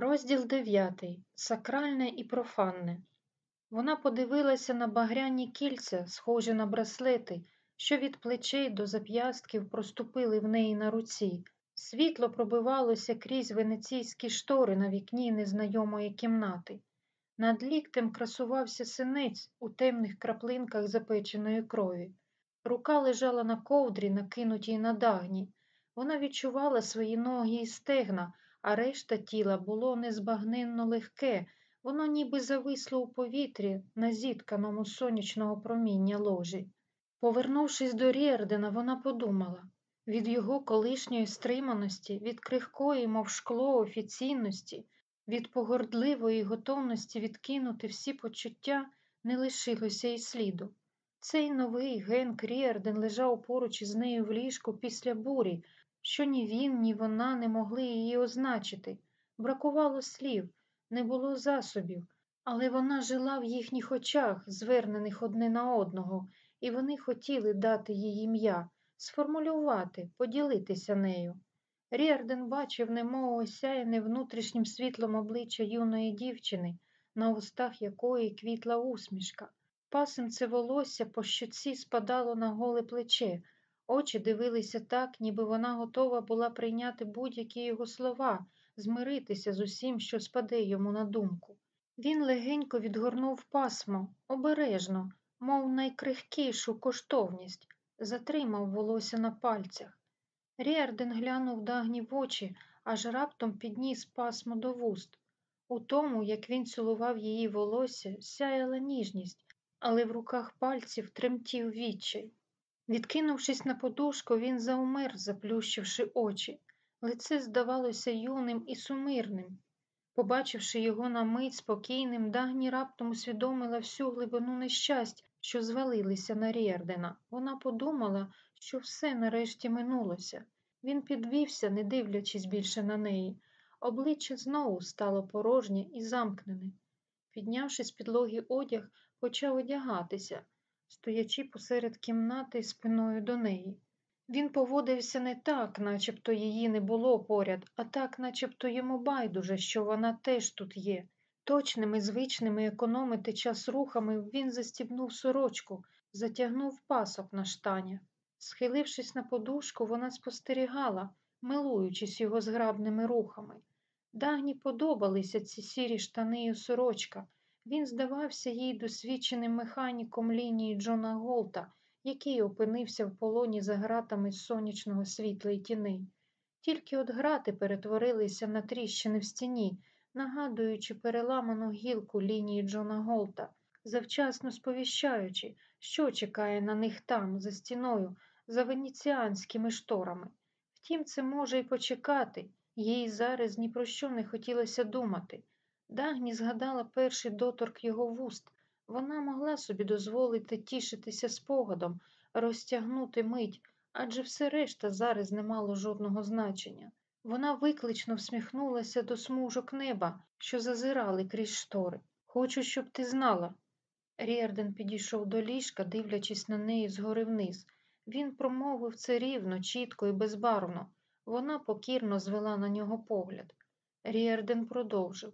Розділ дев'ятий. Сакральне і профанне. Вона подивилася на багряні кільця, схожі на браслети, що від плечей до зап'ястків проступили в неї на руці. Світло пробивалося крізь венеційські штори на вікні незнайомої кімнати. Над ліктем красувався синець у темних краплинках запеченої крові. Рука лежала на ковдрі, накинутій на дагні. Вона відчувала свої ноги і стегна, а решта тіла було незбагненно легке, воно ніби зависло у повітрі на зітканому сонячного проміння ложі. Повернувшись до Рєрдена, вона подумала від його колишньої стриманості, від крихкої, мов шкло офіційності, від погордливої готовності відкинути всі почуття не лишилося й сліду. Цей новий Генк Рєрден лежав поруч із нею в ліжку після бурі, що ні він, ні вона не могли її означити. Бракувало слів, не було засобів, але вона жила в їхніх очах, звернених одне на одного, і вони хотіли дати їй ім'я, сформулювати, поділитися нею. Рєрден бачив, немов осяяне внутрішнім світлом обличчя юної дівчини, на устах якої квітла усмішка. Пасимце волосся по щоці спадало на голе плече, Очі дивилися так, ніби вона готова була прийняти будь-які його слова, змиритися з усім, що спаде йому на думку. Він легенько відгорнув пасмо, обережно, мов найкрихкішу коштовність, затримав волосся на пальцях. Ріарден глянув дагні в очі, аж раптом підніс пасмо до вуст. У тому, як він цілував її волосся, сяяла ніжність, але в руках пальців тремтів відчай. Відкинувшись на подушку, він заумер, заплющивши очі. Лице здавалося юним і сумирним. Побачивши його на мить спокійним, Дагні раптом усвідомила всю глибину нещасть, що звалилися на Рєрдена. Вона подумала, що все нарешті минулося. Він підвівся, не дивлячись більше на неї. Обличчя знову стало порожнє і замкнене. Піднявши з підлоги одяг, почав одягатися стоячи посеред кімнати спиною до неї. Він поводився не так, начебто її не було поряд, а так, начебто йому байдуже, що вона теж тут є. Точними, звичними економити час рухами він застібнув сорочку, затягнув пасок на штаня. Схилившись на подушку, вона спостерігала, милуючись його зграбними рухами. Дагні подобалися ці сірі штани і сорочка, він здавався їй досвідченим механіком лінії Джона Голта, який опинився в полоні за гратами сонячного світла й тіни. Тільки от грати перетворилися на тріщини в стіні, нагадуючи переламану гілку лінії Джона Голта, завчасно сповіщаючи, що чекає на них там, за стіною, за венеціанськими шторами. Втім, це може й почекати, їй зараз ні про що не хотілося думати. Дагні згадала перший доторк його вуст. Вона могла собі дозволити тішитися спогадом, розтягнути мить, адже все решта зараз не мало жодного значення. Вона виклично всміхнулася до смужок неба, що зазирали крізь штори. Хочу, щоб ти знала. Ріарден підійшов до ліжка, дивлячись на неї згори вниз. Він промовив це рівно, чітко і безбарвно. Вона покірно звела на нього погляд. Ріарден продовжив.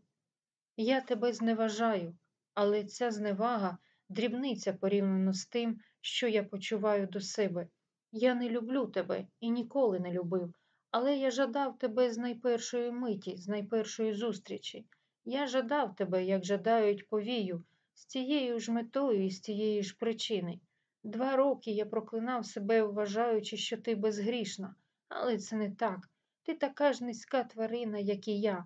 Я тебе зневажаю, але ця зневага дрібниця порівняно з тим, що я почуваю до себе. Я не люблю тебе і ніколи не любив, але я жадав тебе з найпершої миті, з найпершої зустрічі. Я жадав тебе, як жадають повію, з тією ж метою і з тієї ж причини. Два роки я проклинав себе, вважаючи, що ти безгрішна, але це не так. Ти така ж низька тварина, як і я.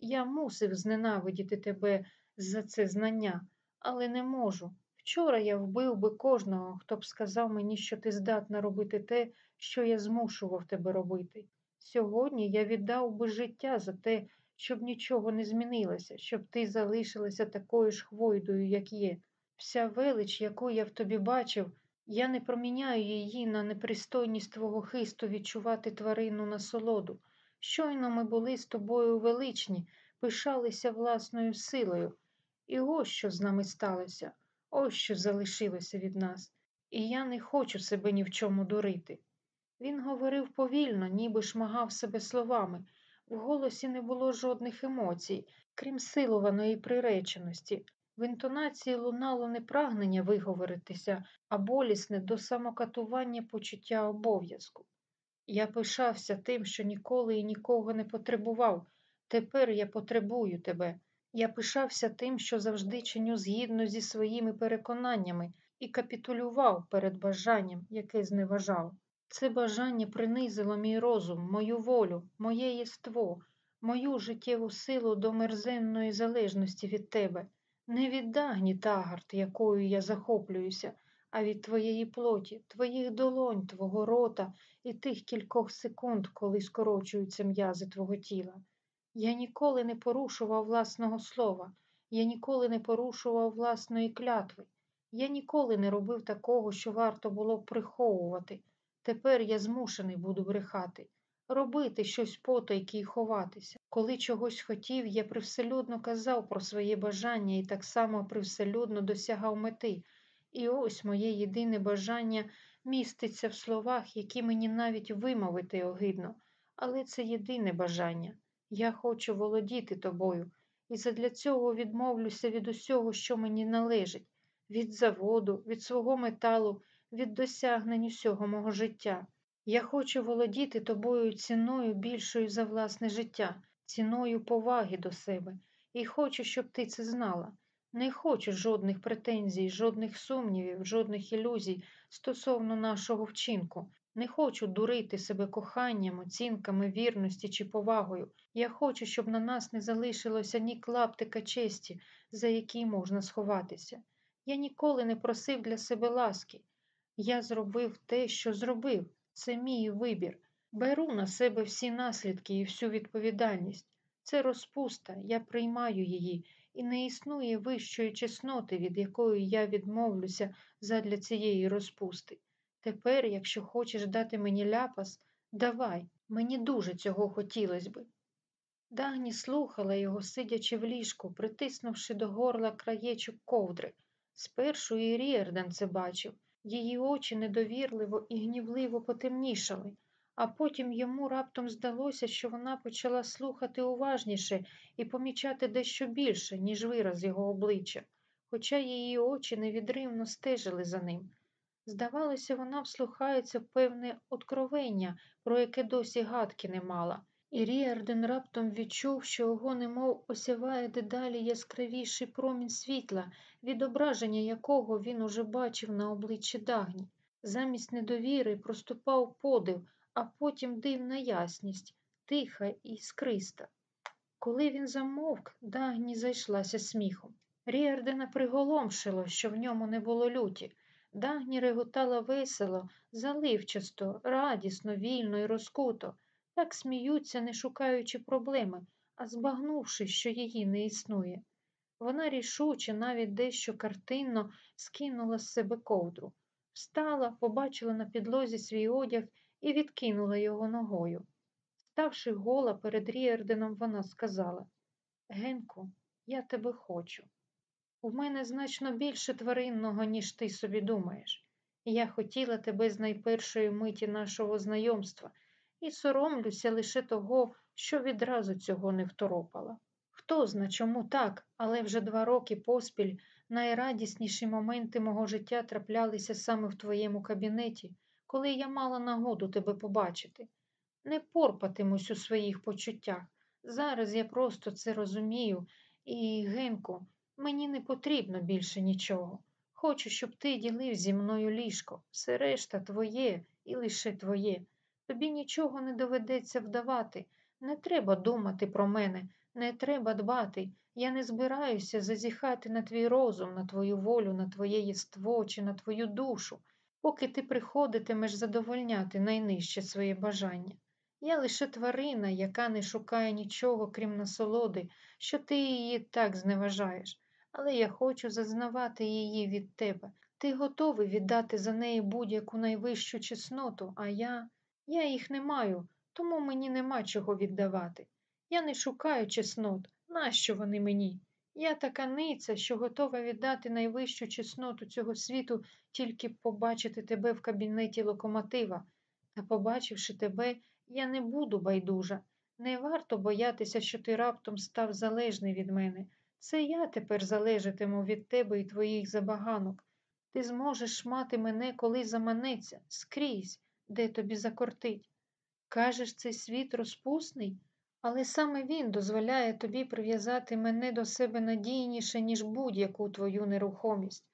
Я мусив зненавидіти тебе за це знання, але не можу. Вчора я вбив би кожного, хто б сказав мені, що ти здатна робити те, що я змушував тебе робити. Сьогодні я віддав би життя за те, щоб нічого не змінилося, щоб ти залишилася такою ж хвойдою, як є. Вся велич, яку я в тобі бачив, я не проміняю її на непристойність твого хисту відчувати тваринну насолоду. Щойно ми були з тобою величні, пишалися власною силою. І ось що з нами сталося, ось що залишилося від нас, і я не хочу себе ні в чому дурити. Він говорив повільно, ніби шмагав себе словами. В голосі не було жодних емоцій, крім силуваної приреченості. В інтонації лунало не прагнення виговоритися, а болісне до самокатування почуття обов'язку. Я пишався тим, що ніколи і нікого не потребував. Тепер я потребую тебе. Я пишався тим, що завжди чиню згідно зі своїми переконаннями і капітулював перед бажанням, яке зневажав. Це бажання принизило мій розум, мою волю, моє єство, мою життєву силу до мерзенної залежності від тебе, не від дагні тагарт, якою я захоплююся, а від твоєї плоті, твоїх долонь, твого рота і тих кількох секунд, коли скорочуються м'язи твого тіла. Я ніколи не порушував власного слова, я ніколи не порушував власної клятви, я ніколи не робив такого, що варто було приховувати. Тепер я змушений буду брехати, робити щось потайки і ховатися. Коли чогось хотів, я привселюдно казав про своє бажання і так само привселюдно досягав мети. І ось моє єдине бажання міститься в словах, які мені навіть вимовити огидно, але це єдине бажання. Я хочу володіти тобою, і задля цього відмовлюся від усього, що мені належить, від заводу, від свого металу, від досягнень усього мого життя. Я хочу володіти тобою ціною більшою за власне життя, ціною поваги до себе, і хочу, щоб ти це знала. Не хочу жодних претензій, жодних сумнівів, жодних ілюзій стосовно нашого вчинку. Не хочу дурити себе коханням, оцінками вірності чи повагою. Я хочу, щоб на нас не залишилося ні клаптика честі, за який можна сховатися. Я ніколи не просив для себе ласки. Я зробив те, що зробив. Це мій вибір. Беру на себе всі наслідки і всю відповідальність. Це розпуста, я приймаю її, і не існує вищої чесноти, від якої я відмовлюся задля цієї розпусти. Тепер, якщо хочеш дати мені ляпас, давай, мені дуже цього хотілося би. Дагні слухала його, сидячи в ліжку, притиснувши до горла краєчок ковдри. Спершу і Ріерден це бачив, її очі недовірливо і гнівливо потемнішали, а потім йому раптом здалося, що вона почала слухати уважніше і помічати дещо більше, ніж вираз його обличчя, хоча її очі невідривно стежили за ним. Здавалося, вона вслухається в певне откровення, про яке досі гадки не мала. І Ріарден раптом відчув, що його немов осяває дедалі яскравіший промінь світла, відображення якого він уже бачив на обличчі Дагні. Замість недовіри проступав подив, а потім дивна ясність, тиха і іскриста. Коли він замовк, Дагні зайшлася сміхом. Ріардена приголомшило, що в ньому не було люті. Дагні реготала весело, заливчасто, радісно, вільно і розкуто. Так сміються, не шукаючи проблеми, а збагнувши, що її не існує. Вона рішуче, навіть дещо картинно скинула з себе ковдру, встала, побачила на підлозі свій одяг і відкинула його ногою. Ставши гола перед Ріерденом, вона сказала Генку, я тебе хочу. У мене значно більше тваринного, ніж ти собі думаєш. Я хотіла тебе з найпершої миті нашого знайомства і соромлюся лише того, що відразу цього не второпала. Хто зна, чому так, але вже два роки поспіль найрадісніші моменти мого життя траплялися саме в твоєму кабінеті, коли я мала нагоду тебе побачити. Не порпатимусь у своїх почуттях. Зараз я просто це розумію, і, Генко, мені не потрібно більше нічого. Хочу, щоб ти ділив зі мною ліжко, все решта твоє і лише твоє. Тобі нічого не доведеться вдавати. Не треба думати про мене, не треба дбати. Я не збираюся зазіхати на твій розум, на твою волю, на твоє єство чи на твою душу, поки ти приходитимеш задовольняти найнижче своє бажання. Я лише тварина, яка не шукає нічого, крім насолоди, що ти її так зневажаєш, але я хочу зазнавати її від тебе. Ти готовий віддати за неї будь-яку найвищу чесноту, а я. Я їх не маю, тому мені нема чого віддавати. Я не шукаю чеснот. Нащо вони мені? Я така ниця, що готова віддати найвищу чесноту цього світу, тільки побачити тебе в кабінеті локомотива. Та, побачивши тебе, я не буду байдужа. Не варто боятися, що ти раптом став залежний від мене. Це я тепер залежатиму від тебе і твоїх забаганок. Ти зможеш мати мене, коли заманеться, скрізь, де тобі закортить. Кажеш, цей світ розпусний, але саме він дозволяє тобі прив'язати мене до себе надійніше, ніж будь-яку твою нерухомість.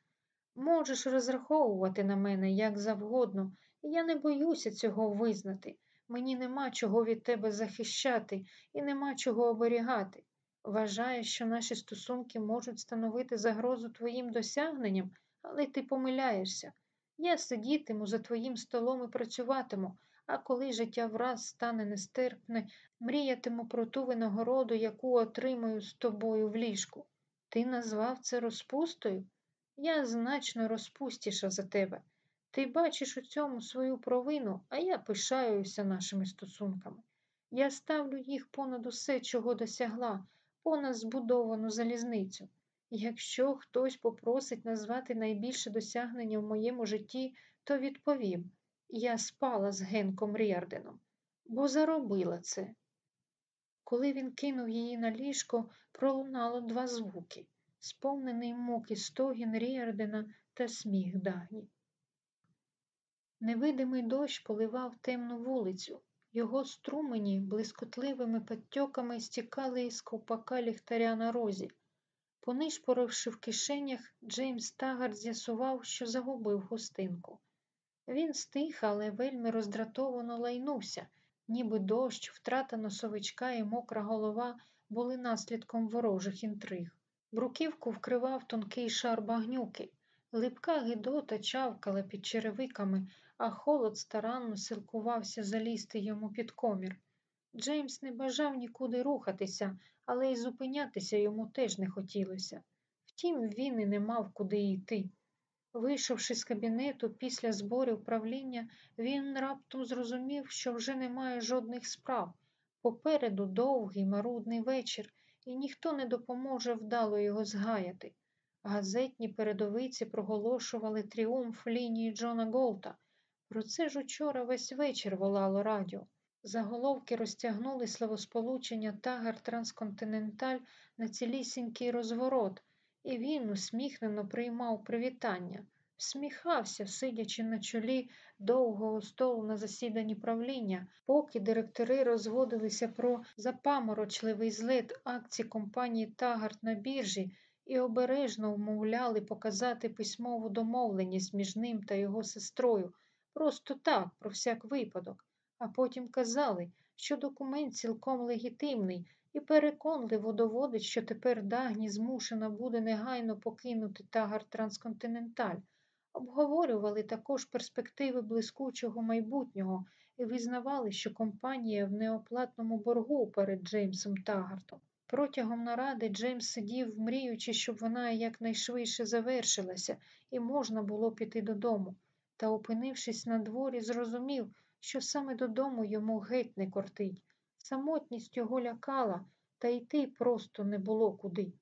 Можеш розраховувати на мене як завгодно, і я не боюся цього визнати. Мені нема чого від тебе захищати і нема чого оберігати. Вважаєш, що наші стосунки можуть становити загрозу твоїм досягненням, але ти помиляєшся. Я сидітиму за твоїм столом і працюватиму, а коли життя враз стане нестерпне, мріятиму про ту винагороду, яку отримаю з тобою в ліжку. Ти назвав це розпустою? Я значно розпустіша за тебе. Ти бачиш у цьому свою провину, а я пишаюся нашими стосунками. Я ставлю їх понад усе, чого досягла, понад збудовану залізницю. Якщо хтось попросить назвати найбільше досягнення в моєму житті, то відповім я спала з Генком Ріарденом, бо заробила це. Коли він кинув її на ліжко, пролунало два звуки сповнений муки стогін Ріардена та сміх Дагні. Невидимий дощ поливав темну вулицю. Його струмені блискотливими підтьоками стікали із ковпака ліхтаря на розі. Понишпоривши в кишенях, Джеймс Тагард з'ясував, що загубив хустинку. Він стих, але вельми роздратовано лайнувся, ніби дощ, втрата носовичка і мокра голова були наслідком ворожих інтриг. Бруківку вкривав тонкий шар багнюки, липка гидота чавкала під черевиками, а холод старанно силкувався залізти йому під комір. Джеймс не бажав нікуди рухатися, але й зупинятися йому теж не хотілося. Втім, він і не мав куди йти. Вийшовши з кабінету після зборів правління, він раптом зрозумів, що вже немає жодних справ. Попереду довгий марудний вечір, і ніхто не допоможе вдало його згаяти. Газетні передовиці проголошували тріумф лінії Джона Голта. Про це ж учора весь вечір волало радіо. Заголовки розтягнули словосполучення Тагар Трансконтиненталь на цілісінький розворот, і він усміхнено приймав привітання, всміхався, сидячи на чолі довгого столу на засіданні правління, поки директори розводилися про запаморочливий злет акцій компанії Тагарт на біржі і обережно вмовляли показати письмову домовленість між ним та його сестрою, просто так, про всяк випадок, а потім казали, що документ цілком легітимний і переконливо доводить, що тепер Дагні змушена буде негайно покинути Тагар Трансконтиненталь. Обговорювали також перспективи блискучого майбутнього і визнавали, що компанія в неоплатному боргу перед Джеймсом Тагартом. Протягом наради Джеймс сидів, мріючи, щоб вона якнайшвидше завершилася і можна було піти додому. Та, опинившись на дворі, зрозумів, що саме додому йому геть не кортить. Самотність його лякала, та йти просто не було куди.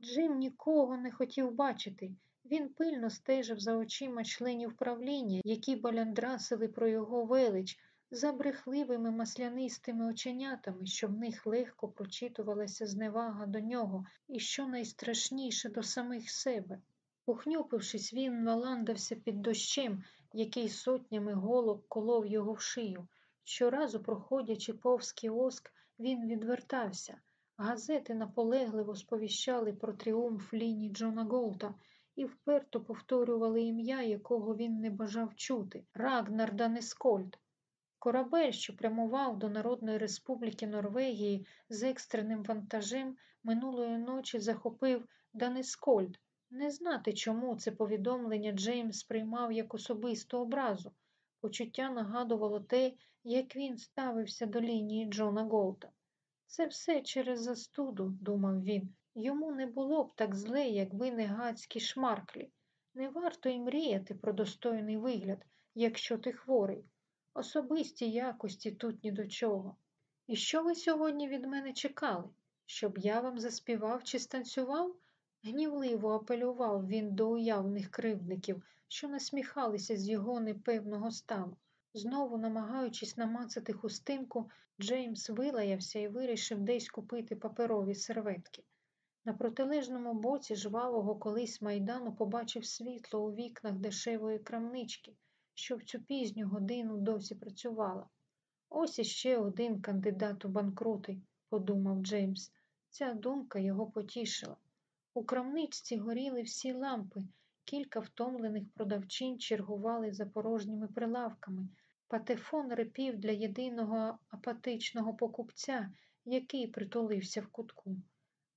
Джим нікого не хотів бачити. Він пильно стежив за очима членів правління, які баляндрасили про його велич, за брехливими маслянистими оченятами, що в них легко прочитувалася зневага до нього і, що найстрашніше, до самих себе. Ухнюпившись, він валандався під дощем, який сотнями голок колов його в шию. Щоразу, проходячи повз кіоск, він відвертався. Газети наполегливо сповіщали про тріумф ліній Джона Голта і вперто повторювали ім'я, якого він не бажав чути Рагнар Данескольд. Корабель, що прямував до Народної Республіки Норвегії з екстреним вантажем, минулої ночі захопив Данескольд. Не знати, чому це повідомлення Джеймс сприймав як особисту образу. Почуття нагадувало те, як він ставився до лінії Джона Голта. Це все через застуду, думав він. Йому не було б так зле, якби не гадські шмарклі. Не варто й мріяти про достойний вигляд, якщо ти хворий. Особисті якості тут ні до чого. І що ви сьогодні від мене чекали? Щоб я вам заспівав чи станцював? Гнівливо апелював він до уявних кривдників, що насміхалися з його непевного стану. Знову, намагаючись намацати хустинку, Джеймс вилаявся і вирішив десь купити паперові серветки. На протилежному боці жвавого колись майдану побачив світло у вікнах дешевої крамнички, що в цю пізню годину досі працювала. Ось іще один кандидат у банкрути, подумав Джеймс. Ця думка його потішила. У крамничці горіли всі лампи, кілька втомлених продавчин чергували за порожніми прилавками. Патефон репів для єдиного апатичного покупця, який притулився в кутку.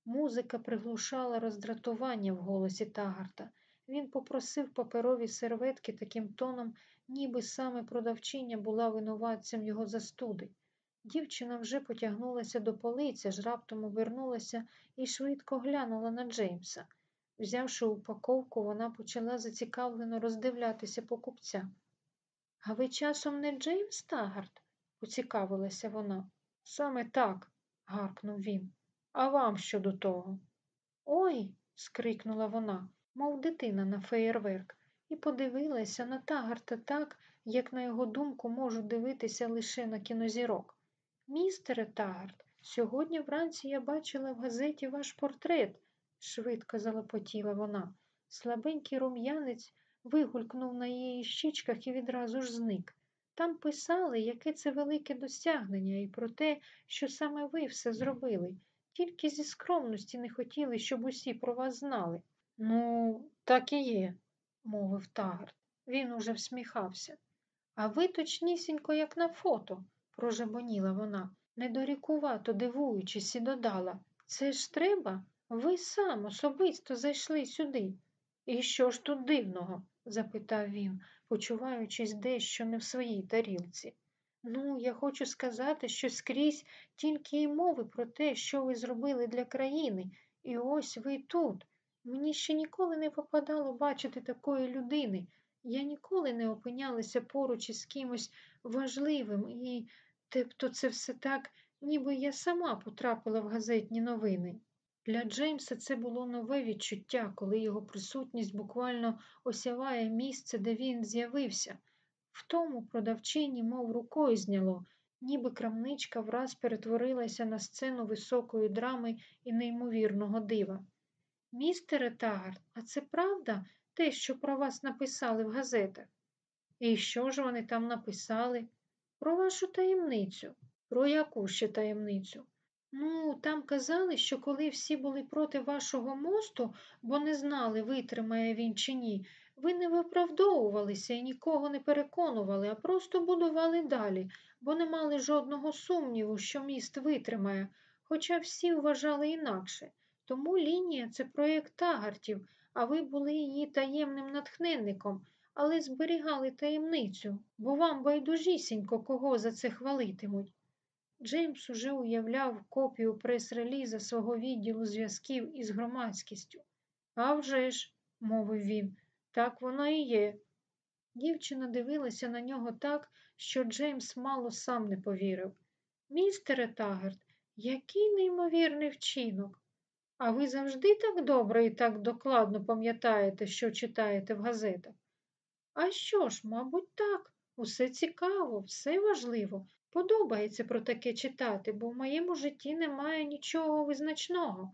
Музика приглушала роздратування в голосі Тагарта. Він попросив паперові серветки таким тоном, ніби саме продавчиня була винуватцем його застуди. Дівчина вже потягнулася до полиці, ж раптом обернулася і швидко глянула на Джеймса. Взявши упаковку, вона почала зацікавлено роздивлятися покупця. А ви часом не Джеймс Тагарт? поцікавилася вона. Саме так, гаркнув він. А вам що до того? Ой. скрикнула вона, мов дитина на феєрверк, і подивилася на Тагарта так, як, на його думку, можуть дивитися лише на кінозірок. Містере Тагарт, сьогодні вранці я бачила в газеті ваш портрет, швидко залопотіла вона. Слабенький рум'янець вигулькнув на її щічках і відразу ж зник. Там писали, яке це велике досягнення, і про те, що саме ви все зробили. Тільки зі скромності не хотіли, щоб усі про вас знали. Ну, так і є, мовив Тагарт. Він уже всміхався. А ви точнісінько, як на фото, прожебоніла вона, недорікувато дивуючись, і додала. Це ж треба? Ви сам особисто зайшли сюди. І що ж тут дивного? запитав він, почуваючись дещо не в своїй тарілці. Ну, я хочу сказати, що скрізь тільки й мови про те, що ви зробили для країни, і ось ви тут. Мені ще ніколи не попадало бачити такої людини. Я ніколи не опинялася поруч із кимось важливим, і тобто це все так, ніби я сама потрапила в газетні новини. Для Джеймса це було нове відчуття, коли його присутність буквально осяває місце, де він з'явився. В тому продавчині, мов рукою зняло, ніби крамничка враз перетворилася на сцену високої драми і неймовірного дива. Містере Тагард, а це правда те, що про вас написали в газетах? І що ж вони там написали? Про вашу таємницю. Про яку ще таємницю? Ну, там казали, що коли всі були проти вашого мосту, бо не знали, витримає він чи ні, ви не виправдовувалися і нікого не переконували, а просто будували далі, бо не мали жодного сумніву, що міст витримає, хоча всі вважали інакше. Тому лінія це проєкт тагартів, а ви були її таємним натхненником, але зберігали таємницю, бо вам байдужісінько кого за це хвалитимуть. Джеймс уже уявляв копію прес-реліза свого відділу зв'язків із громадськістю. «А вже ж», – мовив він, так воно і є. Дівчина дивилася на нього так, що Джеймс мало сам не повірив. Містере Тагард, який неймовірний вчинок. А ви завжди так добре і так докладно пам'ятаєте, що читаєте в газетах? А що ж, мабуть, так. Усе цікаво, все важливо. Подобається про таке читати, бо в моєму житті немає нічого визначного.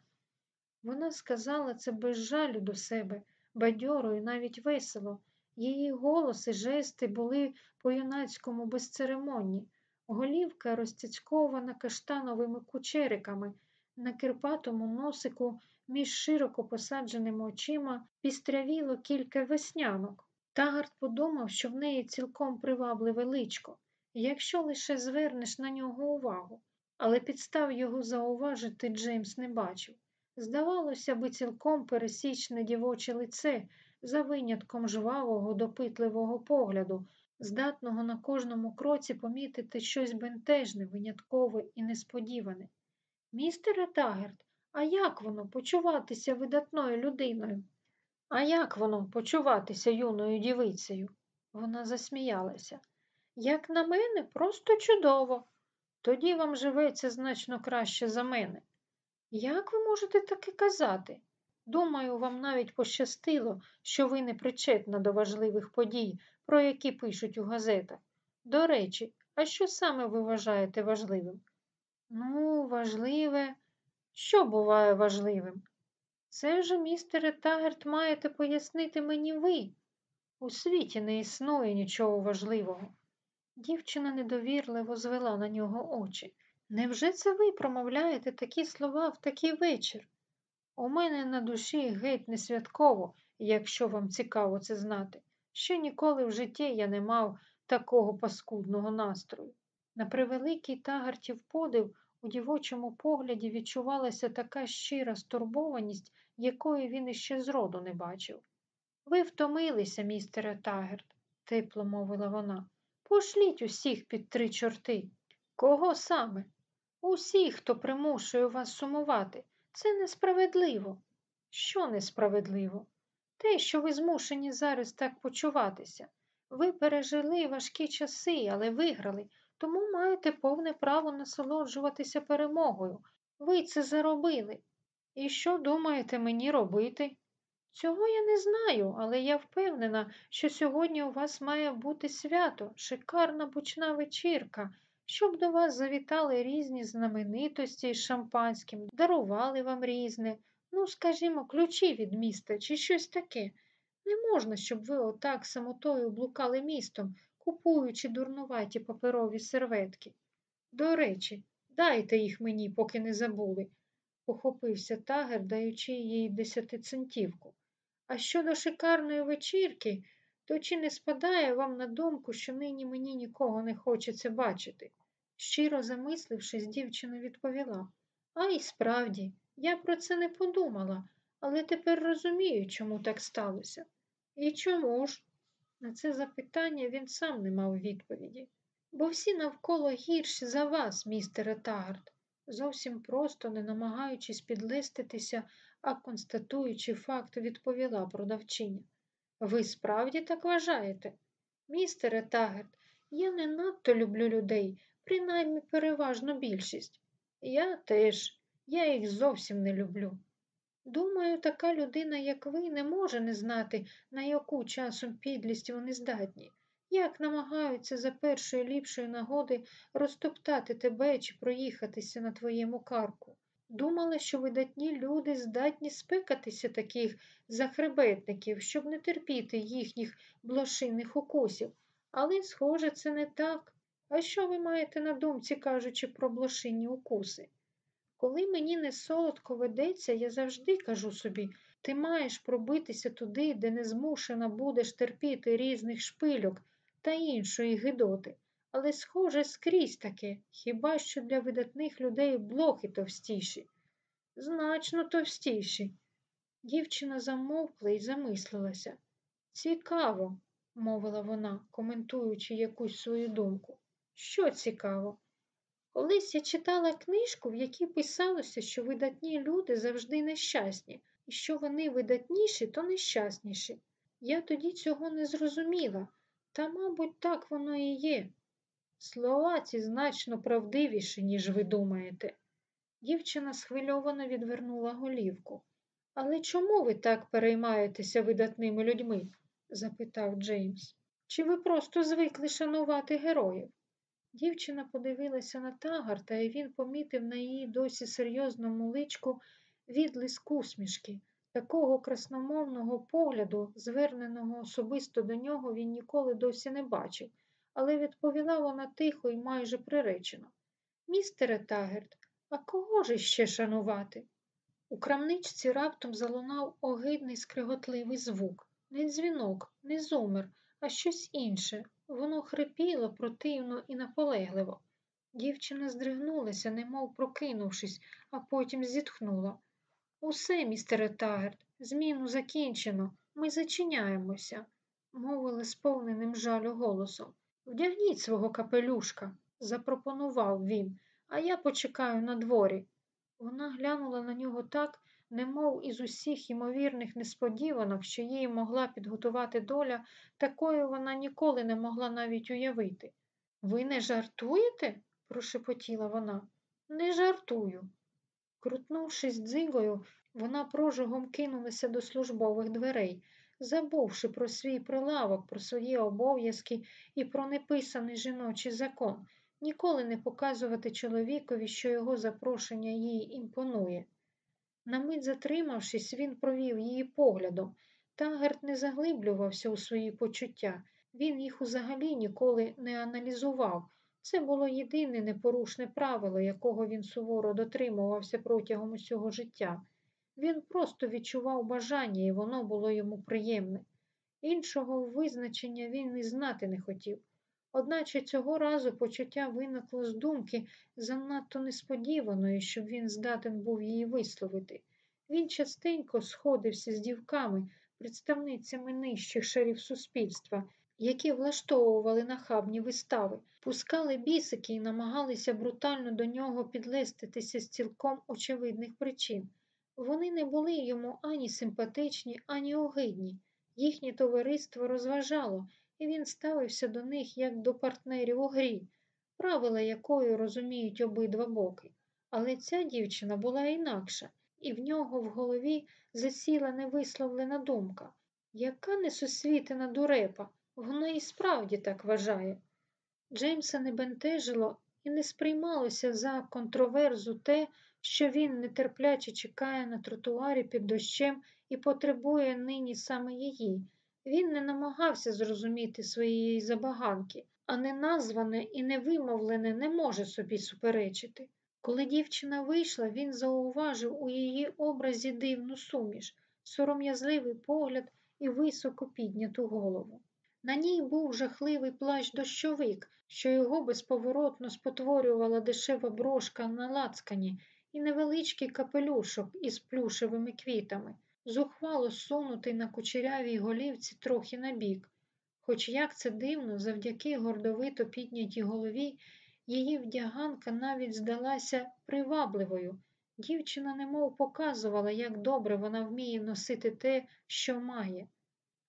Вона сказала це без жалю до себе, бадьоро і навіть весело. Її голос і жести були по-юнацькому безцеремонні. Голівка розцяцькована каштановими кучериками, на кирпатому носику між широко посадженими очима пістрявіло кілька веснянок. Тагард подумав, що в неї цілком привабливе личко, якщо лише звернеш на нього увагу, але підстав його зауважити Джеймс не бачив. Здавалося би, цілком пересічне дівоче лице за винятком жвавого, допитливого погляду, здатного на кожному кроці помітити щось бентежне, виняткове і несподіване. Містере Тагерт, а як воно почуватися видатною людиною? А як воно почуватися юною дівицею? Вона засміялася. Як на мене, просто чудово. Тоді вам живеться значно краще за мене. Як ви можете таке казати? Думаю, вам навіть пощастило, що ви не причетна до важливих подій, про які пишуть у газетах. До речі, а що саме ви вважаєте важливим? Ну, важливе, що буває важливим? Це вже, містере Тагерт, маєте пояснити мені ви. У світі не існує нічого важливого. Дівчина недовірливо звела на нього очі. Невже це ви промовляєте такі слова в такий вечір? У мене на душі геть не святково, якщо вам цікаво це знати. Ще ніколи в житті я не мав такого паскудного настрою. На превеликий тагартів подив у дівочому погляді відчувалася така щира стурбованість, якої він іще зроду не бачив. Ви втомилися, містере Тагерт, тепло мовила вона. Пошліть усіх під три чорти. Кого саме? Усіх, хто примушує вас сумувати. Це несправедливо. Що несправедливо? Те, що ви змушені зараз так почуватися. Ви пережили важкі часи, але виграли, тому маєте повне право насолоджуватися перемогою. Ви це заробили. І що думаєте мені робити? Цього я не знаю, але я впевнена, що сьогодні у вас має бути свято, шикарна бучна вечірка, щоб до вас завітали різні знаменитості з шампанським, дарували вам різне, ну, скажімо, ключі від міста чи щось таке. Не можна, щоб ви отак самотою блукали містом, купуючи дурнуваті паперові серветки. До речі, дайте їх мені, поки не забули, похопився тагер, даючи їй десятицентівку. А щодо шикарної вечірки, то чи не спадає вам на думку, що нині мені нікого не хочеться бачити? Щиро замислившись, дівчина відповіла. А й справді, я про це не подумала, але тепер розумію, чому так сталося. І чому ж? На це запитання він сам не мав відповіді. Бо всі навколо гірші за вас, містере Тагард, зовсім просто не намагаючись підлиститися, а констатуючи факт, відповіла продавчиня. Ви справді так вважаєте? Містере Тагард, я не надто люблю людей, принаймні переважно більшість. Я теж, я їх зовсім не люблю. Думаю, така людина, як ви, не може не знати, на яку часом підлість вони здатні, як намагаються за першої ліпшої нагоди розтоптати тебе чи проїхатися на твоєму карку. Думала, що видатні люди здатні спекатися таких захребетників, щоб не терпіти їхніх блошиних укусів. Але, схоже, це не так. А що ви маєте на думці, кажучи про блошинні укуси? Коли мені не солодко ведеться, я завжди кажу собі, ти маєш пробитися туди, де не змушена будеш терпіти різних шпильок та іншої гидоти. Але, схоже, скрізь таке, хіба що для видатних людей блохи товстіші. Значно товстіші. Дівчина замовкла і замислилася. Цікаво, мовила вона, коментуючи якусь свою думку. Що цікаво? Колись я читала книжку, в якій писалося, що видатні люди завжди нещасні, і що вони видатніші, то нещасніші. Я тоді цього не зрозуміла, та, мабуть, так воно і є. Слова ці значно правдивіші, ніж ви думаєте. Дівчина схвильовано відвернула голівку. Але чому ви так переймаєтеся видатними людьми? запитав Джеймс. Чи ви просто звикли шанувати героїв? Дівчина подивилася на тагарта, і він помітив на її досі серйозному личку відлиск усмішки. Такого красномовного погляду, зверненого особисто до нього, він ніколи досі не бачив, але відповіла вона тихо і майже приречено. Містере Тагерт, а кого ж іще шанувати? У крамничці раптом залунав огидний скриготливий звук. Не дзвінок, не зумер, а щось інше. Воно хрипіло противно і наполегливо. Дівчина здригнулася, немов прокинувшись, а потім зітхнула. Усе, містере Тагерт, зміну закінчено, ми зачиняємося, мовили сповненим жалю голосом. Вдягніть свого капелюшка, запропонував він, а я почекаю на дворі. Вона глянула на нього так, немов із усіх ймовірних несподіванок, що їй могла підготувати доля, такої вона ніколи не могла навіть уявити. Ви не жартуєте? прошепотіла вона. Не жартую. Крутнувшись дзигою, вона прожигом кинулася до службових дверей. Забувши про свій прилавок, про свої обов'язки і про неписаний жіночий закон, ніколи не показувати чоловікові, що його запрошення їй імпонує. На мить затримавшись, він провів її поглядом. Тагерт не заглиблювався у свої почуття, він їх взагалі ніколи не аналізував. Це було єдине непорушне правило, якого він суворо дотримувався протягом усього життя. Він просто відчував бажання, і воно було йому приємне. Іншого визначення він і знати не хотів. Одначе цього разу почуття виникло з думки занадто несподіваної, щоб він здатен був її висловити. Він частенько сходився з дівками, представницями нижчих шарів суспільства, які влаштовували нахабні вистави, пускали бісики і намагалися брутально до нього підлеститися з цілком очевидних причин. Вони не були йому ані симпатичні, ані огидні. Їхнє товариство розважало, і він ставився до них як до партнерів у грі, правила якої розуміють обидва боки. Але ця дівчина була інакша, і в нього в голові засіла невисловлена думка. Яка несусвітина дурепа, вона і справді так вважає. Джеймса не бентежило і не сприймалося за контроверзу те, що він нетерпляче чекає на тротуарі під дощем і потребує нині саме її. Він не намагався зрозуміти своєї забаганки, а неназване і невимовлене не може собі суперечити. Коли дівчина вийшла, він зауважив у її образі дивну суміш, сором'язливий погляд і високо підняту голову. На ній був жахливий плащ дощовик, що його безповоротно спотворювала дешева брошка на лацкані і невеличкий капелюшок із плюшевими квітами, зухвало сунутий на кучерявій голівці трохи набік. Хоч як це дивно, завдяки гордовито піднятій голові, її вдяганка навіть здалася привабливою. Дівчина немов показувала, як добре вона вміє носити те, що має.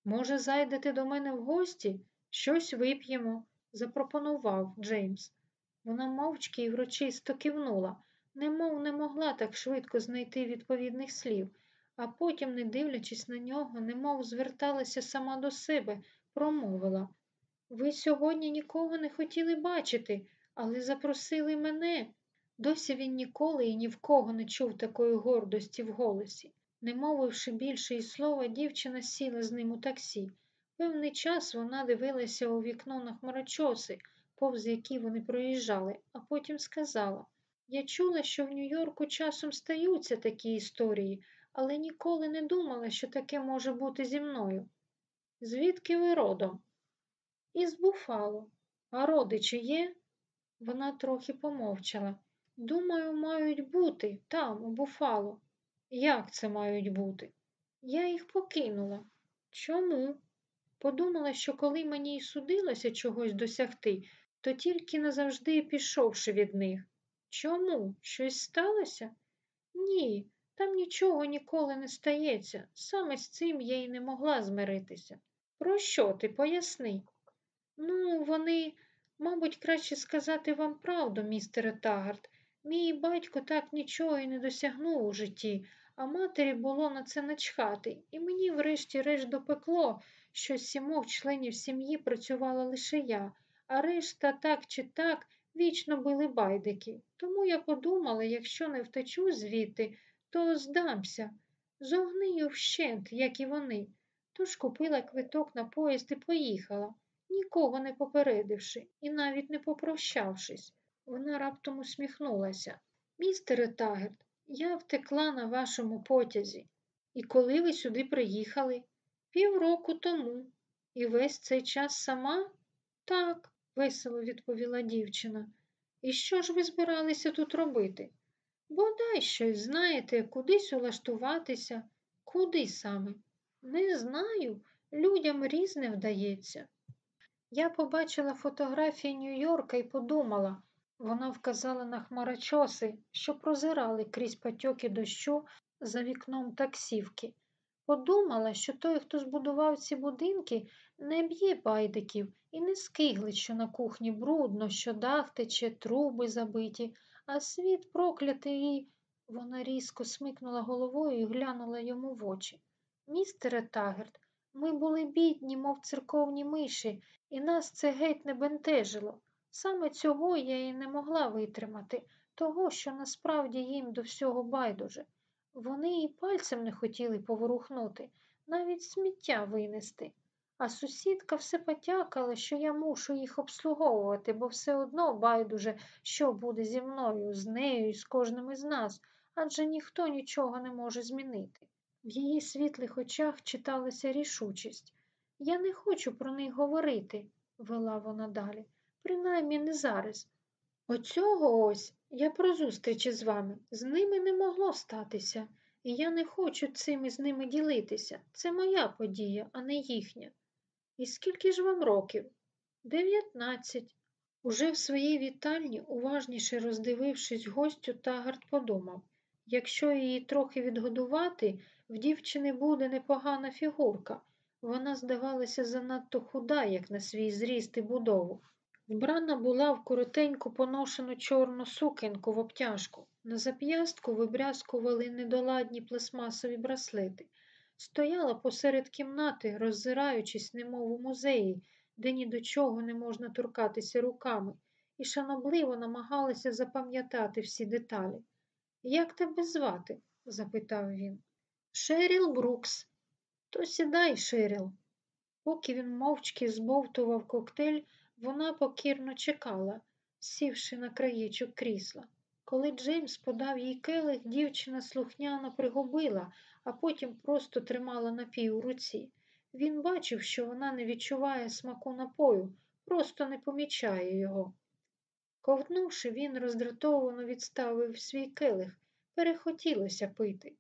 Може, зайдете до мене в гості? Щось вип'ємо, запропонував Джеймс. Вона мовчки і врочисто кивнула, немов не могла так швидко знайти відповідних слів, а потім, не дивлячись на нього, немов зверталася сама до себе, промовила Ви сьогодні нікого не хотіли бачити, але запросили мене. Досі він ніколи і ні в кого не чув такої гордості в голосі. Не мовивши більше і слова, дівчина сіла з ним у таксі. Певний час вона дивилася у вікно на хмарочоси, повз які вони проїжджали, а потім сказала Я чула, що в Нью-Йорку часом стаються такі історії, але ніколи не думала, що таке може бути зі мною. Звідки ви родом? Із Буфало. А родичі є? Вона трохи помовчала. Думаю, мають бути там, у Буфало. Як це мають бути? Я їх покинула. Чому? Подумала, що коли мені й судилося чогось досягти, то тільки назавжди пішовши від них. Чому? Щось сталося? Ні, там нічого ніколи не стається. Саме з цим я й не могла змиритися. Про що ти поясни? Ну, вони, мабуть, краще сказати вам правду, містере Тагард. Мій батько так нічого і не досягнув у житті, а матері було на це начхати, і мені, врешті-решт, допекло, що з сімох членів сім'ї працювала лише я, а решта так чи так вічно били байдики. Тому я подумала, якщо не втечу звідти, то здамся, зогнию вщент, як і вони. Тож купила квиток на поїзд і поїхала, нікого не попередивши і навіть не попрощавшись. Вона раптом усміхнулася. Містере Тагерт, я втекла на вашому потязі. І коли ви сюди приїхали? Півроку тому. І весь цей час сама? Так, весело відповіла дівчина. І що ж ви збиралися тут робити? Бодай щось знаєте, кудись улаштуватися. Куди саме? Не знаю. Людям різне вдається. Я побачила фотографії Нью-Йорка і подумала, вона вказала на хмарочоси, що прозирали крізь патьоки дощу за вікном таксівки. Подумала, що той, хто збудував ці будинки, не б'є байдиків і не скиглить, що на кухні брудно, що дах тече, труби забиті, а світ проклятий і. Вона різко смикнула головою і глянула йому в очі. Містере Тагерт, Ми були бідні, мов церковні миші, і нас це геть не бентежило. Саме цього я і не могла витримати, того, що насправді їм до всього байдуже. Вони і пальцем не хотіли поворухнути, навіть сміття винести. А сусідка все потякала, що я мушу їх обслуговувати, бо все одно байдуже, що буде зі мною, з нею і з кожним із нас, адже ніхто нічого не може змінити. В її світлих очах читалася рішучість. Я не хочу про них говорити, вела вона далі, принаймні не зараз. Оцього ось я про зустрічі з вами. З ними не могло статися, і я не хочу цим із ними ділитися. Це моя подія, а не їхня. І скільки ж вам років? Дев'ятнадцять. Уже в своїй вітальні, уважніше роздивившись гостю, Тагард подумав якщо її трохи відгодувати, в дівчини буде непогана фігурка. Вона здавалася занадто худа, як на свій зріст і будову. Вбрана була в коротеньку поношену чорну сукенку в обтяжку. На зап'ястку вибрязкували недоладні пластмасові браслети. Стояла посеред кімнати, роззираючись, немов у музеї, де ні до чого не можна торкатися руками, і шанобливо намагалася запам'ятати всі деталі. Як тебе звати? запитав він. Шеріл Брукс. То сідай, Шеріл. Поки він мовчки збовтував коктейль, вона покірно чекала, сівши на краєчок крісла. Коли Джеймс подав їй келих, дівчина слухняно пригубила, а потім просто тримала напій у руці. Він бачив, що вона не відчуває смаку напою, просто не помічає його. Ковтнувши, він роздратовано відставив свій келих, перехотілося пити.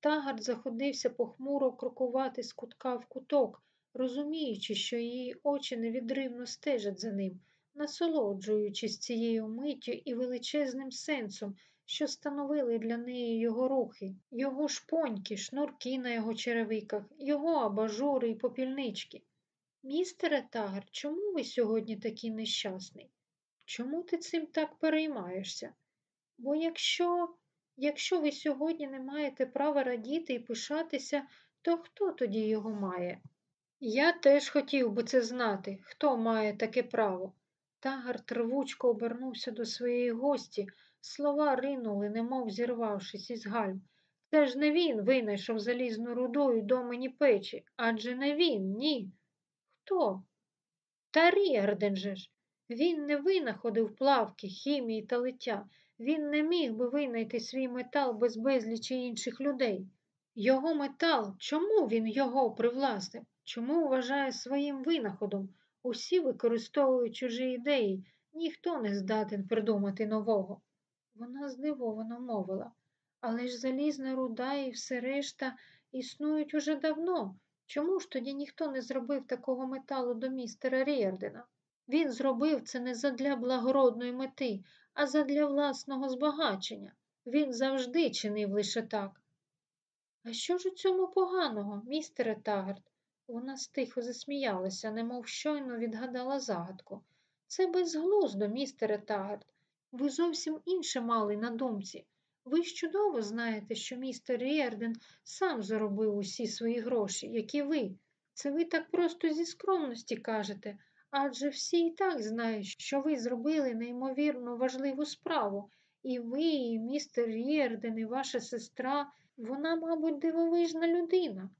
Тагард заходився похмуро крокувати з кутка в куток, розуміючи, що її очі невідривно стежать за ним, насолоджуючись цією миттю і величезним сенсом, що становили для неї його рухи, його шпоньки, шнурки на його черевиках, його абажури і попільнички. Містере Тагар, чому ви сьогодні такий нещасний? Чому ти цим так переймаєшся? Бо якщо, якщо ви сьогодні не маєте права радіти і пишатися, то хто тоді його має? Я теж хотів би це знати, хто має таке право. Тагар рвучко обернувся до своєї гості, слова ринули, немов зірвавшись із гальм. Це ж не він винайшов залізну руду і домені печі, адже не він, ні. Хто? Та Ріарден же ж. Він не винаходив плавки, хімії та лиття. Він не міг би винайти свій метал без безлічі інших людей. Його метал, чому він його привласнив? Чому вважає своїм винаходом? Усі використовують чужі ідеї, ніхто не здатен придумати нового. Вона здивовано мовила. Але ж залізна руда і все решта існують уже давно. Чому ж тоді ніхто не зробив такого металу до містера Рєрдена? Він зробив це не задля благородної мети, а задля власного збагачення. Він завжди чинив лише так. А що ж у цьому поганого, містере Тагард? Вона стихо засміялася, немов щойно відгадала загадку. Це безглуздо, містере Тагард. Ви зовсім інше мали на думці. Ви ж чудово знаєте, що містер Рєрден сам заробив усі свої гроші, як і ви. Це ви так просто зі скромності кажете, адже всі і так знають, що ви зробили неймовірно важливу справу. І ви, і містер Рєрден, і ваша сестра, вона, мабуть, дивовижна людина.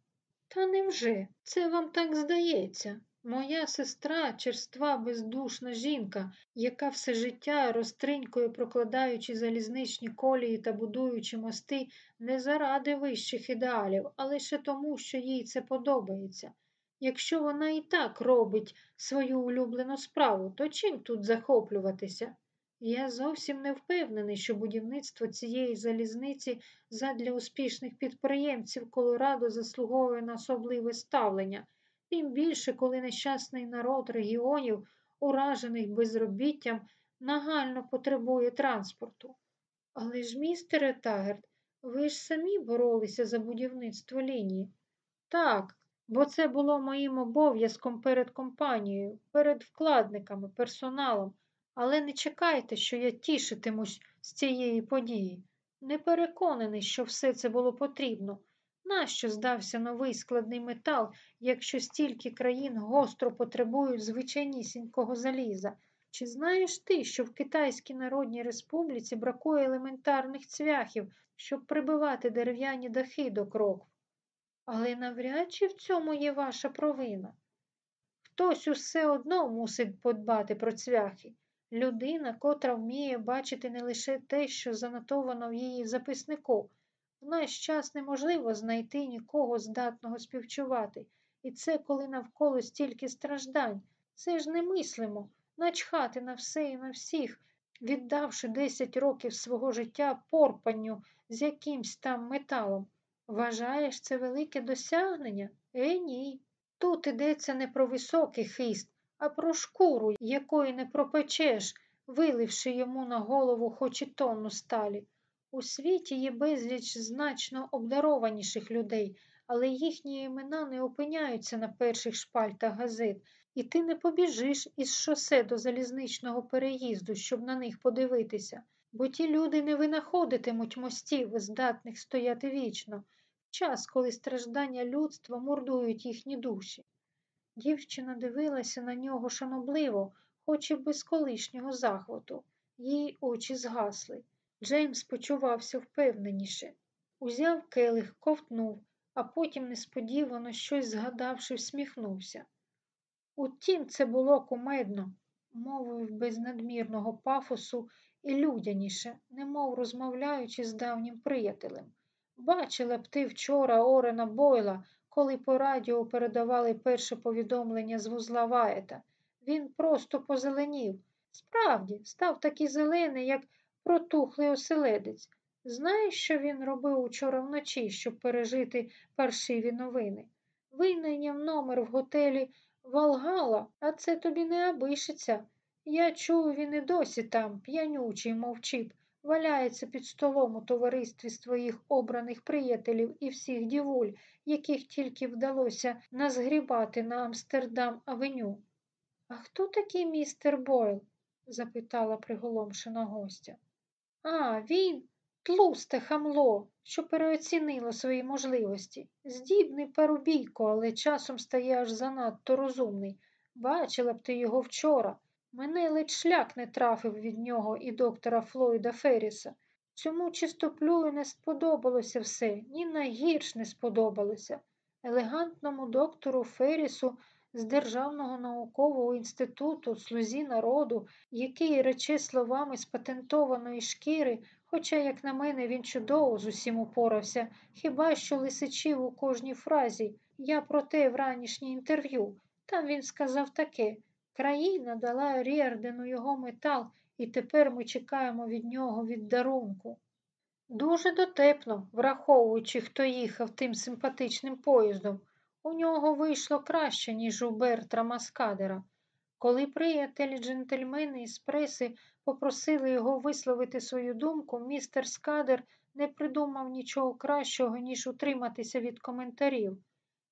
Та невже? Це вам так здається? Моя сестра черства бездушна жінка, яка все життя розтринькує прокладаючи залізничні колії та будуючи мости не заради вищих ідеалів, а лише тому, що їй це подобається. Якщо вона і так робить свою улюблену справу, то чим тут захоплюватися? Я зовсім не впевнений, що будівництво цієї залізниці задля успішних підприємців Колорадо заслуговує на особливе ставлення, тим більше, коли нещасний народ регіонів, уражених безробіттям, нагально потребує транспорту. Але ж, містере Тагерт, ви ж самі боролися за будівництво лінії. Так, бо це було моїм обов'язком перед компанією, перед вкладниками, персоналом. Але не чекайте, що я тішитимусь з цієї події. Не переконаний, що все це було потрібно. Нащо здався новий складний метал, якщо стільки країн гостро потребують звичайнісінького заліза? Чи знаєш ти, що в Китайській Народній Республіці бракує елементарних цвяхів, щоб прибивати дерев'яні дахи до крокв? Але навряд чи в цьому є ваша провина. Хтось усе одно мусить подбати про цвяхи. Людина, котра вміє бачити не лише те, що занотовано в її записнику. В наш час неможливо знайти нікого здатного співчувати. І це коли навколо стільки страждань. Це ж не мислимо начхати на все і на всіх, віддавши 10 років свого життя порпанню з якимсь там металом. Вважаєш це велике досягнення? Е, ні. Тут йдеться не про високий хист, а про шкуру, якої не пропечеш, виливши йому на голову хоч і тонну сталі. У світі є безліч значно обдарованіших людей, але їхні імена не опиняються на перших шпальтах газет, і ти не побіжиш із шосе до залізничного переїзду, щоб на них подивитися, бо ті люди не винаходитимуть мостів, здатних стояти вічно, в час, коли страждання людства мордують їхні душі. Дівчина дивилася на нього шанобливо, хоч і без колишнього захвату. Її очі згасли. Джеймс почувався впевненіше. Узяв келих, ковтнув, а потім несподівано щось згадавши, всміхнувся. Утім, це було кумедно, мовив без надмірного пафосу і людяніше, немов розмовляючи з давнім приятелем. Бачила б ти вчора Орена Бойла, коли по радіо передавали перше повідомлення з вузла Ваєта. Він просто позеленів. Справді, став такий зелений, як протухлий оселедець. Знаєш, що він робив учора вночі, щоб пережити паршиві новини? Винайняв номер в готелі Валгала, а це тобі не обишиться. Я чую, він і досі там, п'янючий, мовчив, валяється під столом у товаристві своїх обраних приятелів і всіх дівуль, яких тільки вдалося назгрібати на Амстердам авеню. А хто такий містер Бойл? запитала приголомшена гостя. А, він тлусте хамло, що переоцінило свої можливості. Здібний парубійко, але часом стає аж занадто розумний. Бачила б ти його вчора. Мене ледь шлях не трафив від нього і доктора Флойда Ферріса. Цьому чистоплюю не сподобалося все, ні найгірш не сподобалося. Елегантному доктору Феррісу з Державного наукового інституту слузі народу, який рече словами з патентованої шкіри, хоча, як на мене, він чудово з усім упорався, хіба що лисичив у кожній фразі. Я про те в ранішнє інтерв'ю. Там він сказав таке країна дала Ріардену його метал, і тепер ми чекаємо від нього віддарунку. Дуже дотепно, враховуючи, хто їхав тим симпатичним поїздом. У нього вийшло краще, ніж у Бертра Маскадера. Коли приятелі джентльмени із преси попросили його висловити свою думку, містер Скадер не придумав нічого кращого, ніж утриматися від коментарів.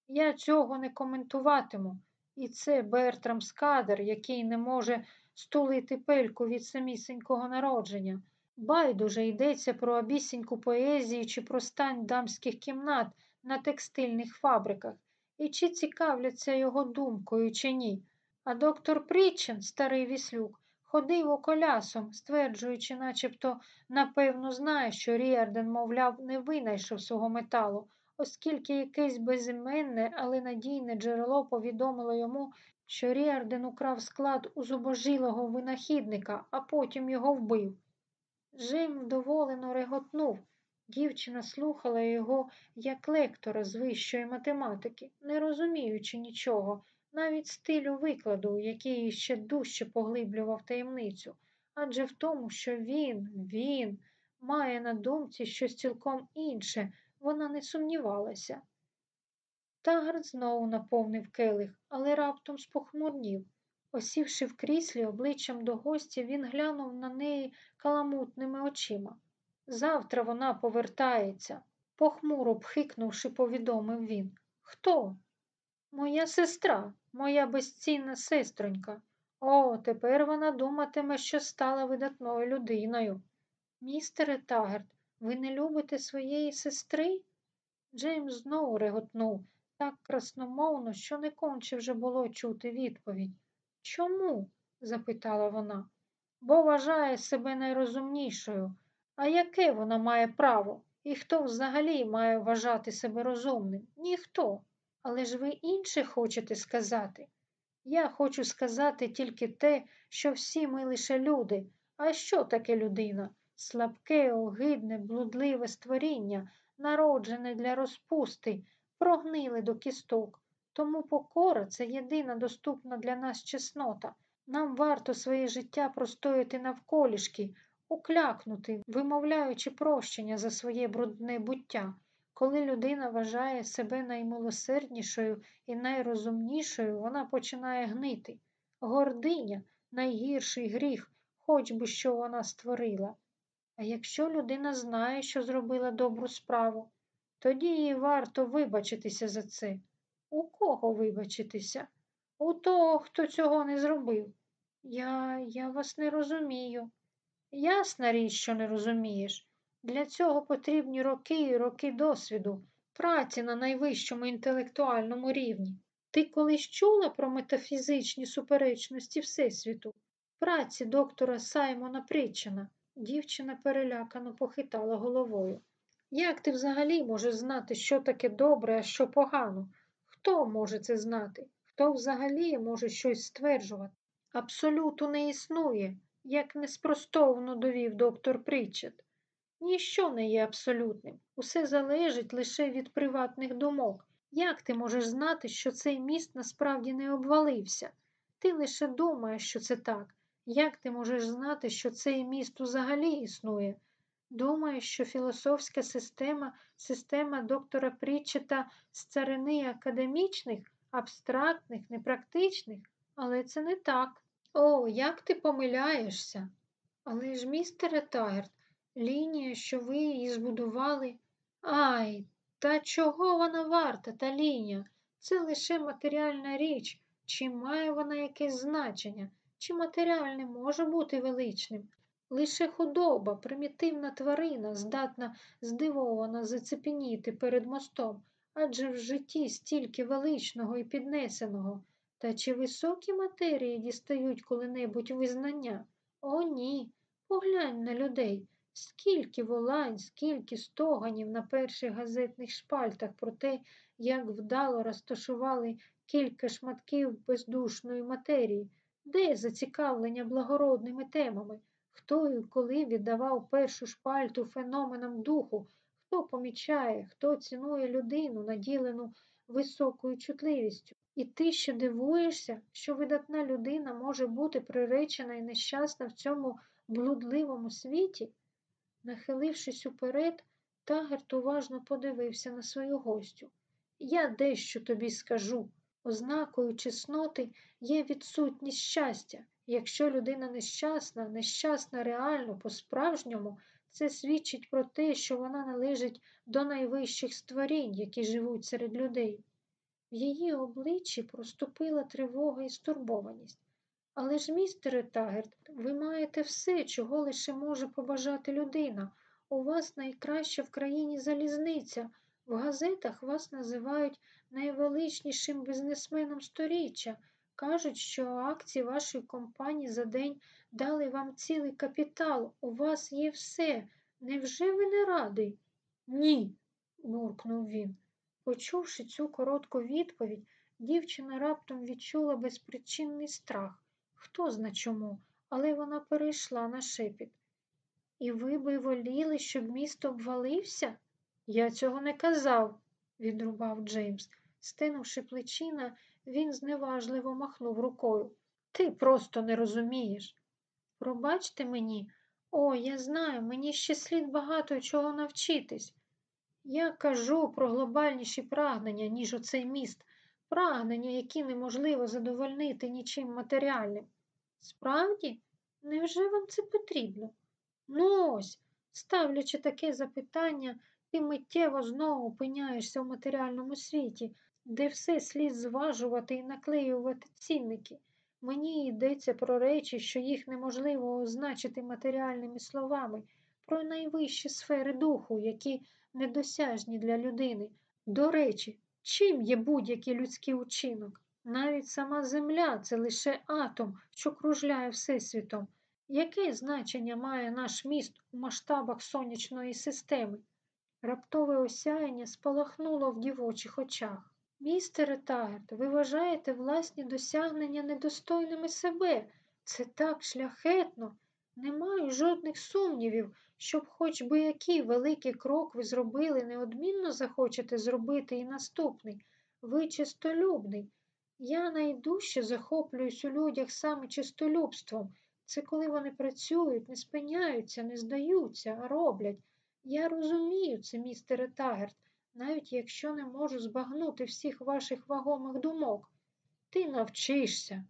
Я цього не коментуватиму. І це Бертрам Скадер, який не може стулити пельку від самісінького народження. Байдуже йдеться про японську поезію чи про стань дамських кімнат на текстильних фабриках і чи цікавляться його думкою, чи ні. А доктор Притчет, старий віслюк, ходив околясом, стверджуючи, начебто, напевно, знає, що Ріарден, мовляв, не винайшов свого металу, оскільки якесь безіменне, але надійне джерело повідомило йому, що Ріарден украв склад у зубожилого винахідника, а потім його вбив. Жим вдоволено реготнув. Дівчина слухала його як лектора з вищої математики, не розуміючи нічого, навіть стилю викладу, який ще дужче поглиблював таємницю, адже в тому, що він, він має на думці щось цілком інше, вона не сумнівалася. Тагард знову наповнив келих, але раптом спохмурнів. Осівши в кріслі обличчям до гостя, він глянув на неї каламутними очима. Завтра вона повертається, похмуро пхикнувши, повідомив він. Хто? Моя сестра, моя безцінна сестронька. О, тепер вона думатиме, що стала видатною людиною. Містере Тагерт, ви не любите своєї сестри? Джеймс знову реготнув так красномовно, що не конче вже було чути відповідь. Чому? запитала вона. Бо вважає себе найрозумнішою. А яке вона має право? І хто взагалі має вважати себе розумним? Ніхто. Але ж ви інше хочете сказати? Я хочу сказати тільки те, що всі ми лише люди. А що таке людина? Слабке, огидне, блудливе створіння, народжене для розпусти, прогнили до кісток. Тому покора це єдина доступна для нас чеснота. Нам варто своє життя простояти навколішки, уклякнути, вимовляючи прощення за своє брудне буття. Коли людина вважає себе наймилосерднішою і найрозумнішою, вона починає гнити. Гординя найгірший гріх, хоч би що вона створила. А якщо людина знає, що зробила добру справу, тоді їй варто вибачитися за це. У кого вибачитися? У того, хто цього не зробив. Я, я вас не розумію. Ясна річ, що не розумієш. Для цього потрібні роки і роки досвіду, праці на найвищому інтелектуальному рівні. Ти колись чула про метафізичні суперечності Всесвіту? Праці доктора Саймона Притчена. Дівчина перелякано похитала головою. Як ти взагалі можеш знати, що таке добре, а що погано? Хто може це знати? Хто взагалі може щось стверджувати? Абсолюту не існує, як неспростовно довів доктор Притчет. Ніщо не є абсолютним. Усе залежить лише від приватних думок. Як ти можеш знати, що цей міст насправді не обвалився? Ти лише думаєш, що це так. Як ти можеш знати, що цей міст взагалі існує? Думаєш, що філософська система, система доктора Прітчета з царини академічних, абстрактних, непрактичних, але це не так. О, як ти помиляєшся. Але ж, містере Тагерт, лінія, що ви її збудували. Ай, та чого вона варта, та лінія? Це лише матеріальна річ, чи має вона якесь значення, чи матеріальне може бути величним. Лише худоба, примітивна тварина, здатна здивовано зацепеніти перед мостом, адже в житті стільки величного і піднесеного. Та чи високі матерії дістають коли-небудь визнання? О, ні. Поглянь на людей. Скільки волань, скільки стоганів на перших газетних шпальтах про те, як вдало розташували кілька шматків бездушної матерії, де зацікавлення благородними темами, хто і коли віддавав першу шпальту феноменам духу, хто помічає, хто цінує людину, наділену високою чутливістю. І ти ще дивуєшся, що видатна людина може бути приречена і нещасна в цьому блудливому світі? Нахилившись уперед, Тагерт уважно подивився на свою гостю. Я дещо тобі скажу. Ознакою чесноти є відсутність щастя. Якщо людина нещасна, нещасна реально, по-справжньому, це свідчить про те, що вона належить до найвищих створінь, які живуть серед людей. В її обличчі проступила тривога і стурбованість. Але ж, містере Тагерт, ви маєте все, чого лише може побажати людина. У вас найкраща в країні залізниця. В газетах вас називають найвеличнішим бізнесменом сторіччя. Кажуть, що акції вашої компанії за день дали вам цілий капітал. У вас є все. Невже ви не радий? Ні, буркнув він. Почувши цю коротку відповідь, дівчина раптом відчула безпричинний страх. Хто зна чому, але вона перейшла на шепіт. І ви би воліли, щоб місто обвалився? Я цього не казав, відрубав Джеймс. Стинувши плечина, він зневажливо махнув рукою. Ти просто не розумієш. Пробачте мені, о, я знаю, мені ще слід багато чого навчитись. Я кажу про глобальніші прагнення, ніж оцей міст, прагнення, які неможливо задовольнити нічим матеріальним. Справді, невже вам це потрібно? Ну ось, ставлячи таке запитання, ти миттєво знову опиняєшся в матеріальному світі, де все слід зважувати і наклеювати цінники. Мені йдеться про речі, що їх неможливо означити матеріальними словами, про найвищі сфери духу, які недосяжні для людини, До речі, чим є будь-який людський учинок? Навіть сама Земля це лише атом, що кружляє Всесвітом. Яке значення має наш міст у масштабах сонячної системи? Раптове осяяння спалахнуло в дівочих очах. Містере Тагерт, ви вважаєте власні досягнення недостойними себе. Це так шляхетно. Не маю жодних сумнівів, щоб хоч би який великий крок ви зробили, неодмінно захочете зробити і наступний. Ви чистолюбний. Я найдужче захоплююсь у людях саме чистолюбством. Це коли вони працюють, не спиняються, не здаються, а роблять. Я розумію це, містере Тагерт, навіть якщо не можу збагнути всіх ваших вагомих думок. Ти навчишся.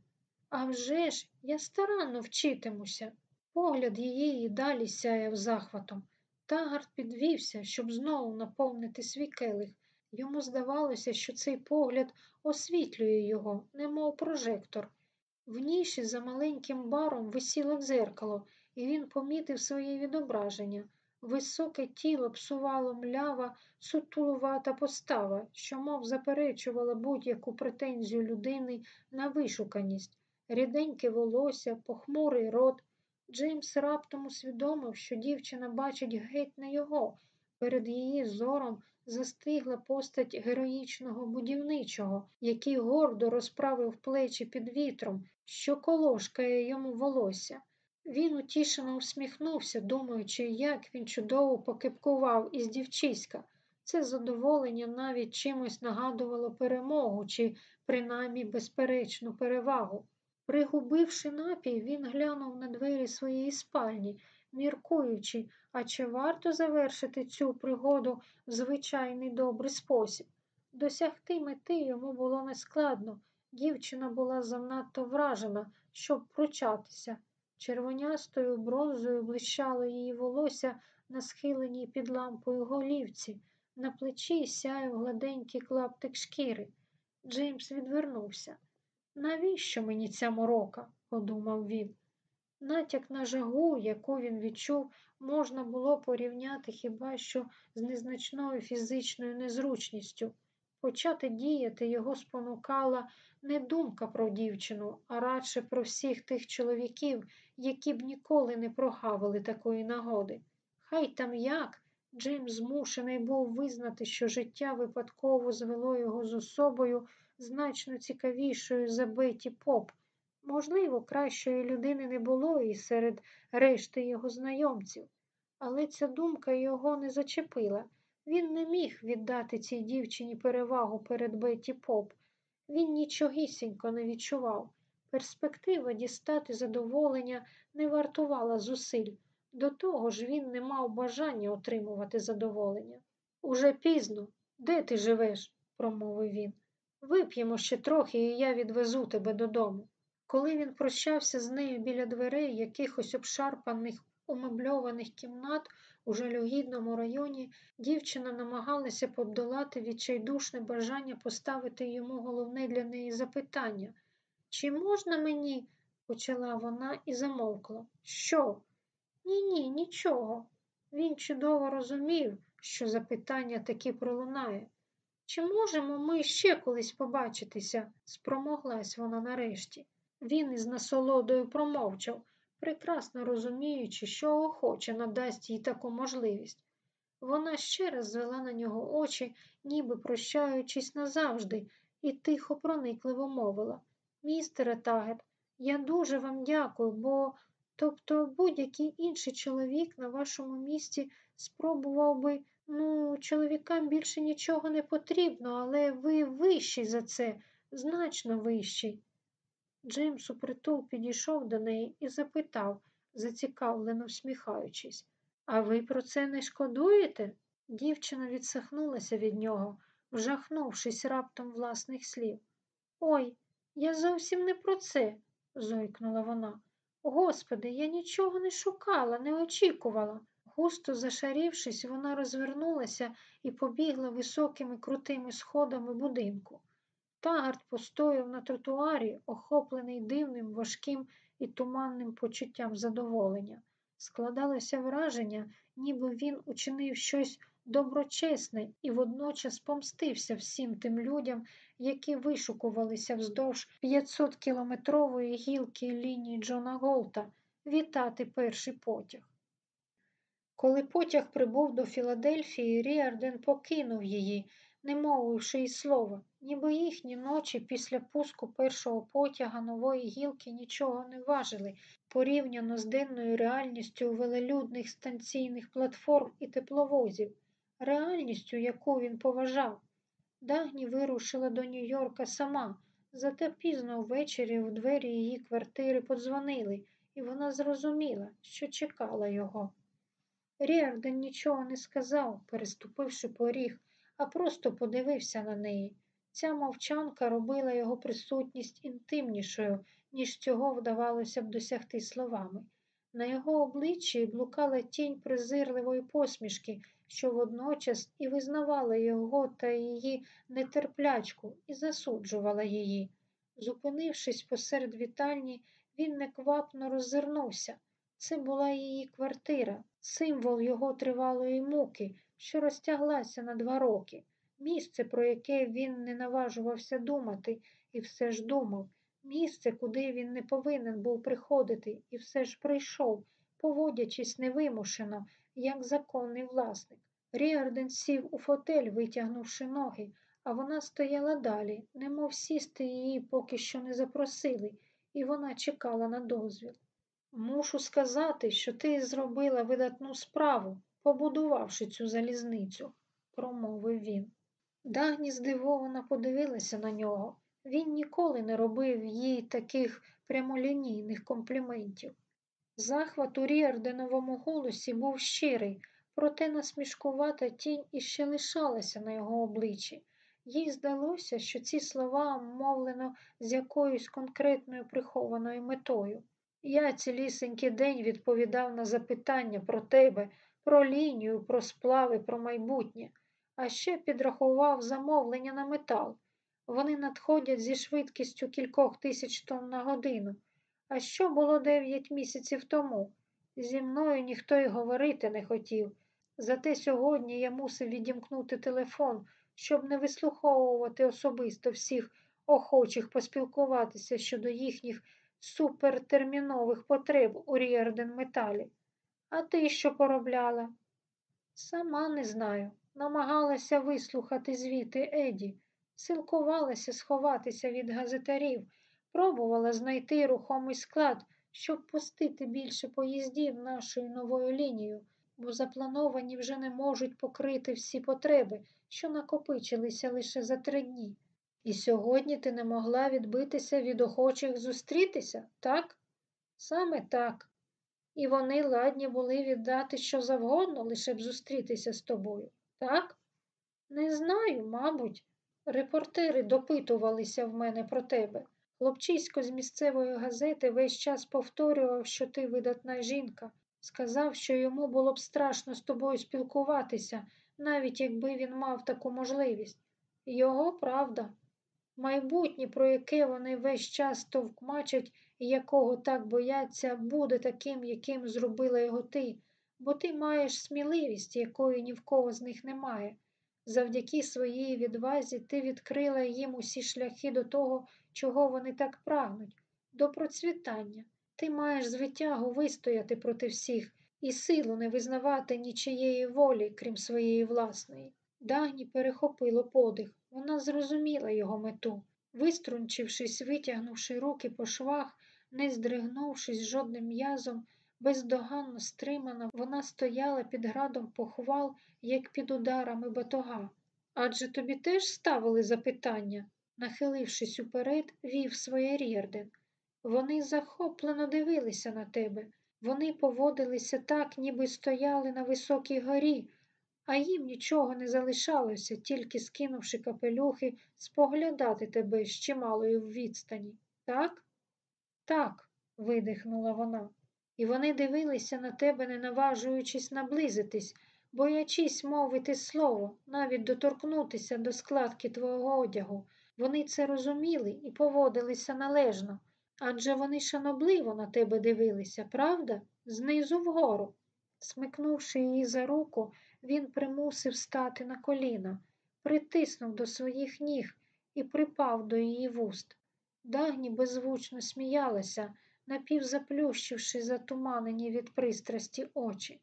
А вже ж я старанно вчитимуся. Погляд її і далі сяяв захватом. Тагард підвівся, щоб знову наповнити свій келих. Йому здавалося, що цей погляд освітлює його, немов прожектор. В ніші за маленьким баром висіло дзеркало, і він помітив своє відображення. Високе тіло псувало млява, сутулувата постава, що мов заперечувала будь-яку претензію людини на вишуканість, ріденьке волосся, похмурий рот. Джеймс раптом усвідомив, що дівчина бачить геть не його. Перед її зором застигла постать героїчного будівничого, який гордо розправив плечі під вітром, що колошкає йому волосся. Він утішено усміхнувся, думаючи, як він чудово покипкував із дівчиська. Це задоволення навіть чимось нагадувало перемогу чи принаймні безперечну перевагу. Пригубивши напій, він глянув на двері своєї спальні, міркуючи, а чи варто завершити цю пригоду в звичайний добрий спосіб. Досягти мети йому було нескладно. Дівчина була занадто вражена, щоб пручатися. Червонястою бронзою блищало її волосся на схиленій під лампою голівці, на плечі сяяв гладенький клаптик шкіри. Джеймс відвернувся. Навіщо мені ця морока? подумав він. Натяк на жагу, яку він відчув, можна було порівняти хіба що з незначною фізичною незручністю. Почати діяти його спонукала не думка про дівчину, а радше про всіх тих чоловіків, які б ніколи не прогавили такої нагоди. Хай там як, Джеймс змушений був визнати, що життя випадково звело його з особою значно цікавішою за Беті Поп. Можливо, кращої людини не було і серед решти його знайомців, але ця думка його не зачепила. Він не міг віддати цій дівчині перевагу перед Беті Поп. Він нічогісінько не відчував. Перспектива дістати задоволення не вартувала зусиль. До того ж він не мав бажання отримувати задоволення. Уже пізно. Де ти живеш? промовив він. Вип'ємо ще трохи, і я відвезу тебе додому. Коли він прощався з нею біля дверей якихось обшарпаних умебльованих кімнат у жалюгідному районі, дівчина намагалася подолати відчайдушне бажання поставити йому головне для неї запитання. Чи можна мені? почала вона і замовкла. Що? Ні, ні, нічого. Він чудово розумів, що запитання таки пролунає. Чи можемо ми ще колись побачитися? спромоглась вона нарешті. Він із насолодою промовчав, прекрасно розуміючи, що охоче надасть їй таку можливість. Вона ще раз звела на нього очі, ніби прощаючись назавжди, і тихо проникливо мовила Містере Тагет, я дуже вам дякую, бо, тобто, будь-який інший чоловік на вашому місці спробував би, ну, чоловікам більше нічого не потрібно, але ви вищий за це, значно вищий. Джеймс упритул підійшов до неї і запитав, зацікавлено всміхаючись, А ви про це не шкодуєте? Дівчина відсахнулася від нього, вжахнувшись раптом власних слів. Ой, я зовсім не про це, зойкнула вона. Господи, я нічого не шукала, не очікувала. Густо зашарівшись, вона розвернулася і побігла високими крутими сходами будинку. Тагард постояв на тротуарі, охоплений дивним, важким і туманним почуттям задоволення. Складалося враження, ніби він учинив щось доброчесне і водночас помстився всім тим людям, які вишукувалися вздовж 500-кілометрової гілки лінії Джона Голта вітати перший потяг. Коли потяг прибув до Філадельфії, Ріарден покинув її, не мовивши й слова, ніби їхні ночі після пуску першого потяга нової гілки нічого не важили порівняно з денною реальністю велелюдних станційних платформ і тепловозів, реальністю, яку він поважав. Дагні вирушила до Нью-Йорка сама, зате пізно ввечері в двері її квартири подзвонили, і вона зрозуміла, що чекала його. Ріарден нічого не сказав, переступивши поріг, а просто подивився на неї. Ця мовчанка робила його присутність інтимнішою, ніж цього вдавалося б досягти словами. На його обличчі блукала тінь презирливої посмішки, що водночас і визнавала його та її нетерплячку і засуджувала її. Зупинившись посеред вітальні, він неквапно роззирнувся. Це була її квартира, символ його тривалої муки, що розтяглася на два роки, місце, про яке він не наважувався думати, і все ж думав, місце, куди він не повинен був приходити, і все ж прийшов, поводячись невимушено, як законний власник. Ріарден сів у фотель, витягнувши ноги, а вона стояла далі, немов сісти її поки що не запросили, і вона чекала на дозвіл. Мушу сказати, що ти зробила видатну справу, побудувавши цю залізницю, промовив він. Дагні здивовано подивилася на нього. Він ніколи не робив їй таких прямолінійних компліментів. Захват у Ріарденовому голосі був щирий, проте насмішкувата тінь іще лишалася на його обличчі. Їй здалося, що ці слова мовлено з якоюсь конкретною прихованою метою. Я цілісенький день відповідав на запитання про тебе, про лінію, про сплави, про майбутнє, а ще підрахував замовлення на метал. Вони надходять зі швидкістю кількох тисяч тонн на годину. А що було дев'ять місяців тому? Зі мною ніхто й говорити не хотів. Зате сьогодні я мусив відімкнути телефон, щоб не вислуховувати особисто всіх охочих поспілкуватися щодо їхніх супертермінових потреб у Ріарден металі. А ти що поробляла? Сама не знаю. Намагалася вислухати звіти Еді, силкувалася сховатися від газетарів, пробувала знайти рухомий склад, щоб пустити більше поїздів нашою новою лінією, бо заплановані вже не можуть покрити всі потреби, що накопичилися лише за три дні. І сьогодні ти не могла відбитися від охочих зустрітися, так? Саме так. І вони ладні були віддати що завгодно, лише б зустрітися з тобою, так? Не знаю, мабуть. Репортери допитувалися в мене про тебе. Хлопчисько з місцевої газети весь час повторював, що ти видатна жінка. Сказав, що йому було б страшно з тобою спілкуватися, навіть якби він мав таку можливість. Його правда. Майбутнє, про яке вони весь час товкмачать і якого так бояться, буде таким, яким зробила його ти, бо ти маєш сміливість, якої ні в кого з них немає. Завдяки своїй відвазі ти відкрила їм усі шляхи до того, чого вони так прагнуть, до процвітання. Ти маєш звитягу вистояти проти всіх і силу не визнавати нічиєї волі, крім своєї власної. Дагні перехопило подих. Вона зрозуміла його мету. Виструнчившись, витягнувши руки по швах, не здригнувшись жодним м'язом, бездоганно стримана, вона стояла під градом похвал, як під ударами батога. Адже тобі теж ставили запитання, нахилившись уперед, вів своє Рєрден. Вони захоплено дивилися на тебе. Вони поводилися так, ніби стояли на високій горі, а їм нічого не залишалося, тільки скинувши капелюхи, споглядати тебе з чималою в відстані. Так? Так, видихнула вона. І вони дивилися на тебе, не наважуючись наблизитись, боячись мовити слово, навіть доторкнутися до складки твого одягу. Вони це розуміли і поводилися належно. Адже вони шанобливо на тебе дивилися, правда? Знизу вгору. Смикнувши її за руку, він примусив стати на коліна, притиснув до своїх ніг і припав до її вуст. Дагні беззвучно сміялася, напівзаплющивши затуманені від пристрасті очі.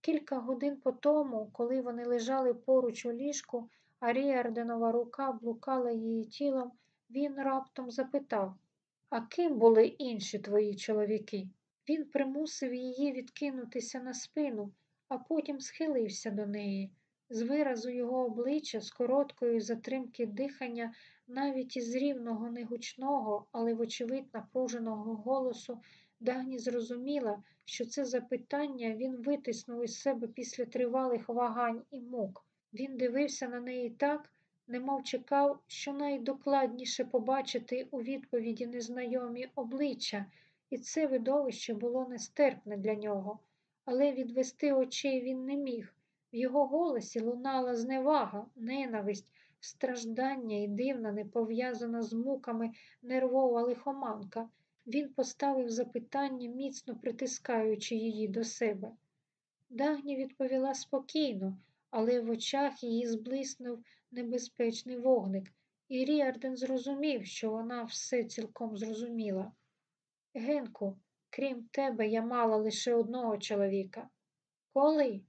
Кілька годин по тому, коли вони лежали поруч у ліжку, а Ріарденова рука блукала її тілом, він раптом запитав А ким були інші твої чоловіки? Він примусив її відкинутися на спину, а потім схилився до неї. З виразу його обличчя, з короткої затримки дихання, навіть із рівного негучного, але, вочевидь, напруженого голосу, Дагні зрозуміла, що це запитання він витиснув із себе після тривалих вагань і мук. Він дивився на неї так, немов чекав, що найдокладніше побачити у відповіді незнайомі обличчя, і це видовище було нестерпне для нього, але відвести очей він не міг. В його голосі лунала зневага, ненависть, страждання і дивна, не пов'язана з муками нервова лихоманка. Він поставив запитання, міцно притискаючи її до себе. Дагні відповіла спокійно, але в очах її зблиснув небезпечний вогник, і Ріарден зрозумів, що вона все цілком зрозуміла. Генку, крім тебе, я мала лише одного чоловіка. Коли?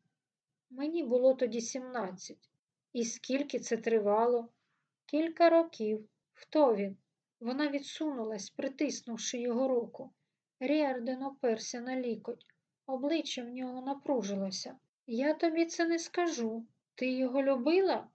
Мені було тоді сімнадцять. І скільки це тривало? Кілька років. Хто він? Вона відсунулась, притиснувши його руку. Ріарден оперся на лікоть. Обличчя в нього напружилося. Я тобі це не скажу. Ти його любила?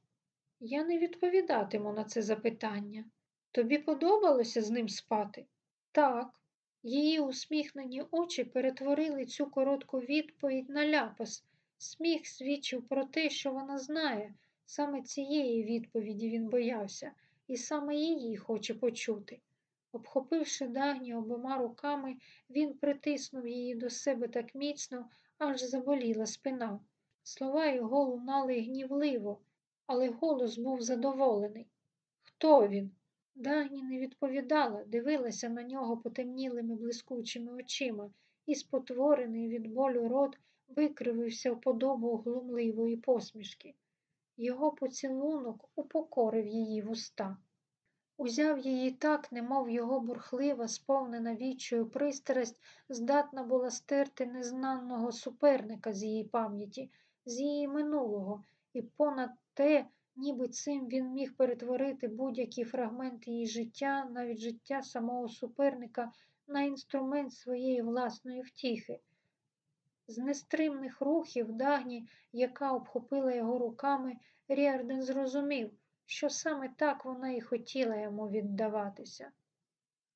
Я не відповідатиму на це запитання. Тобі подобалося з ним спати? Так. Її усміхнені очі перетворили цю коротку відповідь на ляпас. Сміх свідчив про те, що вона знає. Саме цієї відповіді він боявся, і саме її хоче почути. Обхопивши дагні обома руками, він притиснув її до себе так міцно, аж заболіла спина. Слова його лунали гнівливо, але голос був задоволений. Хто він? Дагні не відповідала, дивилася на нього потемнілими блискучими очима, і спотворений від болю рот викривився в подобу глумливої посмішки. Його поцілунок упокорив її вуста. Узяв її так, немов його бурхлива, сповнена вічою пристрасть, здатна була стерти незнаного суперника з її пам'яті, з її минулого, і понад те, ніби цим він міг перетворити будь-який фрагмент її життя, навіть життя самого суперника, на інструмент своєї власної втіхи. З нестримних рухів Дагні, яка обхопила його руками, Ріарден зрозумів, що саме так вона і хотіла йому віддаватися.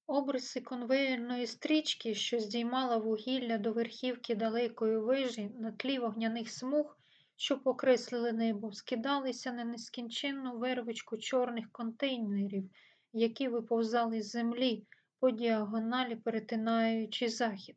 Обриси конвеєрної стрічки, що здіймала вугілля до верхівки далекої вежі на тлі вогняних смуг, що покреслили небо, скидалися на нескінченну вервичку чорних контейнерів, які виповзали з землі по діагоналі, перетинаючи захід.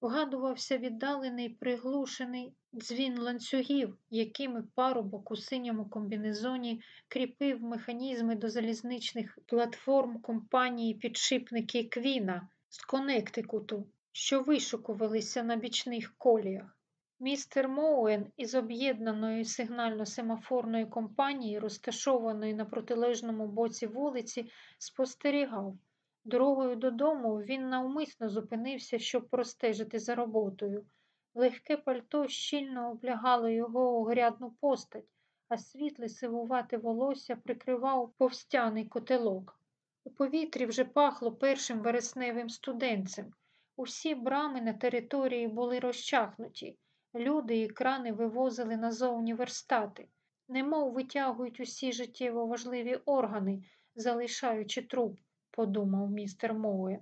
Вгадувався віддалений приглушений дзвін ланцюгів, якими парубок у синьому комбінезоні кріпив механізми до залізничних платформ компанії підшипники Квіна з Коннектикуту, що вишукувалися на бічних коліях. Містер Моуен із об'єднаної сигнально-семафорної компанії, розташованої на протилежному боці вулиці, спостерігав. Дорогою додому він навмисно зупинився, щоб простежити за роботою. Легке пальто щільно облягало його огрядну постать, а світле сивувате волосся прикривав повстяний котелок. У повітрі вже пахло першим вересневим студенцем. Усі брами на території були розчахнуті. Люди і крани вивозили назовні верстати, немов витягують усі життєво важливі органи, залишаючи труп подумав містер Моуе.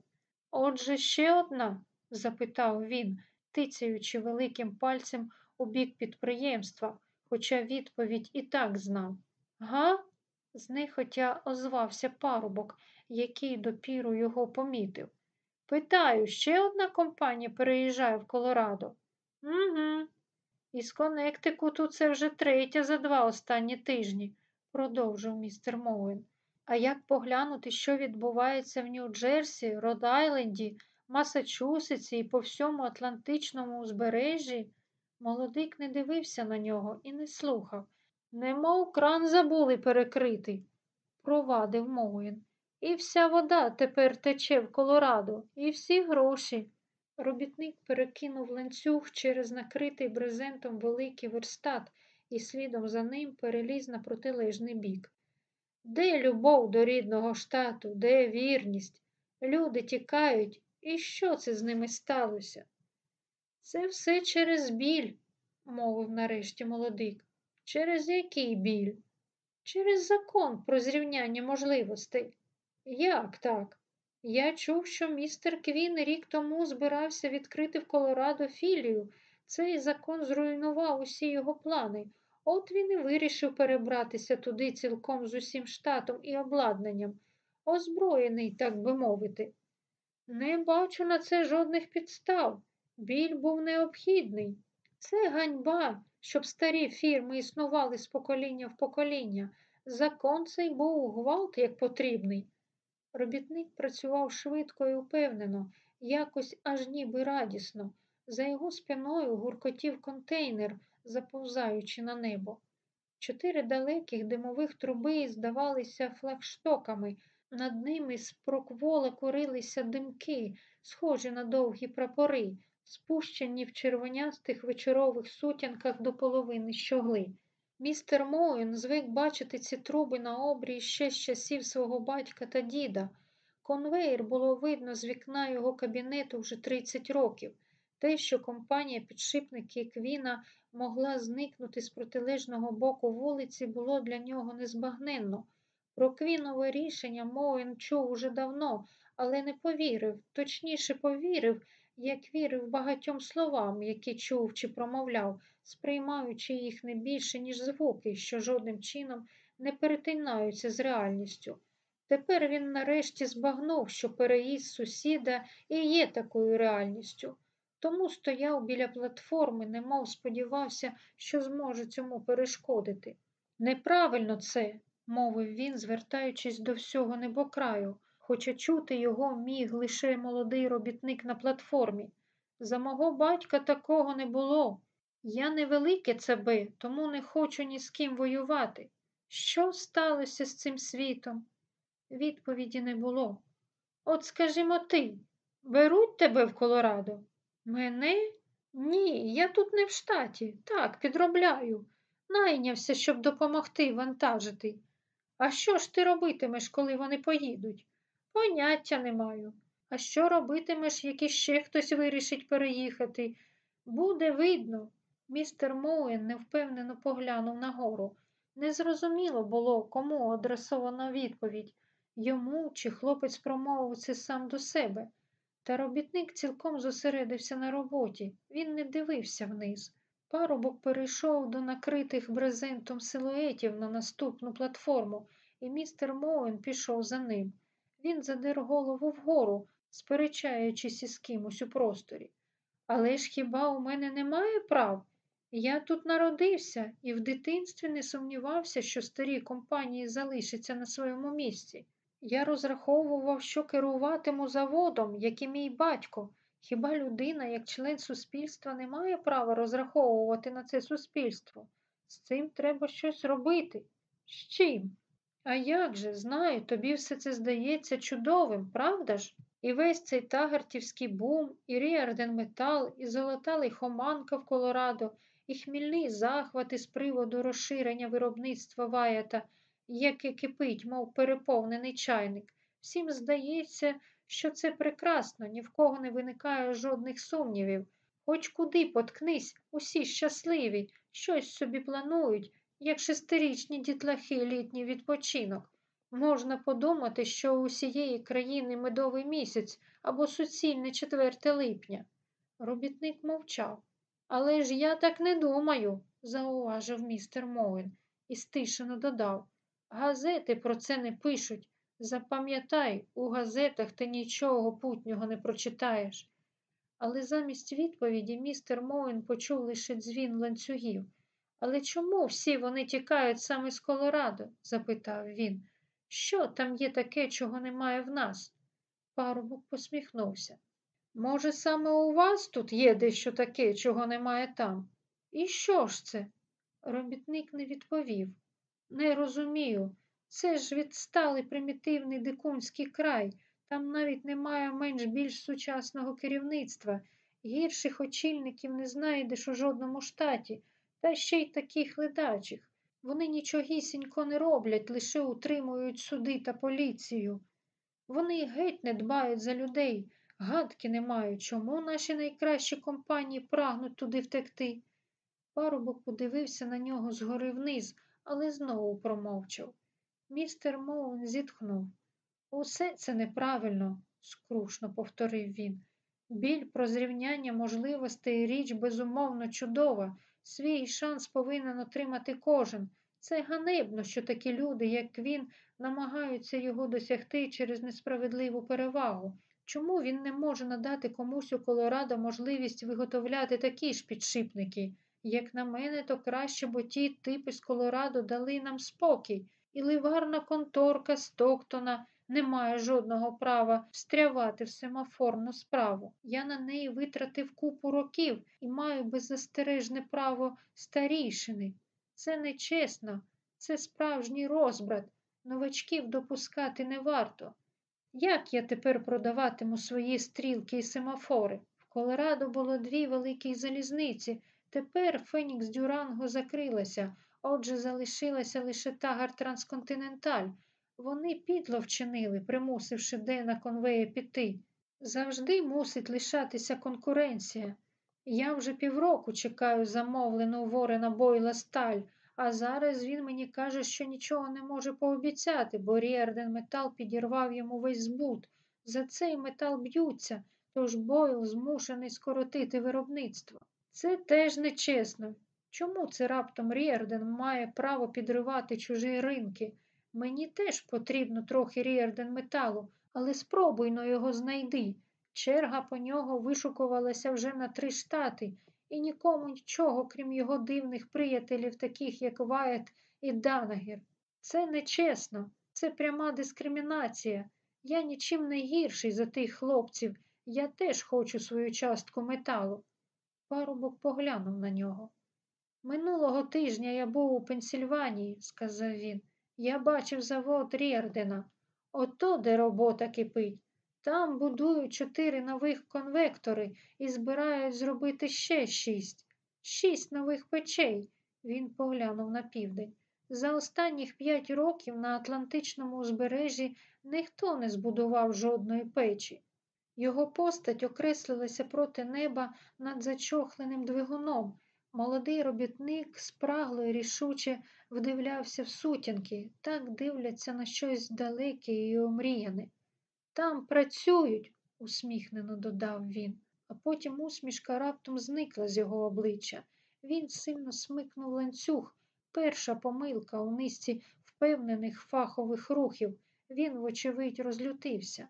Отже, ще одна? запитав він, тицяючи великим пальцем у бік підприємства, хоча відповідь і так знав. Га? знехотя озвався парубок, який допіру його помітив. Питаю, ще одна компанія переїжджає в Колорадо? Угу. Із Коннектикуту це вже третя за два останні тижні, продовжив містер Моуен. А як поглянути, що відбувається в Нью-Джерсі, Род-Айленді, Масачусетсі і по всьому Атлантичному узбережжі? Молодик не дивився на нього і не слухав. Немов кран забули перекрити, провадив Моуін. І вся вода тепер тече в Колорадо, і всі гроші. Робітник перекинув ланцюг через накритий брезентом великий верстат і слідом за ним переліз на протилежний бік. Де любов до рідного штату, де вірність? Люди тікають, і що це з ними сталося? Це все через біль, мовив нарешті молодик. Через який біль? Через закон про зрівняння можливостей. Як так? Я чув, що містер Квін рік тому збирався відкрити в Колорадо філію. Цей закон зруйнував усі його плани. От він і вирішив перебратися туди цілком з усім штатом і обладнанням, озброєний, так би мовити. Не бачу на це жодних підстав. Біль був необхідний. Це ганьба, щоб старі фірми існували з покоління в покоління. Закон цей був гвалт як потрібний. Робітник працював швидко і впевнено, якось аж ніби радісно. За його спиною гуркотів контейнер, заповзаючи на небо. Чотири далеких димових труби здавалися флагштоками, над ними з проквола курилися димки, схожі на довгі прапори, спущені в червонястих вечорових сутінках до половини щогли. Містер Моуін звик бачити ці труби на обрії ще з часів свого батька та діда. Конвейер було видно з вікна його кабінету вже 30 років. Те, що компанія підшипники Квіна могла зникнути з протилежного боку вулиці, було для нього незбагненно. Про Квінове рішення Моуін чув уже давно, але не повірив, точніше повірив, як вірив багатьом словам, які чув чи промовляв, сприймаючи їх не більше, ніж звуки, що жодним чином не перетинаються з реальністю. Тепер він нарешті збагнув, що переїзд сусіда і є такою реальністю. Тому стояв біля платформи, немов сподівався, що зможе цьому перешкодити. Неправильно це, мовив він, звертаючись до всього небокраю, хоча чути його міг лише молодий робітник на платформі. За мого батька такого не було. Я невелике цебе, тому не хочу ні з ким воювати. Що сталося з цим світом? Відповіді не було. От, скажімо, ти, беруть тебе в Колорадо? Мене? Ні, я тут не в штаті. Так, підробляю. Найнявся, щоб допомогти вантажити. А що ж ти робитимеш, коли вони поїдуть? Поняття не маю. А що робитимеш, як іще хтось вирішить переїхати? Буде видно. Містер Моуен невпевнено поглянув нагору. Незрозуміло було, кому адресована відповідь йому чи хлопець промовив це сам до себе. Та робітник цілком зосередився на роботі, він не дивився вниз. Парубок перейшов до накритих брезентом силуетів на наступну платформу, і містер Моуен пішов за ним. Він задер голову вгору, сперечаючись із кимось у просторі. Але ж хіба у мене немає прав? Я тут народився і в дитинстві не сумнівався, що старі компанії залишаться на своєму місці. Я розраховував, що керуватиму заводом, як і мій батько. Хіба людина, як член суспільства, не має права розраховувати на це суспільство? З цим треба щось робити. З чим? А як же, знаю, тобі все це здається чудовим, правда ж? І весь цей тагартівський бум, і Ріарден Метал, і золота лихоманка в Колорадо, і хмільний захват із приводу розширення виробництва Ваятта – яке кипить, мов переповнений чайник. Всім здається, що це прекрасно, ні в кого не виникає жодних сумнівів. Хоч куди поткнись, усі щасливі, щось собі планують, як шестирічні дітлахи літній відпочинок. Можна подумати, що у усієї країни медовий місяць або суцільне 4 липня. Робітник мовчав. Але ж я так не думаю, зауважив містер Моуін і стишено додав. Газети про це не пишуть. Запам'ятай, у газетах ти нічого путнього не прочитаєш. Але замість відповіді містер Моуін почув лише дзвін ланцюгів. Але чому всі вони тікають саме з Колорадо? запитав він. Що там є таке, чого немає в нас? Парубок посміхнувся. Може, саме у вас тут є дещо таке, чого немає там? І що ж це? Робітник не відповів. Не розумію. Це ж відсталий примітивний дикунський край. Там навіть немає менш більш сучасного керівництва. Гірших очільників не знайдеш у жодному штаті, та ще й таких ледачих. Вони нічогісінько не роблять, лише утримують суди та поліцію. Вони геть не дбають за людей, гадки не мають, чому наші найкращі компанії прагнуть туди втекти. Парубок подивився на нього згори вниз, але знову промовчав. Містер Моун зітхнув. Усе це неправильно, скрушно повторив він. Біль про зрівняння можливостей річ безумовно чудова. Свій шанс повинен отримати кожен. Це ганебно, що такі люди, як він, намагаються його досягти через несправедливу перевагу. Чому він не може надати комусь у Колорадо можливість виготовляти такі ж підшипники? Як на мене, то краще, бо ті типи з Колорадо дали нам спокій, і ливарна конторка Стоктона не має жодного права встрявати в семафорну справу. Я на неї витратив купу років і маю беззастережне право старішини. Це нечесно, це справжній розбрат. Новачків допускати не варто. Як я тепер продаватиму свої стрілки і семафори? В Колорадо було дві великі залізниці. Тепер Фенікс Дюранго закрилася, отже, залишилася лише тагар Трансконтиненталь. Вони підло вчинили, примусивши Дена Конвея піти. Завжди мусить лишатися конкуренція. Я вже півроку чекаю замовлену у Ворена Бойла сталь, а зараз він мені каже, що нічого не може пообіцяти, бо Ріарден метал підірвав йому весь збут. За цей метал б'ються, тож Бойл змушений скоротити виробництво. Це теж нечесно. Чому це раптом Ріарден має право підривати чужі ринки? Мені теж потрібно трохи Ріарден металу, але спробуй-но його знайди. Черга по нього вишукувалася вже на три штати, і нікому нічого, крім його дивних приятелів, таких як Вайет і Данагер. Це нечесно, це пряма дискримінація. Я нічим не гірший за тих хлопців. Я теж хочу свою частку металу. Парубок поглянув на нього. Минулого тижня я був у Пенсільванії, сказав він. Я бачив завод Рєрдена. Ото де робота кипить. Там будують чотири нових конвектори і збирають зробити ще шість. Шість нових печей. Він поглянув на південь. За останніх п'ять років на Атлантичному узбережжі ніхто не збудував жодної печі. Його постать окреслилася проти неба над зачохленим двигуном. Молодий робітник спрагло і рішуче вдивлявся в сутінки, так дивляться на щось далеке і омріяне. Там працюють, усміхнено додав він, а потім усмішка раптом зникла з його обличчя. Він сильно смикнув ланцюг. Перша помилка у низці впевнених фахових рухів. Він, вочевидь, розлютився.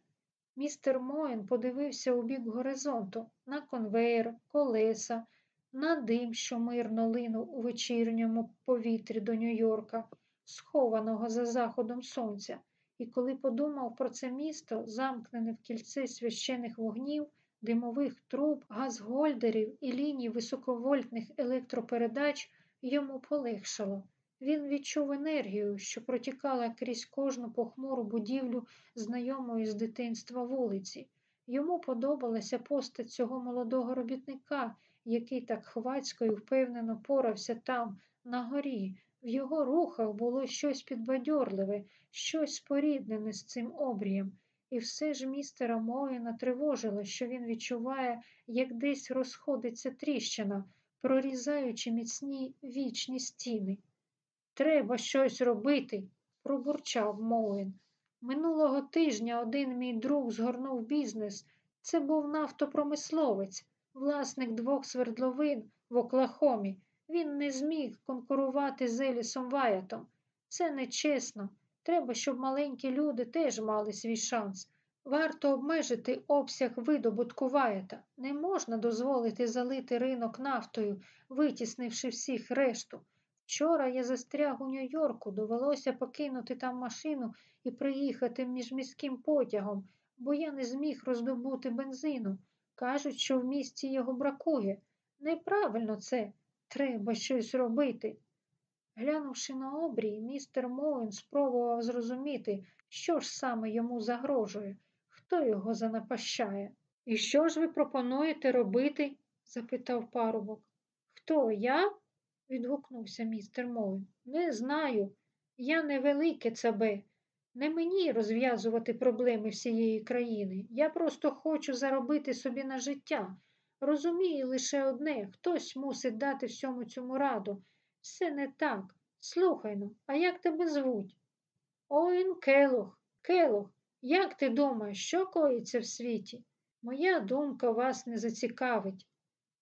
Містер Моен подивився у бік горизонту на конвейер, колеса, на дим, що мирно линув у вечірньому повітрі до Нью-Йорка, схованого за заходом сонця, і коли подумав про це місто, замкнене в кільце священих вогнів, димових труб, газгольдерів і ліній високовольтних електропередач, йому полегшало. Він відчув енергію, що протікала крізь кожну похмуру будівлю знайомої з дитинства вулиці. Йому подобалася постать цього молодого робітника, який так хвацько і впевнено порався там, на горі. В його рухах було щось підбадьорливе, щось споріднене з цим обрієм. І все ж містера Моїна тривожило, що він відчуває, як десь розходиться тріщина, прорізаючи міцні вічні стіни. Треба щось робити, пробурчав Моуін. Минулого тижня один мій друг згорнув бізнес. Це був нафтопромисловець, власник двох свердловин в Оклахомі. Він не зміг конкурувати з Елісом Ваятом. Це нечесно. Треба, щоб маленькі люди теж мали свій шанс. Варто обмежити обсяг видобутку Ваята. Не можна дозволити залити ринок нафтою, витіснивши всіх решту. Вчора я застряг у Нью-Йорку, довелося покинути там машину і приїхати міжміським потягом, бо я не зміг роздобути бензину. Кажуть, що в місті його бракує. Неправильно це. Треба щось робити. Глянувши на обрій, містер Моуін спробував зрозуміти, що ж саме йому загрожує, хто його занапащає. І що ж ви пропонуєте робити? запитав парубок. Хто я? відгукнувся містер Моуін. Не знаю. Я невелике цабе. Не мені розв'язувати проблеми всієї країни. Я просто хочу заробити собі на життя. Розумію лише одне хтось мусить дати всьому цьому раду. Все не так. Слухай ну, а як тебе звуть? Оін Келох, Келох, як ти думаєш, що коїться в світі? Моя думка вас не зацікавить.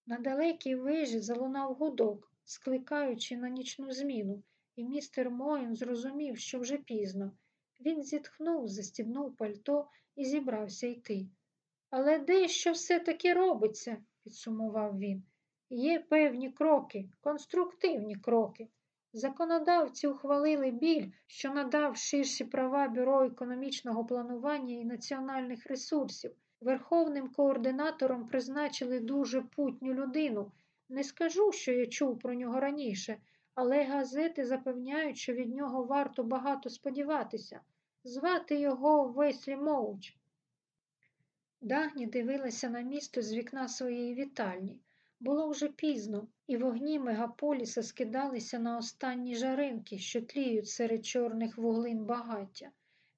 На далекій вежі залунав гудок, скликаючи на нічну зміну, і містер Моїн зрозумів, що вже пізно. Він зітхнув, застібнув пальто і зібрався йти. Але дещо все-таки робиться, підсумував він. Є певні кроки, конструктивні кроки. Законодавці ухвалили біль, що надав ширші права Бюро економічного планування і національних ресурсів. Верховним координатором призначили дуже путню людину. Не скажу, що я чув про нього раніше, але газети запевняють, що від нього варто багато сподіватися. Звати його Веслі Моуч. Дагні дивилася на місто з вікна своєї вітальні. Було вже пізно, і вогні мегаполіса скидалися на останні жаринки, що тліють серед чорних вуглин багаття.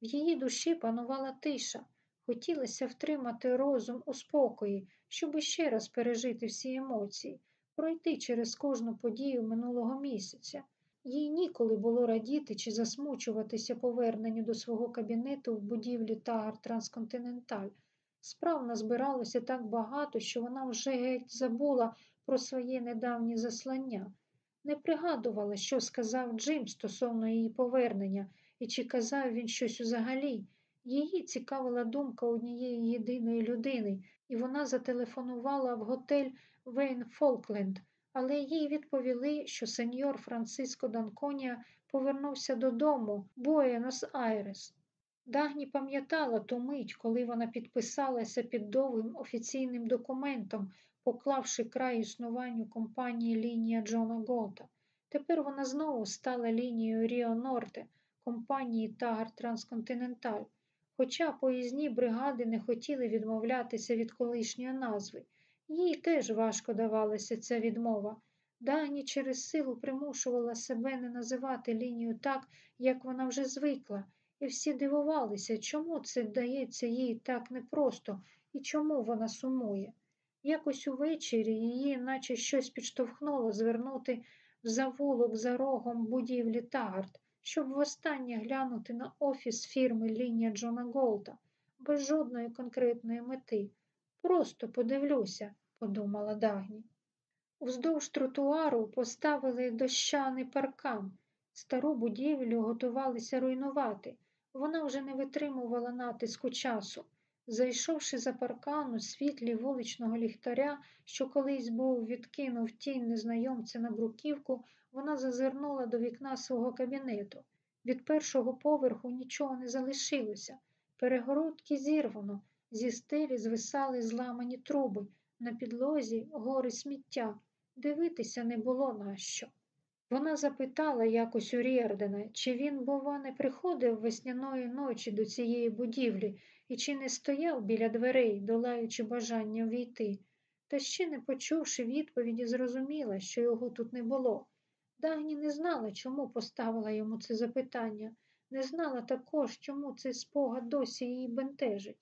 В її душі панувала тиша. Хотілося втримати розум у спокої, щоб іще раз пережити всі емоції, пройти через кожну подію минулого місяця. Їй ніколи було радіти чи засмучуватися поверненню до свого кабінету в будівлі Тагар Трансконтиненталь. Справ назбиралося так багато, що вона вже геть забула про своє недавнє заслання. Не пригадувала, що сказав Джим стосовно її повернення, і чи казав він щось взагалі. Її цікавила думка однієї єдиної людини, і вона зателефонувала в готель Вейн Фолкленд, але їй відповіли, що сеньор Франциско Данконія повернувся додому Буенос Айрес. Дагні пам'ятала ту мить, коли вона підписалася під довгим офіційним документом, поклавши край існуванню компанії лінія Джона Голта. Тепер вона знову стала лінією Ріо Норте, компанії Тагар Трансконтиненталь. Хоча поїзні бригади не хотіли відмовлятися від колишньої назви. Їй теж важко давалася ця відмова. Дагні через силу примушувала себе не називати лінію так, як вона вже звикла, і всі дивувалися, чому це дається їй так непросто і чому вона сумує. Якось увечері її, наче щось підштовхнуло звернути в завулок за рогом будівлі Тагард, щоб востаннє глянути на офіс фірми лінія Джона Голта, без жодної конкретної мети. Просто подивлюся, подумала Дагні. Уздовж тротуару поставили дощаний паркан. Стару будівлю готувалися руйнувати. Вона вже не витримувала натиску часу. Зайшовши за паркан у світлі вуличного ліхтаря, що колись був відкинув тінь незнайомця на бруківку, вона зазирнула до вікна свого кабінету. Від першого поверху нічого не залишилося. Перегородки зірвано, зі стелі звисали зламані труби, на підлозі гори сміття. Дивитися не було на що. Вона запитала якось у Рєрдена, чи він, бува, не приходив весняної ночі до цієї будівлі і чи не стояв біля дверей, долаючи бажання війти. Та ще не почувши відповіді, зрозуміла, що його тут не було. Дагні не знала, чому поставила йому це запитання, не знала також, чому цей спогад досі її бентежить.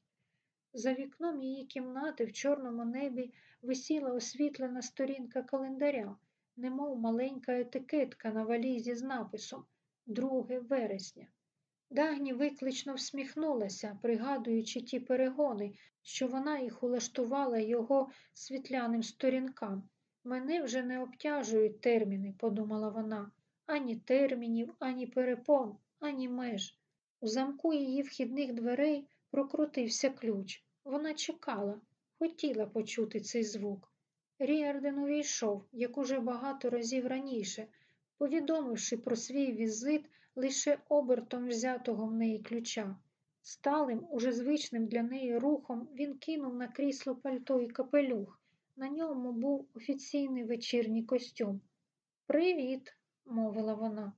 За вікном її кімнати в чорному небі висіла освітлена сторінка календаря, немов маленька етикетка на валізі з написом 2 вересня. Дагні виклично всміхнулася, пригадуючи ті перегони, що вона їх улаштувала його світляним сторінкам. Мене вже не обтяжують терміни, подумала вона, ані термінів, ані перепон, ані меж. У замку її вхідних дверей прокрутився ключ. Вона чекала, хотіла почути цей звук. Ріарден увійшов, як уже багато разів раніше, повідомивши про свій візит лише обертом взятого в неї ключа. Сталим, уже звичним для неї рухом він кинув на крісло пальто і капелюх. На ньому був офіційний вечірній костюм. Привіт, мовила вона.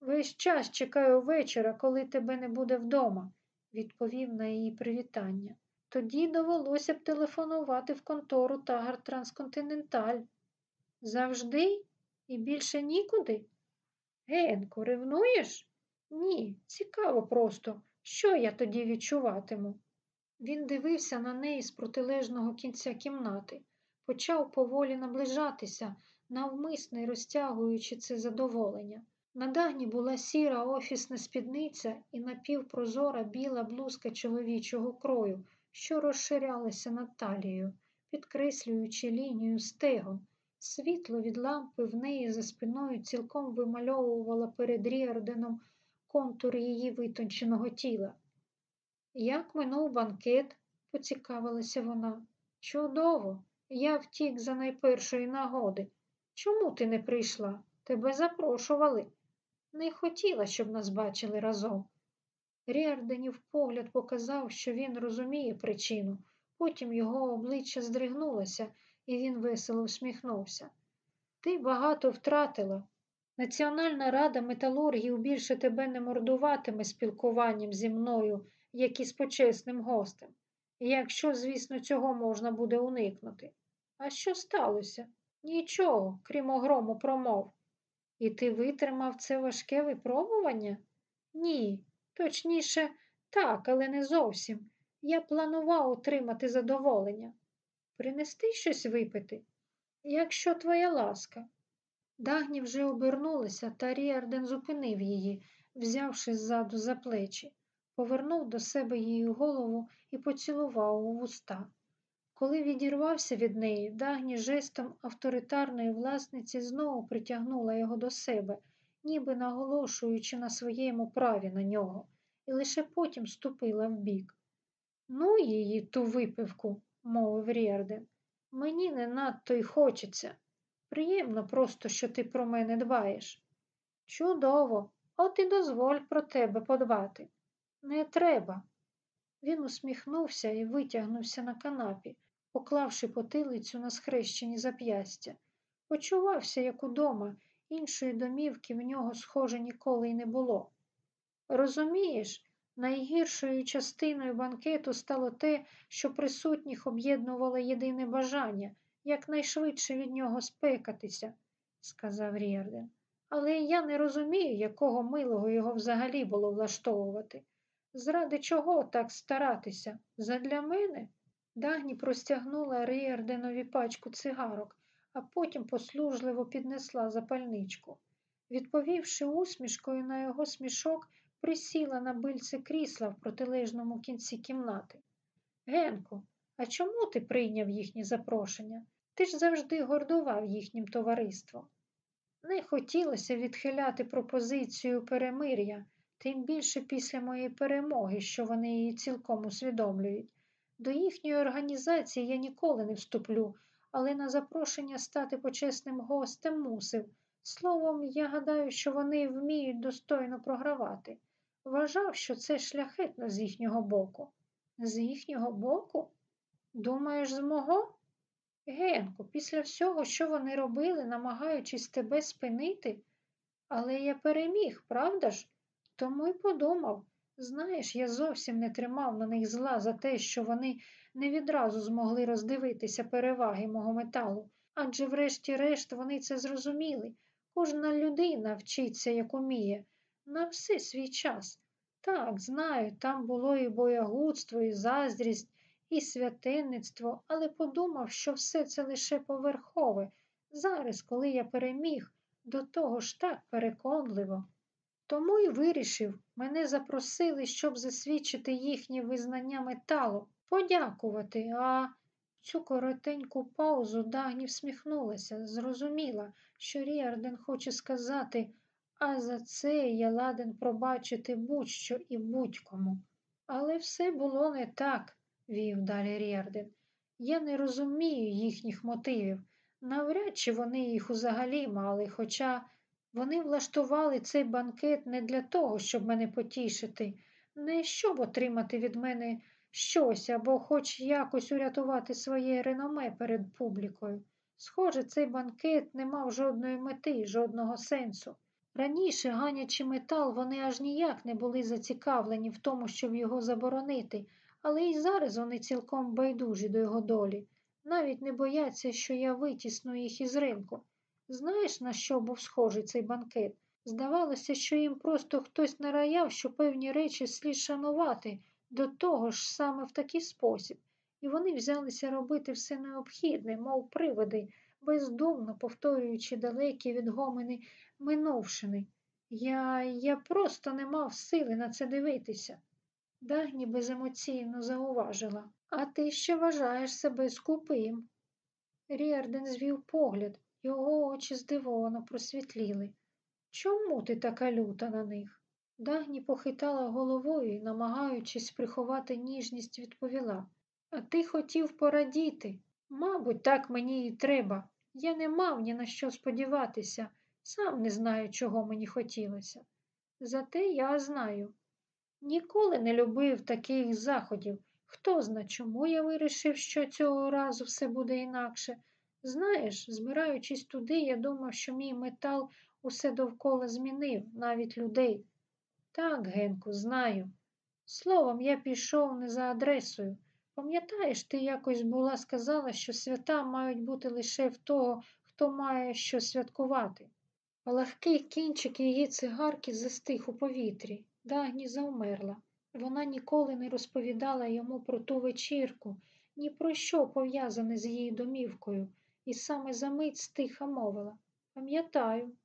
Весь час чекаю вечора, коли тебе не буде вдома, відповів на її привітання. Тоді довелося б телефонувати в контору Тагар Трансконтиненталь. Завжди і більше нікуди? Генко, ревнуєш? Ні, цікаво просто, що я тоді відчуватиму. Він дивився на неї з протилежного кінця кімнати, почав поволі наближатися, навмисне розтягуючи це задоволення. На дагні була сіра офісна спідниця і напівпрозора біла блузка чоловічого крою, що розширялася над талією, підкреслюючи лінію стегон. Світло від лампи в неї за спиною цілком вимальовувало перед Ріарденом контур її витонченого тіла. Як минув банкет, поцікавилася вона. Чудово, я втік за найпершої нагоди. Чому ти не прийшла? Тебе запрошували. Не хотіла, щоб нас бачили разом. Ріарденів погляд показав, що він розуміє причину. Потім його обличчя здригнулося, і він весело усміхнувся. Ти багато втратила. Національна рада металургів більше тебе не мордуватиме спілкуванням зі мною, як і з почесним гостем. Якщо, звісно, цього можна буде уникнути. А що сталося? Нічого, крім огрому промов. І ти витримав це важке випробування? Ні, точніше, так, але не зовсім. Я планував отримати задоволення. Принести щось випити, якщо твоя ласка. Дагні вже обернулася, та Ріарден зупинив її, взявши ззаду за плечі, повернув до себе її голову і поцілував у вуста. Коли відірвався від неї, Дагні жестом авторитарної власниці знову притягнула його до себе, ніби наголошуючи на своєму праві на нього, і лише потім ступила вбік. Ну, її ту випивку, мовив Рєрден. Мені не надто й хочеться. Приємно просто, що ти про мене дбаєш. Чудово, от і дозволь про тебе подбати. Не треба. Він усміхнувся і витягнувся на канапі, поклавши потилицю на схрещені зап'ястя. Почувався, як удома, іншої домівки в нього, схоже, ніколи й не було. Розумієш, найгіршою частиною банкету стало те, що присутніх об'єднувало єдине бажання якнайшвидше від нього спекатися, сказав Рєрден. Але я не розумію, якого милого його взагалі було влаштовувати. Зради чого так старатися? Задля мене? Дагні простягнула Ріарденові пачку цигарок, а потім послужливо піднесла запальничку. Відповівши усмішкою на його смішок, присіла на бильце крісла в протилежному кінці кімнати. Генку, а чому ти прийняв їхнє запрошення? Ти ж завжди гордував їхнім товариством. Не хотілося відхиляти пропозицію перемир'я, тим більше після моєї перемоги, що вони її цілком усвідомлюють. До їхньої організації я ніколи не вступлю, але на запрошення стати почесним гостем мусив. Словом, я гадаю, що вони вміють достойно програвати. Вважав, що це шляхетно з їхнього боку. З їхнього боку? Думаєш, з мого? Генку, після всього, що вони робили, намагаючись тебе спинити, але я переміг, правда ж? Тому й подумав. Знаєш, я зовсім не тримав на них зла за те, що вони не відразу змогли роздивитися переваги мого металу, адже врешті-решт вони це зрозуміли. Кожна людина вчиться, як уміє, на все свій час. Так, знаю, там було і боягудство, і заздрість, і святинництво, але подумав, що все це лише поверхове. Зараз, коли я переміг, до того ж так переконливо. Тому й вирішив, мене запросили, щоб засвідчити їхнє визнання металу, подякувати, а цю коротеньку паузу Дагні всміхнулася, зрозуміла, що Ріарден хоче сказати, а за це я ладен пробачити будь-що і будь-кому. Але все було не так, вів далі Ріарден. Я не розумію їхніх мотивів. Навряд чи вони їх взагалі мали, хоча вони влаштували цей банкет не для того, щоб мене потішити, не щоб отримати від мене щось або хоч якось урятувати своє реноме перед публікою. Схоже, цей банкет не мав жодної мети, жодного сенсу. Раніше, ганячи метал, вони аж ніяк не були зацікавлені в тому, щоб його заборонити, але й зараз вони цілком байдужі до його долі, навіть не бояться, що я витісну їх із ринку. Знаєш, на що був схожий цей банкет? Здавалося, що їм просто хтось нараяв, що певні речі слід шанувати, до того ж саме в такий спосіб, і вони взялися робити все необхідне, мов приводи, бездумно повторюючи далекі відгомини минувшини. Я я просто не мав сили на це дивитися. Дагні беземоційно зауважила. А ти ще вважаєш себе скупим. Ріарден звів погляд, його очі здивовано просвітліли. Чому ти така люта на них? Дагні похитала головою і, намагаючись приховати ніжність, відповіла. А ти хотів порадіти. Мабуть, так мені і треба. Я не мав ні на що сподіватися, сам не знаю, чого мені хотілося. Зате я знаю. Ніколи не любив таких заходів. Хто зна, чому я вирішив, що цього разу все буде інакше. Знаєш, збираючись туди, я думав, що мій метал усе довкола змінив, навіть людей. Так, Генку, знаю. Словом, я пішов не за адресою. Пам'ятаєш, ти якось була сказала, що свята мають бути лише в того, хто має що святкувати. Легкий кінчик її цигарки застиг у повітрі. Дагні завмерла. Вона ніколи не розповідала йому про ту вечірку, ні про що пов'язане з її домівкою, і саме за мить стиха мовила Пам'ятаю,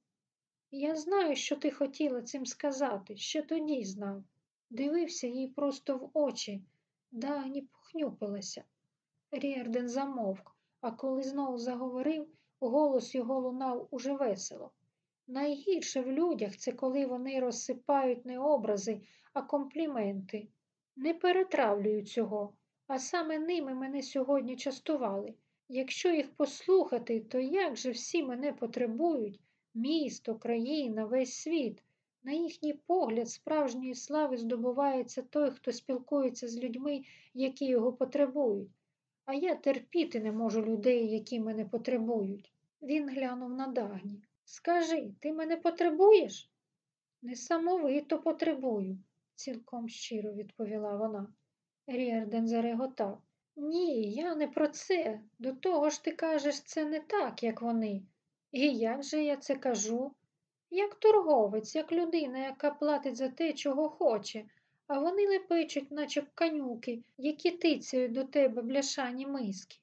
я знаю, що ти хотіла цим сказати, ще тоді знав. Дивився їй просто в очі, Дагні похнюпилася. Рєрден замовк, а коли знову заговорив, голос його лунав уже весело. Найгірше в людях це коли вони розсипають не образи, а компліменти. Не перетравлюю цього, а саме ними мене сьогодні частували. Якщо їх послухати, то як же всі мене потребують місто, країна, весь світ. На їхній погляд, справжньої слави здобувається той, хто спілкується з людьми, які його потребують. А я терпіти не можу людей, які мене потребують. Він глянув на Дагні. Скажи, ти мене потребуєш? Несамовито потребую, цілком щиро відповіла вона. Ріарден зареготав. Ні, я не про це. До того ж ти кажеш, це не так, як вони. І як же я це кажу? Як торговець, як людина, яка платить за те, чого хоче, а вони лепечуть, наче канюки, які тицяють до тебе бляшані миски.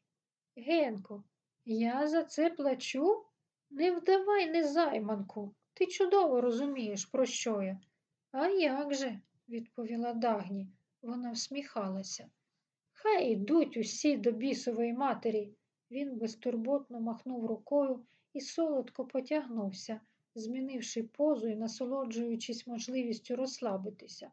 Генко, я за це плачу? Не вдавай незайманку. Ти чудово розумієш, про що я. А як же, відповіла Дагні. Вона всміхалася. Хай йдуть усі до бісової матері. Він безтурботно махнув рукою і солодко потягнувся, змінивши позу і насолоджуючись можливістю розслабитися.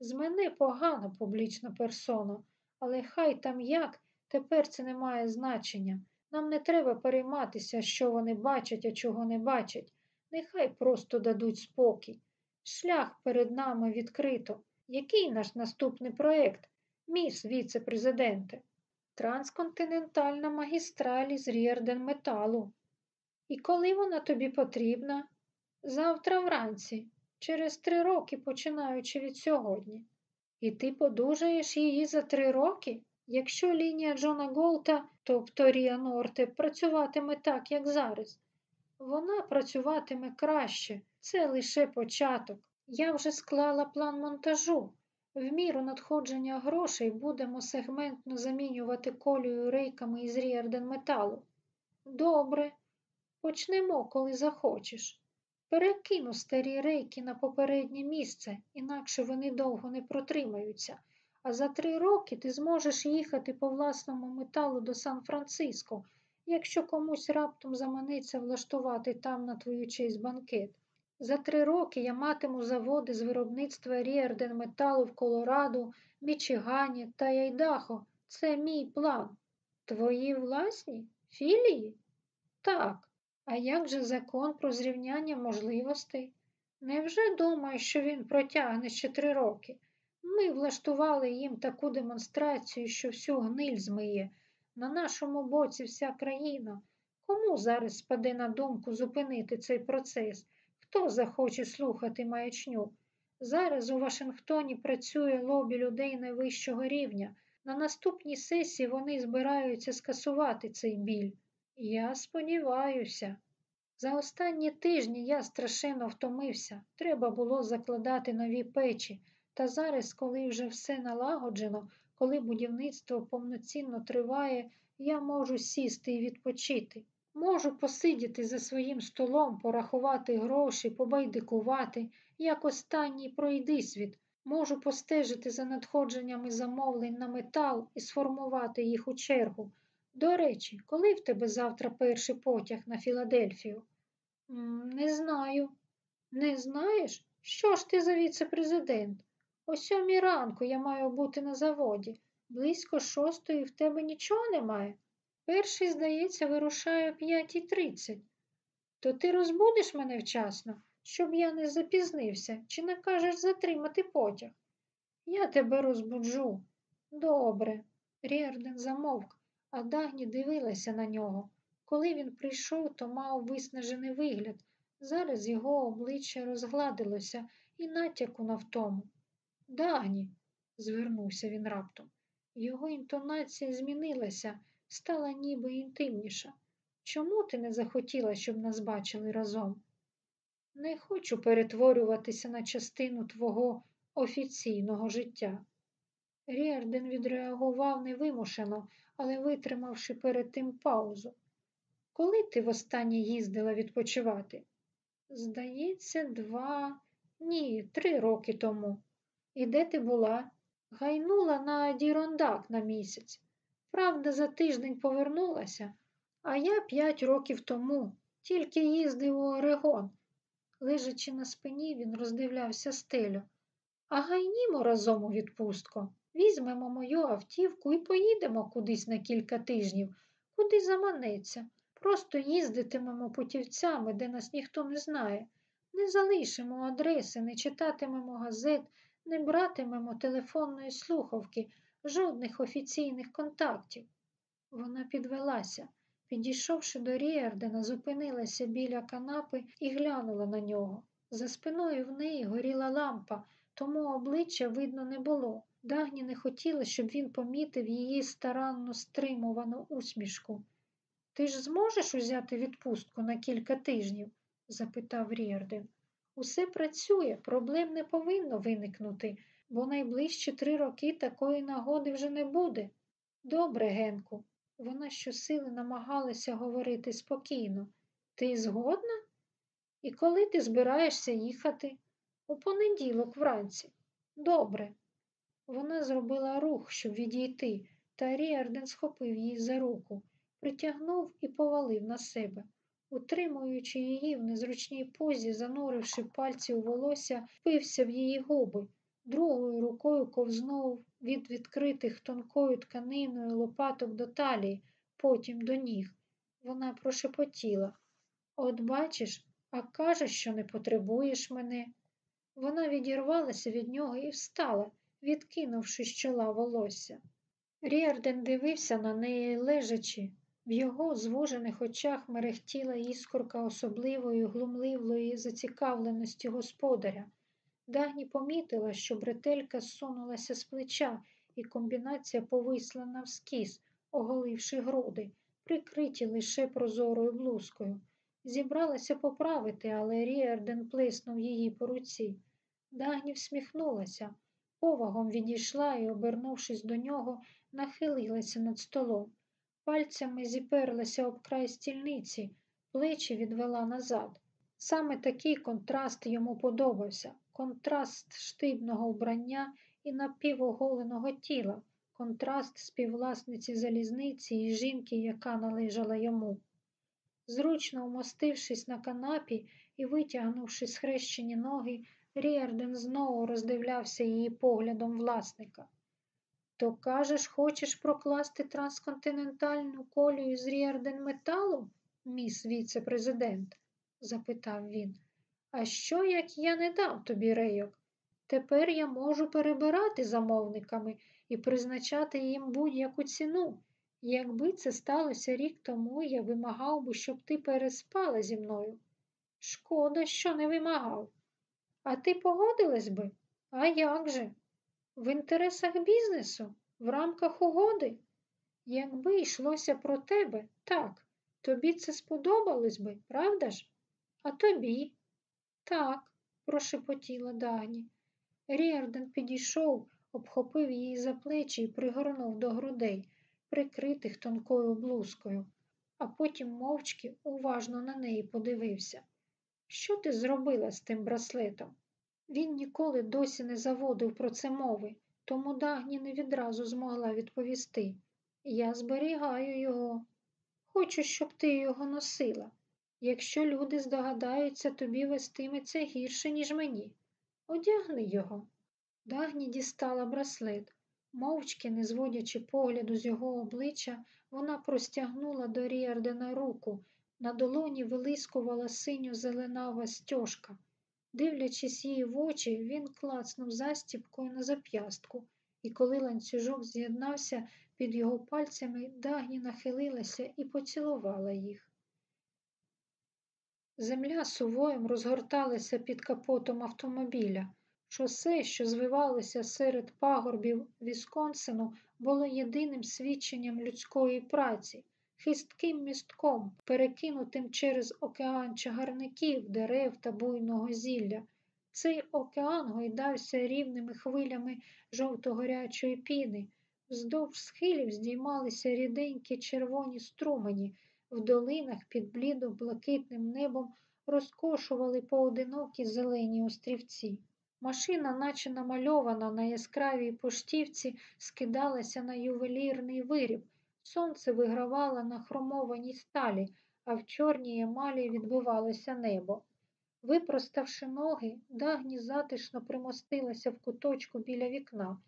З мене погана публічна персона, але хай там як, тепер це не має значення. Нам не треба перейматися, що вони бачать, а чого не бачать. Нехай просто дадуть спокій. Шлях перед нами відкрито. Який наш наступний проєкт, міс віце-президенте? Трансконтинентальна магістраль із Рєрден металу. І коли вона тобі потрібна? Завтра вранці, через три роки, починаючи від сьогодні. І ти подужаєш її за три роки? Якщо лінія Джона Голта, тобто Рія Норте, працюватиме так, як зараз, вона працюватиме краще, це лише початок. Я вже склала план монтажу. В міру надходження грошей будемо сегментно замінювати колію рейками із ріарден металу. Добре, почнемо, коли захочеш. Перекину старі рейки на попереднє місце, інакше вони довго не протримаються а за три роки ти зможеш їхати по власному металу до Сан-Франциско, якщо комусь раптом заманиться влаштувати там на твою честь банкет. За три роки я матиму заводи з виробництва Ріарден металу в Колорадо, Мічигані та Айдахо. Це мій план. Твої власні філії? Так. А як же закон про зрівняння можливостей? Невже думаєш, що він протягне ще три роки? Ми влаштували їм таку демонстрацію, що всю гниль змиє. На нашому боці вся країна. Кому зараз спаде на думку зупинити цей процес? Хто захоче слухати маячню? Зараз у Вашингтоні працює лобі людей найвищого рівня. На наступній сесії вони збираються скасувати цей біль. Я сподіваюся. За останні тижні я страшенно втомився. Треба було закладати нові печі. Та зараз, коли вже все налагоджено, коли будівництво повноцінно триває, я можу сісти і відпочити. Можу посидіти за своїм столом, порахувати гроші, побайдикувати, як останній пройдисвіт. Можу постежити за надходженнями замовлень на метал і сформувати їх у чергу. До речі, коли в тебе завтра перший потяг на Філадельфію? Не знаю. Не знаєш? Що ж ти за віце-президент? О сьомій ранку я маю бути на заводі. Близько шостої в тебе нічого немає? Перший, здається, вирушає о п'ятій тридцять. То ти розбудиш мене вчасно, щоб я не запізнився, чи накажеш затримати потяг? Я тебе розбуджу. Добре. Ріарден замовк, а Дагні дивилася на нього. Коли він прийшов, то мав виснажений вигляд. Зараз його обличчя розгладилося ні натяку на втому. Дагні, звернувся він раптом. Його інтонація змінилася, стала ніби інтимніша. Чому ти не захотіла, щоб нас бачили разом? Не хочу перетворюватися на частину твого офіційного життя. Ріарден відреагував невимушено, але витримавши перед тим паузу. Коли ти востаннє їздила відпочивати? Здається, два, ні, три роки тому. І де ти була? Гайнула на Адірондак на місяць. Правда, за тиждень повернулася, а я п'ять років тому тільки їздив у Орегон. Лежачи на спині, він роздивлявся стелю. А гайнімо разом у відпустку. Візьмемо мою автівку і поїдемо кудись на кілька тижнів, куди заманеться. Просто їздитимемо путівцями, де нас ніхто не знає. Не залишимо адреси, не читатимемо газет, не братимемо телефонної слухавки, жодних офіційних контактів. Вона підвелася. Підійшовши до Ріардена, зупинилася біля канапи і глянула на нього. За спиною в неї горіла лампа, тому обличчя видно не було. Дагні не хотіла, щоб він помітив її старанно стримувану усмішку. Ти ж зможеш узяти відпустку на кілька тижнів? запитав Ріарден. Усе працює, проблем не повинно виникнути, бо найближчі три роки такої нагоди вже не буде. Добре, Генку. Вона щосили намагалася говорити спокійно. Ти згодна? І коли ти збираєшся їхати? У понеділок вранці. Добре. Вона зробила рух, щоб відійти, та Ріарден схопив її за руку, притягнув і повалив на себе. Утримуючи її в незручній позі, зануривши пальці у волосся, впився в її губи, другою рукою ковзнув від відкритих тонкою тканиною лопаток до талії, потім до ніг. Вона прошепотіла. От бачиш, а кажеш, що не потребуєш мене. Вона відірвалася від нього і встала, відкинувши з чола волосся. Ріарден дивився на неї лежачи. В його звужених очах мерехтіла іскорка особливої глумливої зацікавленості господаря. Дагні помітила, що бретелька зсунулася з плеча, і комбінація повисла навскіс, оголивши груди, прикриті лише прозорою блузкою. Зібралася поправити, але Ріарден плеснув її по руці. Дагні всміхнулася, повагом відійшла і, обернувшись до нього, нахилилася над столом. Пальцями зіперлася об край стільниці, плечі відвела назад. Саме такий контраст йому подобався контраст штивного вбрання і напівоголеного тіла, контраст співвласниці залізниці і жінки, яка належала йому. Зручно вмостившись на канапі і витягнувши схрещені ноги, Ріарден знову роздивлявся її поглядом власника. То, кажеш, хочеш прокласти трансконтинентальну колію з Ріарден металу, міс віце-президент? запитав він. А що, як я не дам тобі рейок? Тепер я можу перебирати замовниками і призначати їм будь-яку ціну. Якби це сталося рік тому, я вимагав би, щоб ти переспала зі мною. Шкода, що не вимагав. А ти погодилась би? А як же? В інтересах бізнесу, в рамках угоди? Якби йшлося про тебе, так, тобі це сподобалось би, правда ж? А тобі? Так, прошепотіла Дагні. Ріарден підійшов, обхопив її за плечі і пригорнув до грудей, прикритих тонкою блузкою, а потім мовчки уважно на неї подивився. Що ти зробила з тим браслетом? Він ніколи досі не заводив про це мови, тому Дагні не відразу змогла відповісти. Я зберігаю його. Хочу, щоб ти його носила. Якщо люди здогадаються, тобі вестиметься гірше, ніж мені. Одягни його. Дагні дістала браслет. Мовчки, не зводячи погляду з його обличчя, вона простягнула до Ріардена руку. На долоні вилискувала синьо зеленава стяжка. Дивлячись її в очі, він клацнув застіпкою на зап'ястку, і коли ланцюжок з'єднався під його пальцями, Дагні нахилилася і поцілувала їх. Земля сувоєм розгорталася під капотом автомобіля. Шосе, що звивалося серед пагорбів Вісконсину, було єдиним свідченням людської праці, хистким містком, перекинутим через океан чагарників, дерев та буйного зілля. Цей океан гойдався рівними хвилями жовто-горячої піни. Вздовж схилів здіймалися ріденькі червоні струмені, в долинах під блідо-блакитним небом розкошували поодинокі зелені острівці. Машина, наче намальована на яскравій поштівці, скидалася на ювелірний виріб. Сонце вигравало на хромованій сталі, а в чорній емалі відбивалося небо. Випроставши ноги, дагні затишно примостилася в куточку біля вікна.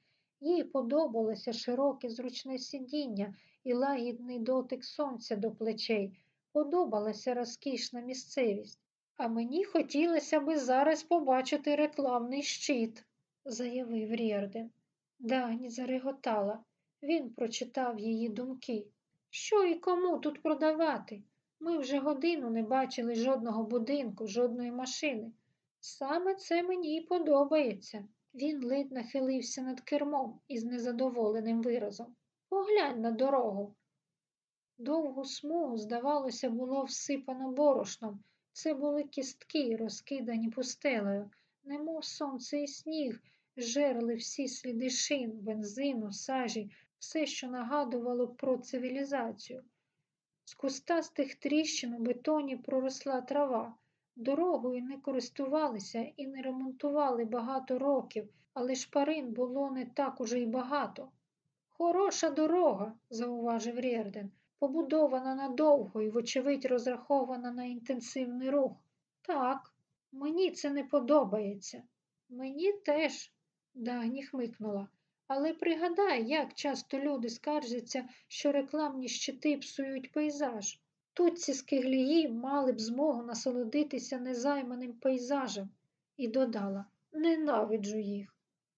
Їй подобалося широке зручне сидіння і лагідний дотик сонця до плечей. Подобалася розкішна місцевість. А мені хотілося би зараз побачити рекламний щит, заявив Рєрден. Дагні зареготала. Він прочитав її думки. Що і кому тут продавати? Ми вже годину не бачили жодного будинку, жодної машини. Саме це мені і подобається. Він ледь нахилився над кермом із незадоволеним виразом. Поглянь на дорогу. Довгу смугу, здавалося, було всипано борошном. Це були кістки, розкидані пустелею, немов сонце і сніг, жерли всі сліди шин, бензину, сажі, все, що нагадувало про цивілізацію. З кустастих тріщин у бетоні проросла трава. Дорогою не користувалися і не ремонтували багато років, але шпарин було не так уже й багато. Хороша дорога, зауважив Рєрден, побудована надовго і, вочевидь, розрахована на інтенсивний рух. Так, мені це не подобається. Мені теж, Дагні хмикнула. Але пригадай, як часто люди скаржаться, що рекламні щити псують пейзаж. Тут ці скиглії мали б змогу насолодитися незайманим пейзажем, і додала ненавиджу їх.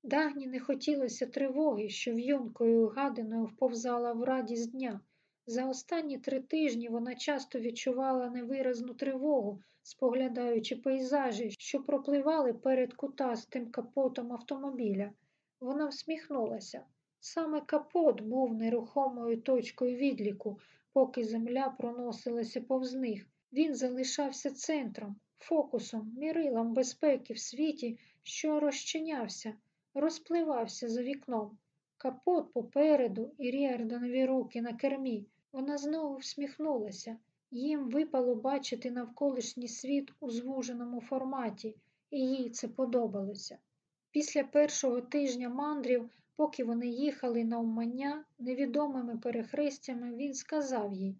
Дагні не хотілося тривоги, що в'юнкою гадиною вповзала в радість дня. За останні три тижні вона часто відчувала невиразну тривогу, споглядаючи пейзажі, що пропливали перед кутастим капотом автомобіля. Вона всміхнулася. Саме капот був нерухомою точкою відліку, поки земля проносилася повз них. Він залишався центром, фокусом, мірилом безпеки в світі, що розчинявся, розпливався за вікном. Капот попереду і Ріарданові руки на кермі. Вона знову всміхнулася. Їм випало бачити навколишній світ у звуженому форматі, і їй це подобалося. Після першого тижня мандрів, поки вони їхали на умання, невідомими перехрестями, він сказав їй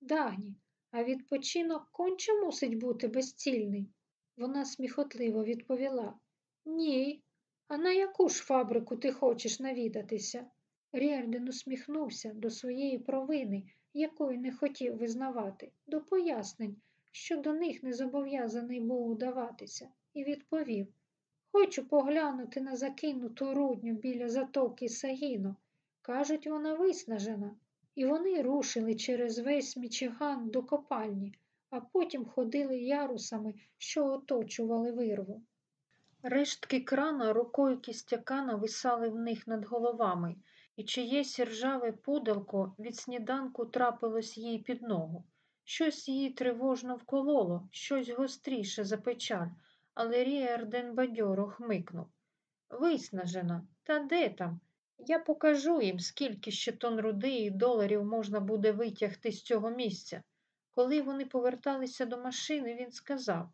Дагні, а відпочинок конче мусить бути безцільний. Вона сміхотливо відповіла Ні. А на яку ж фабрику ти хочеш навідатися? Ріарден усміхнувся до своєї провини, якої не хотів визнавати, до пояснень, що до них не зобов'язаний був удаватися, і відповів Хочу поглянути на закинуту рудню біля затоки Сагіно. Кажуть, вона виснажена. і вони рушили через весь Мічиган до копальні, а потім ходили ярусами, що оточували вирву. Рештки крана рукою кістяка нависали в них над головами, і чиєсь ржаве пуделко від сніданку трапилось їй під ногу. Щось її тривожно вкололо, щось гостріше за печаль, але Ріарден бадьоро хмикнув. Виснажена, та де там? Я покажу їм, скільки ще тонн руди і доларів можна буде витягти з цього місця. Коли вони поверталися до машини, він сказав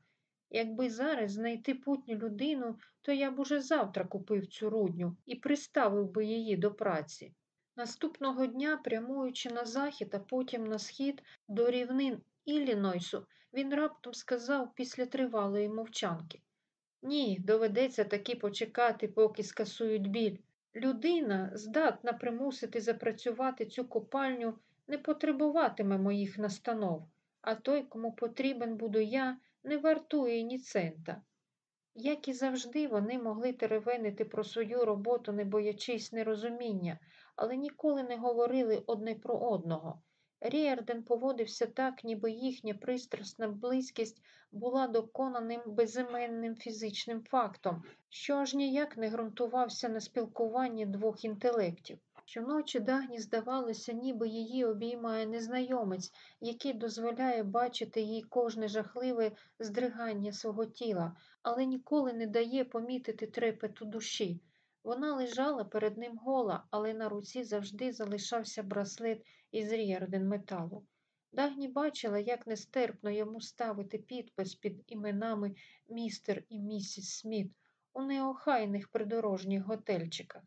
Якби зараз знайти путню людину, то я б уже завтра купив цю рудню і приставив би її до праці. Наступного дня, прямуючи на захід, а потім на схід до рівнин Іллінойсу, він раптом сказав після тривалої мовчанки Ні, доведеться таки почекати, поки скасують біль. Людина, здатна примусити запрацювати цю копальню, не потребуватиме моїх настанов, а той, кому потрібен буду я, не вартує ні цента. Як і завжди, вони могли теревенити про свою роботу, не боячись нерозуміння, але ніколи не говорили одне про одного. Ріарден поводився так, ніби їхня пристрасна близькість була доконаним безіменним фізичним фактом, що аж ніяк не ґрунтувався на спілкуванні двох інтелектів. Щоночі Дагні здавалося, ніби її обіймає незнайомець, який дозволяє бачити їй кожне жахливе здригання свого тіла, але ніколи не дає помітити трепету душі. Вона лежала перед ним гола, але на руці завжди залишався браслет із ріарден металу. Дагні бачила, як нестерпно йому ставити підпис під іменами містер і місіс Сміт у неохайних придорожніх готельчиках.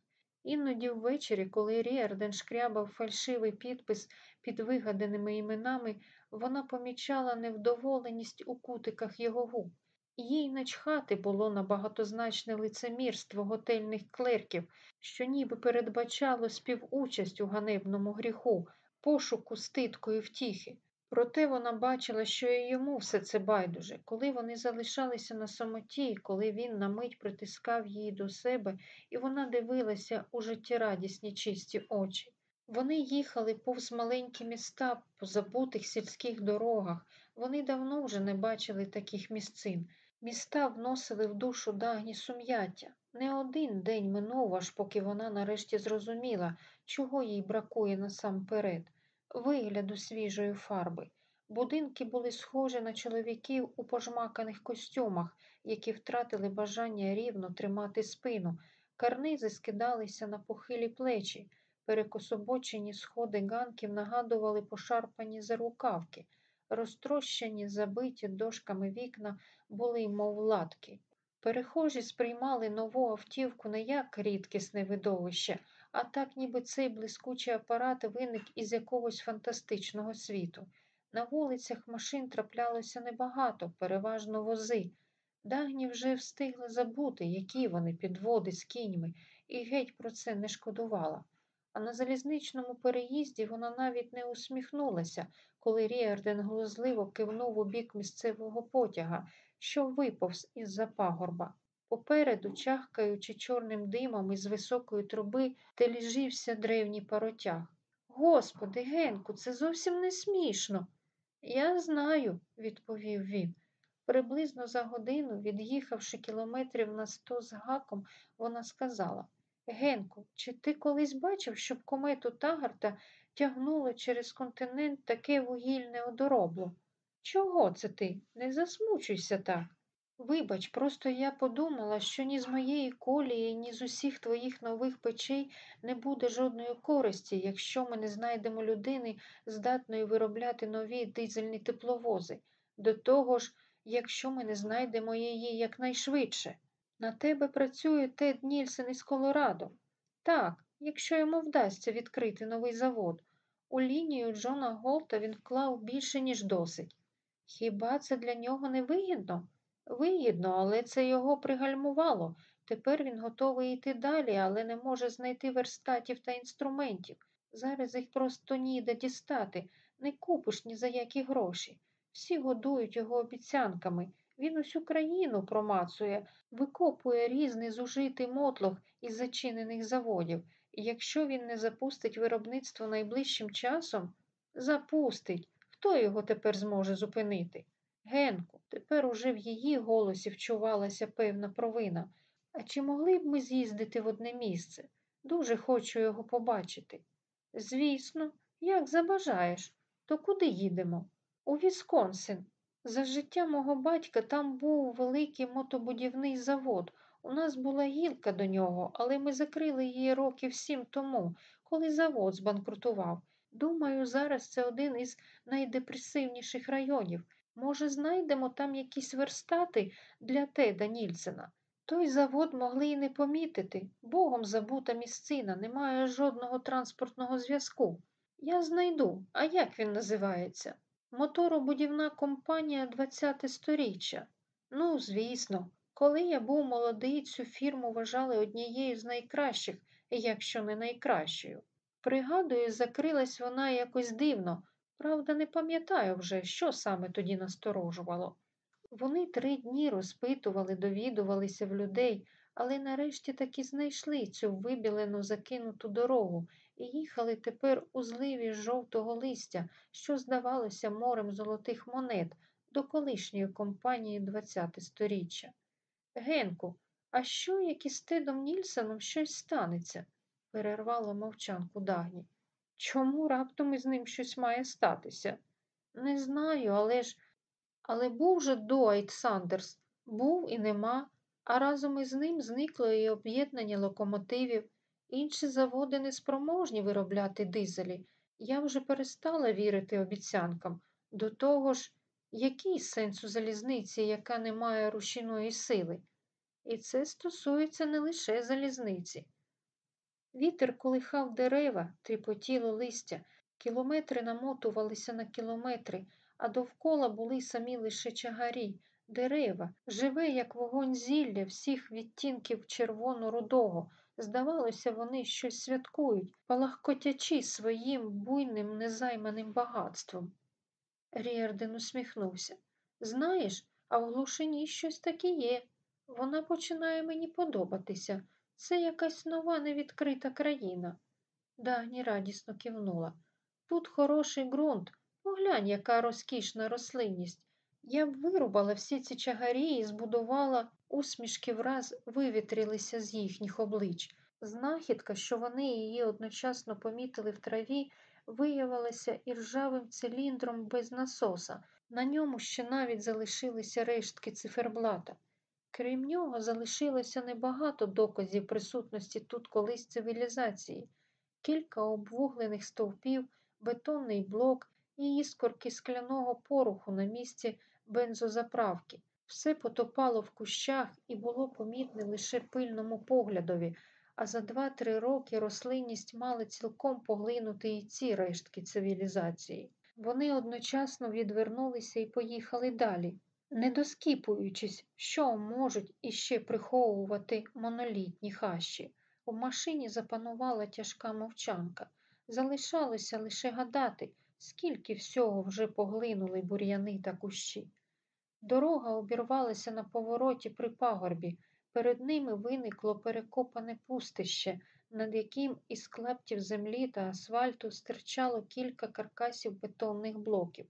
Іноді ввечері, коли Ріарден шкрябав фальшивий підпис під вигаданими іменами, вона помічала невдоволеність у кутиках його губ. Їй начхати було на багатозначне лицемірство готельних клерків, що ніби передбачало співучасть у ганебному гріху, пошуку стидкої втіхи. Проте вона бачила, що і йому все це байдуже, коли вони залишалися на самоті, коли він на мить притискав її до себе, і вона дивилася у життєрадісні чисті очі. Вони їхали повз маленькі міста по забутих сільських дорогах. Вони давно вже не бачили таких місцин. Міста вносили в душу дагні сум'яття. Не один день минув, аж поки вона нарешті зрозуміла, чого їй бракує насамперед вигляду свіжої фарби. Будинки були схожі на чоловіків у пожмаканих костюмах, які втратили бажання рівно тримати спину. Карнизи скидалися на похилі плечі, перекособочені сходи ганків нагадували пошарпані зарукавки, розтрощені, забиті дошками вікна були, мов латки. Перехожі сприймали нову автівку не як рідкісне видовище, а так, ніби цей блискучий апарат виник із якогось фантастичного світу. На вулицях машин траплялося небагато, переважно вози. Дагні вже встигли забути, які вони підводи з кіньми, і геть про це не шкодувала. А на залізничному переїзді вона навіть не усміхнулася, коли Ріарден глузливо кивнув у бік місцевого потяга, що виповз із за пагорба. Попереду, чахкаючи чорним димом із високої труби, теліжився древній паротяг. Господи, Генку, це зовсім не смішно. Я знаю, відповів він. Приблизно за годину, від'їхавши кілометрів на сто з гаком, вона сказала Генку, чи ти колись бачив, щоб комету Тагарта тягнуло через континент таке вугільне одоробло? Чого це ти? Не засмучуйся так. Вибач, просто я подумала, що ні з моєї колії, ні з усіх твоїх нових печей не буде жодної користі, якщо ми не знайдемо людини, здатної виробляти нові дизельні тепловози. До того ж, якщо ми не знайдемо її якнайшвидше. На тебе працює Тед Нільсен із Колорадо. Так, якщо йому вдасться відкрити новий завод. У лінію Джона Голта він вклав більше, ніж досить. Хіба це для нього не вигідно? Вигідно, але це його пригальмувало. Тепер він готовий йти далі, але не може знайти верстатів та інструментів. Зараз їх просто ніде дістати, не купиш ні за які гроші. Всі годують його обіцянками. Він усю країну промацує, викопує різний зужитий мотлох із зачинених заводів, і Якщо він не запустить виробництво найближчим часом, запустить. Хто його тепер зможе зупинити? Генку, тепер уже в її голосі вчувалася певна провина. А чи могли б ми з'їздити в одне місце? Дуже хочу його побачити. Звісно, як забажаєш. То куди їдемо? У Вісконсин. За життя мого батька там був великий мотобудівний завод. У нас була гілка до нього, але ми закрили її років сім тому, коли завод збанкрутував. Думаю, зараз це один із найдепресивніших районів. Може, знайдемо там якісь верстати для Теда Нільсена. Той завод могли й не помітити. Богом забута місцина, немає жодного транспортного зв'язку. Я знайду. А як він називається? Моторобудівна компанія 20 сторіччя. Ну, звісно, коли я був молодий, цю фірму вважали однією з найкращих, якщо не найкращою. Пригадую, закрилась вона якось дивно, правда, не пам'ятаю вже, що саме тоді насторожувало. Вони три дні розпитували, довідувалися в людей, але нарешті таки знайшли цю вибілену закинуту дорогу і їхали тепер у зливі жовтого листя, що здавалося морем золотих монет до колишньої компанії 20 сторіччя. Генку, а що, як із Тедом Нільсоном щось станеться? перервала мовчанку Дагні. Чому раптом із ним щось має статися? Не знаю, але ж. Але був же Дуайт Сандерс, був і нема, а разом із ним зникло і об'єднання локомотивів. Інші заводи не спроможні виробляти дизелі. Я вже перестала вірити обіцянкам. До того ж, який сенс у залізниці, яка не має рушійної сили? І це стосується не лише залізниці. Вітер колихав дерева, тріпотіло листя, кілометри намотувалися на кілометри, а довкола були самі лише чагарі, дерева, живе, як вогонь зілля всіх відтінків червоно-рудого. Здавалося, вони щось святкують, палахкотячи своїм буйним незайманим багатством. Ріарден усміхнувся. Знаєш, а в глушині щось таке є. Вона починає мені подобатися. Це якась нова невідкрита країна. Дагні радісно кивнула. Тут хороший ґрунт. Поглянь, яка розкішна рослинність. Я б вирубала всі ці чагарі і збудувала усмішки враз вивітрилися з їхніх облич. Знахідка, що вони її одночасно помітили в траві, виявилася іржавим циліндром без насоса. На ньому ще навіть залишилися рештки циферблата. Крім нього, залишилося небагато доказів присутності тут колись цивілізації, кілька обвуглених стовпів, бетонний блок і іскорки скляного пороху на місці бензозаправки. Все потопало в кущах і було помітне лише пильному поглядові, а за два-три роки рослинність мала цілком поглинути і ці рештки цивілізації. Вони одночасно відвернулися і поїхали далі, не доскіпуючись, що можуть іще приховувати монолітні хащі. У машині запанувала тяжка мовчанка. Залишалося лише гадати, скільки всього вже поглинули бур'яни та кущі. Дорога обірвалася на повороті при пагорбі. Перед ними виникло перекопане пустище, над яким із клаптів землі та асфальту стирчало кілька каркасів бетонних блоків.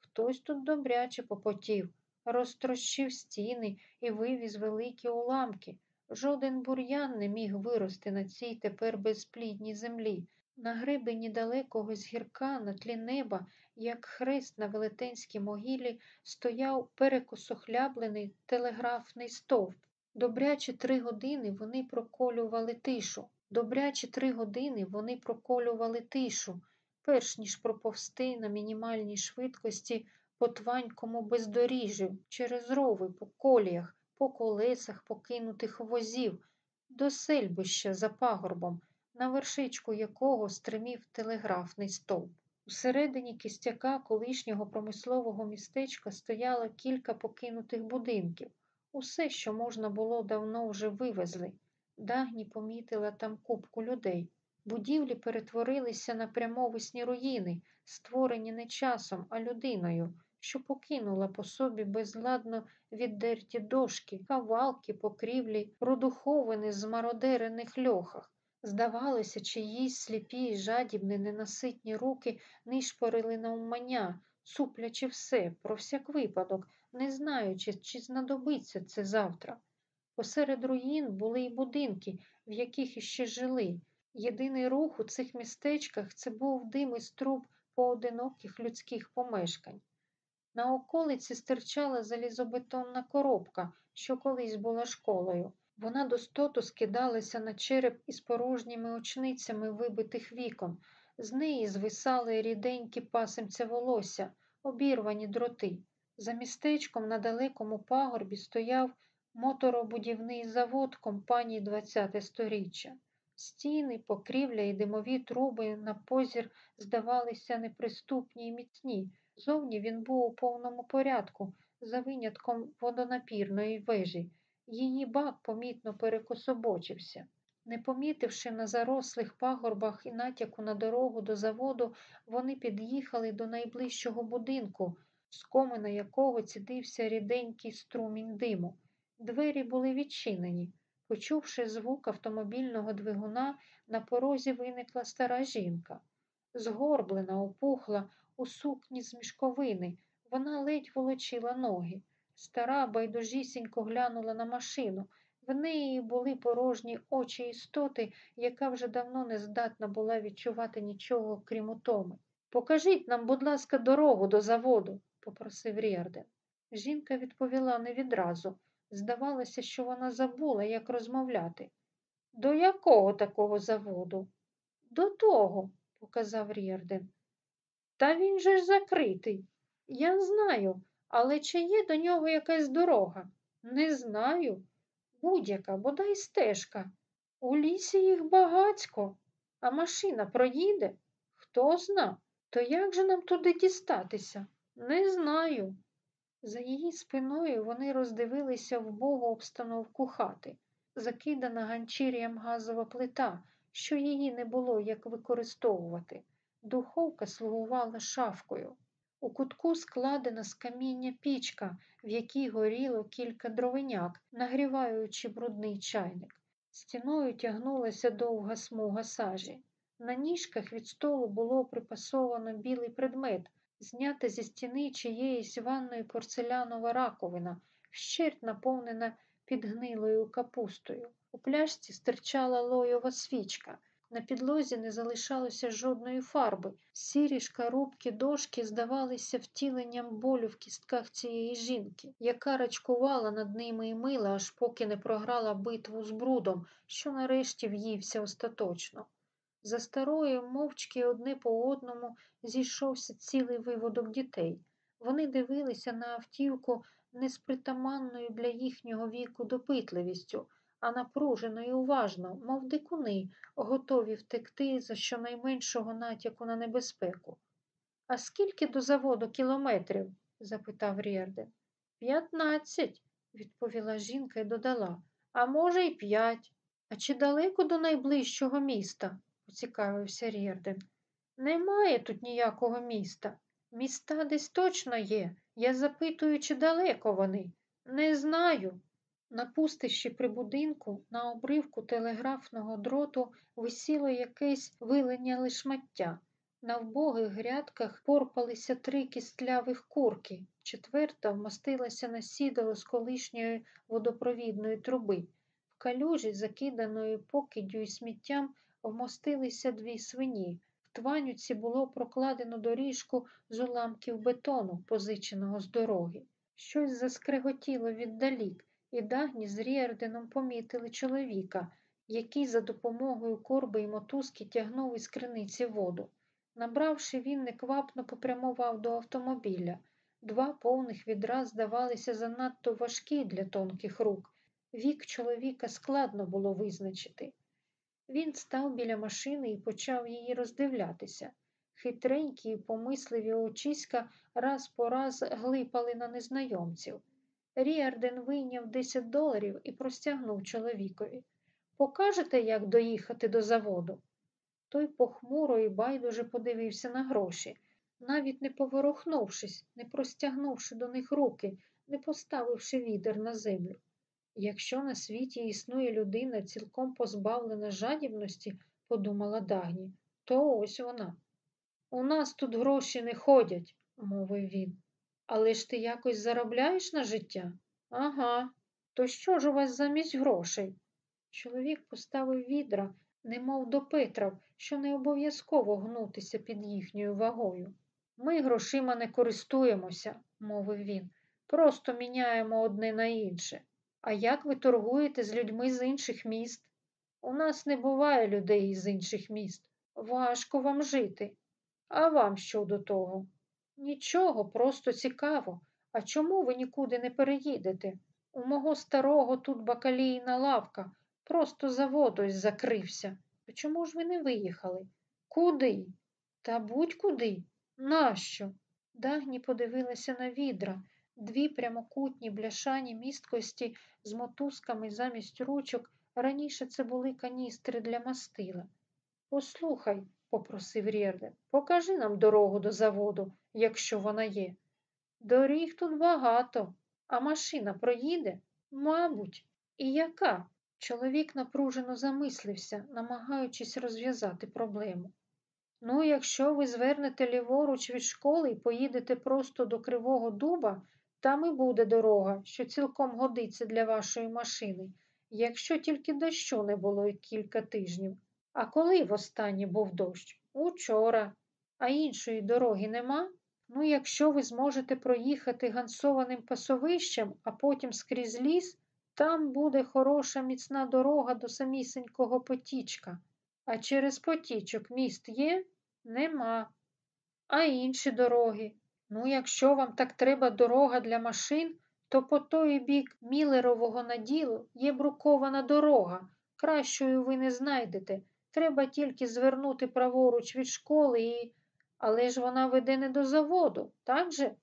Хтось тут добряче попотів, розтрощив стіни і вивіз великі уламки. Жоден бур'ян не міг вирости на цій тепер безплідній землі. На гребені далекого згірка на тлі неба, як хрест на велетенській могилі, стояв перекосохляблений телеграфний стовп. Добряче три години вони проколювали тишу. Добряче три години вони проколювали тишу, перш ніж проповсти на мінімальній швидкості по тванькому бездоріжжю, через рови, по коліях, по колесах покинутих возів, до сельбища за пагорбом, на вершичку якого стримів телеграфний стовп. Усередині кістяка колишнього промислового містечка стояло кілька покинутих будинків. Усе, що можна було, давно вже вивезли. Дагні помітила там купку людей. Будівлі перетворилися на прямовисні руїни, створені не часом, а людиною, що покинула по собі безладно віддерті дошки, кавалки, покрівлі, продуховини з мародерених льохах. Здавалося, чиїсь сліпі й жадібні ненаситні руки нишпорили навмання, суплячи все, про всяк випадок, не знаючи, чи знадобиться це завтра. Посеред руїн були й будинки, в яких іще жили. Єдиний рух у цих містечках це був дим із труб поодиноких людських помешкань. На околиці стирчала залізобетонна коробка, що колись була школою. Вона достоту скидалася на череп із порожніми очницями вибитих вікон. З неї звисали ріденькі пасимця волосся, обірвані дроти. За містечком на далекому пагорбі стояв моторобудівний завод компанії ХХ сторіччя. Стіни, покрівля і димові труби на позір здавалися неприступні й міцні. Зовні він був у повному порядку, за винятком водонапірної вежі. Її бак помітно перекособочився. Не помітивши на зарослих пагорбах і натяку на дорогу до заводу, вони під'їхали до найближчого будинку, з комина якого цідився ріденький струмінь диму. Двері були відчинені. Почувши звук автомобільного двигуна, на порозі виникла стара жінка. Згорблена, опухла, у сукні з мішковини, вона ледь волочила ноги. Стара байдужісінько глянула на машину. В неї були порожні очі істоти, яка вже давно не здатна була відчувати нічого, крім утоми. Покажіть нам, будь ласка, дорогу до заводу, попросив Рєрден. Жінка відповіла не відразу. Здавалося, що вона забула, як розмовляти. До якого такого заводу? До того, показав Рєрден. Та він же ж закритий. Я знаю, але чи є до нього якась дорога? Не знаю. Будь-яка, бодай стежка. У лісі їх багацько, а машина проїде? Хто зна? То як же нам туди дістатися? Не знаю. За її спиною вони роздивилися вбогу обстановку хати, закидана ганчір'ям газова плита, що її не було як використовувати. Духовка слугувала шафкою. У кутку складена з каміння пічка, в якій горіло кілька дровиняк, нагріваючи брудний чайник. Стіною тягнулася довга смуга сажі. На ніжках від столу було припасовано білий предмет, знята зі стіни чиєїсь ванної порцелянова раковина, вщерть наповнена підгнилою капустою. У пляшці стирчала лойова свічка. На підлозі не залишалося жодної фарби. Сірі шкарубки дошки здавалися втіленням болю в кістках цієї жінки, яка рачкувала над ними і мила, аж поки не програла битву з брудом, що нарешті в'ївся остаточно. За старою мовчки одне по одному зійшовся цілий виводок дітей. Вони дивилися на автівку не для їхнього віку допитливістю, а напружено і уважно, мов дикуни, готові втекти за щонайменшого натяку на небезпеку. А скільки до заводу кілометрів? запитав Рєрден. П'ятнадцять, відповіла жінка і додала. А може, й п'ять. А чи далеко до найближчого міста? поцікавився Рєрден. Немає тут ніякого міста. Міста десь точно є. Я запитую, чи далеко вони. Не знаю. На пустищі при будинку на обривку телеграфного дроту висіло якесь вилення лишмаття. На вбогих грядках порпалися три кістлявих курки, четверта вмостилася на сідало з колишньої водопровідної труби. В калюжі, закиданої покиддю і сміттям, вмостилися дві свині. В тванюці було прокладено доріжку з уламків бетону, позиченого з дороги. Щось заскреготіло віддалік і Дагні з Ріарденом помітили чоловіка, який за допомогою корби і мотузки тягнув із криниці воду. Набравши, він неквапно попрямував до автомобіля. Два повних відра здавалися занадто важкі для тонких рук. Вік чоловіка складно було визначити. Він став біля машини і почав її роздивлятися. Хитренькі і підозриливі очиська раз по раз глипали на незнайомців. Ріарден вийняв 10 доларів і простягнув чоловікові. Покажете, як доїхати до заводу? Той похмуро і байдуже подивився на гроші, навіть не поворухнувшись, не простягнувши до них руки, не поставивши відер на землю. Якщо на світі існує людина, цілком позбавлена жадібності, подумала Дагні, то ось вона. У нас тут гроші не ходять, мовив він. Але ж ти якось заробляєш на життя? Ага. То що ж у вас замість грошей? Чоловік поставив відра, немов допитрав, що не обов'язково гнутися під їхньою вагою. Ми грошима не користуємося, мовив він, просто міняємо одне на інше. А як ви торгуєте з людьми з інших міст? У нас не буває людей з інших міст. Важко вам жити. А вам що до того? Нічого, просто цікаво. А чому ви нікуди не переїдете? У мого старого тут бакалійна лавка, просто завод ось закрився. А чому ж ви не виїхали? Куди? Та будь-куди. Нащо? Дагні подивилася на відра, дві прямокутні бляшані місткості з мотузками замість ручок. Раніше це були каністри для мастила. Послухай, попросив Рєрден, покажи нам дорогу до заводу, якщо вона є. Доріг тут багато, а машина проїде? Мабуть, і яка? Чоловік напружено замислився, намагаючись розв'язати проблему. Ну, якщо ви звернете ліворуч від школи і поїдете просто до Кривого Дуба, там і буде дорога, що цілком годиться для вашої машини, якщо тільки дощу не було кілька тижнів. А коли востаннє був дощ? Учора. А іншої дороги нема? Ну, якщо ви зможете проїхати гансованим пасовищем, а потім скрізь ліс, там буде хороша міцна дорога до самісінького потічка. А через потічок міст є? Нема. А інші дороги? Ну, якщо вам так треба дорога для машин, то по той бік Мілерового наділу є брукована дорога. Кращою ви не знайдете. Треба тільки звернути праворуч від школи і. Але ж вона веде не до заводу, так же?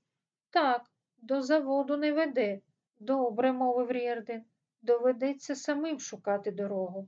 Так, до заводу не веде. Добре, мовив Рєрден. Доведеться самим шукати дорогу.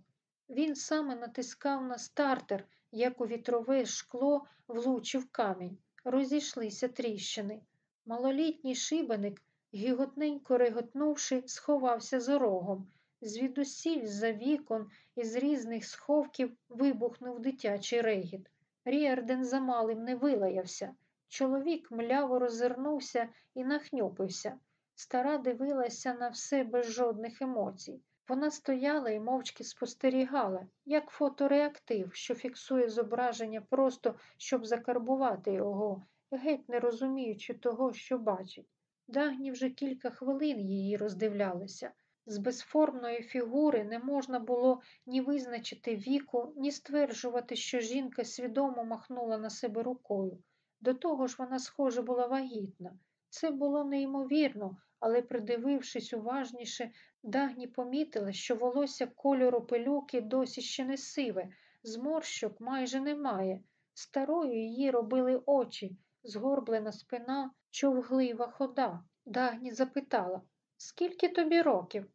Він саме натискав на стартер, як у вітрове шкло влучив камінь. Розійшлися тріщини. Малолітній шибаник, гіготненько реготнувши, сховався за рогом. Звідусіль за вікон із різних сховків вибухнув дитячий регіт. Ріарден замалим не вилаявся. Чоловік мляво розвернувся і нахнюпився. Стара дивилася на все без жодних емоцій. Вона стояла і мовчки спостерігала, як фотореактив, що фіксує зображення просто, щоб закарбувати його, геть не розуміючи того, що бачить. Дагні вже кілька хвилин її роздивлялися. З безформної фігури не можна було ні визначити віку, ні стверджувати, що жінка свідомо махнула на себе рукою. До того ж вона, схоже, була вагітна. Це було неймовірно, але, придивившись уважніше, Дагні помітила, що волосся кольору пилюки досі ще не сиве, зморщок майже немає. Старою її робили очі, згорблена спина, човглива хода. Дагні запитала, скільки тобі років?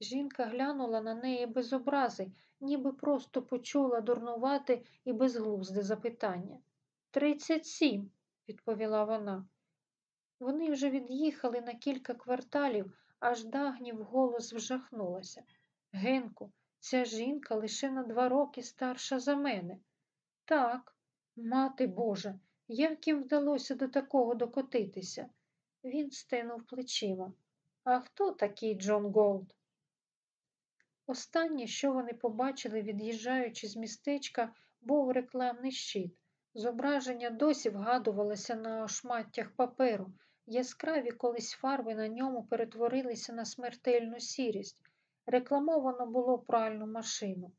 Жінка глянула на неї без образи, ніби просто почула дурнувате і безглузде запитання. Тридцять сім, відповіла вона. Вони вже від'їхали на кілька кварталів, аж Дагні вголос вжахнулася. Генку, ця жінка лише на два роки старша за мене. Так, мати Божа, як їм вдалося до такого докотитися? Він стенув плечима. А хто такий Джон Голд? Останнє, що вони побачили, від'їжджаючи з містечка, був рекламний щит. Зображення досі вгадувалося на ошматтях паперу. Яскраві колись фарби на ньому перетворилися на смертельну сірість. Рекламовано було пральну машину.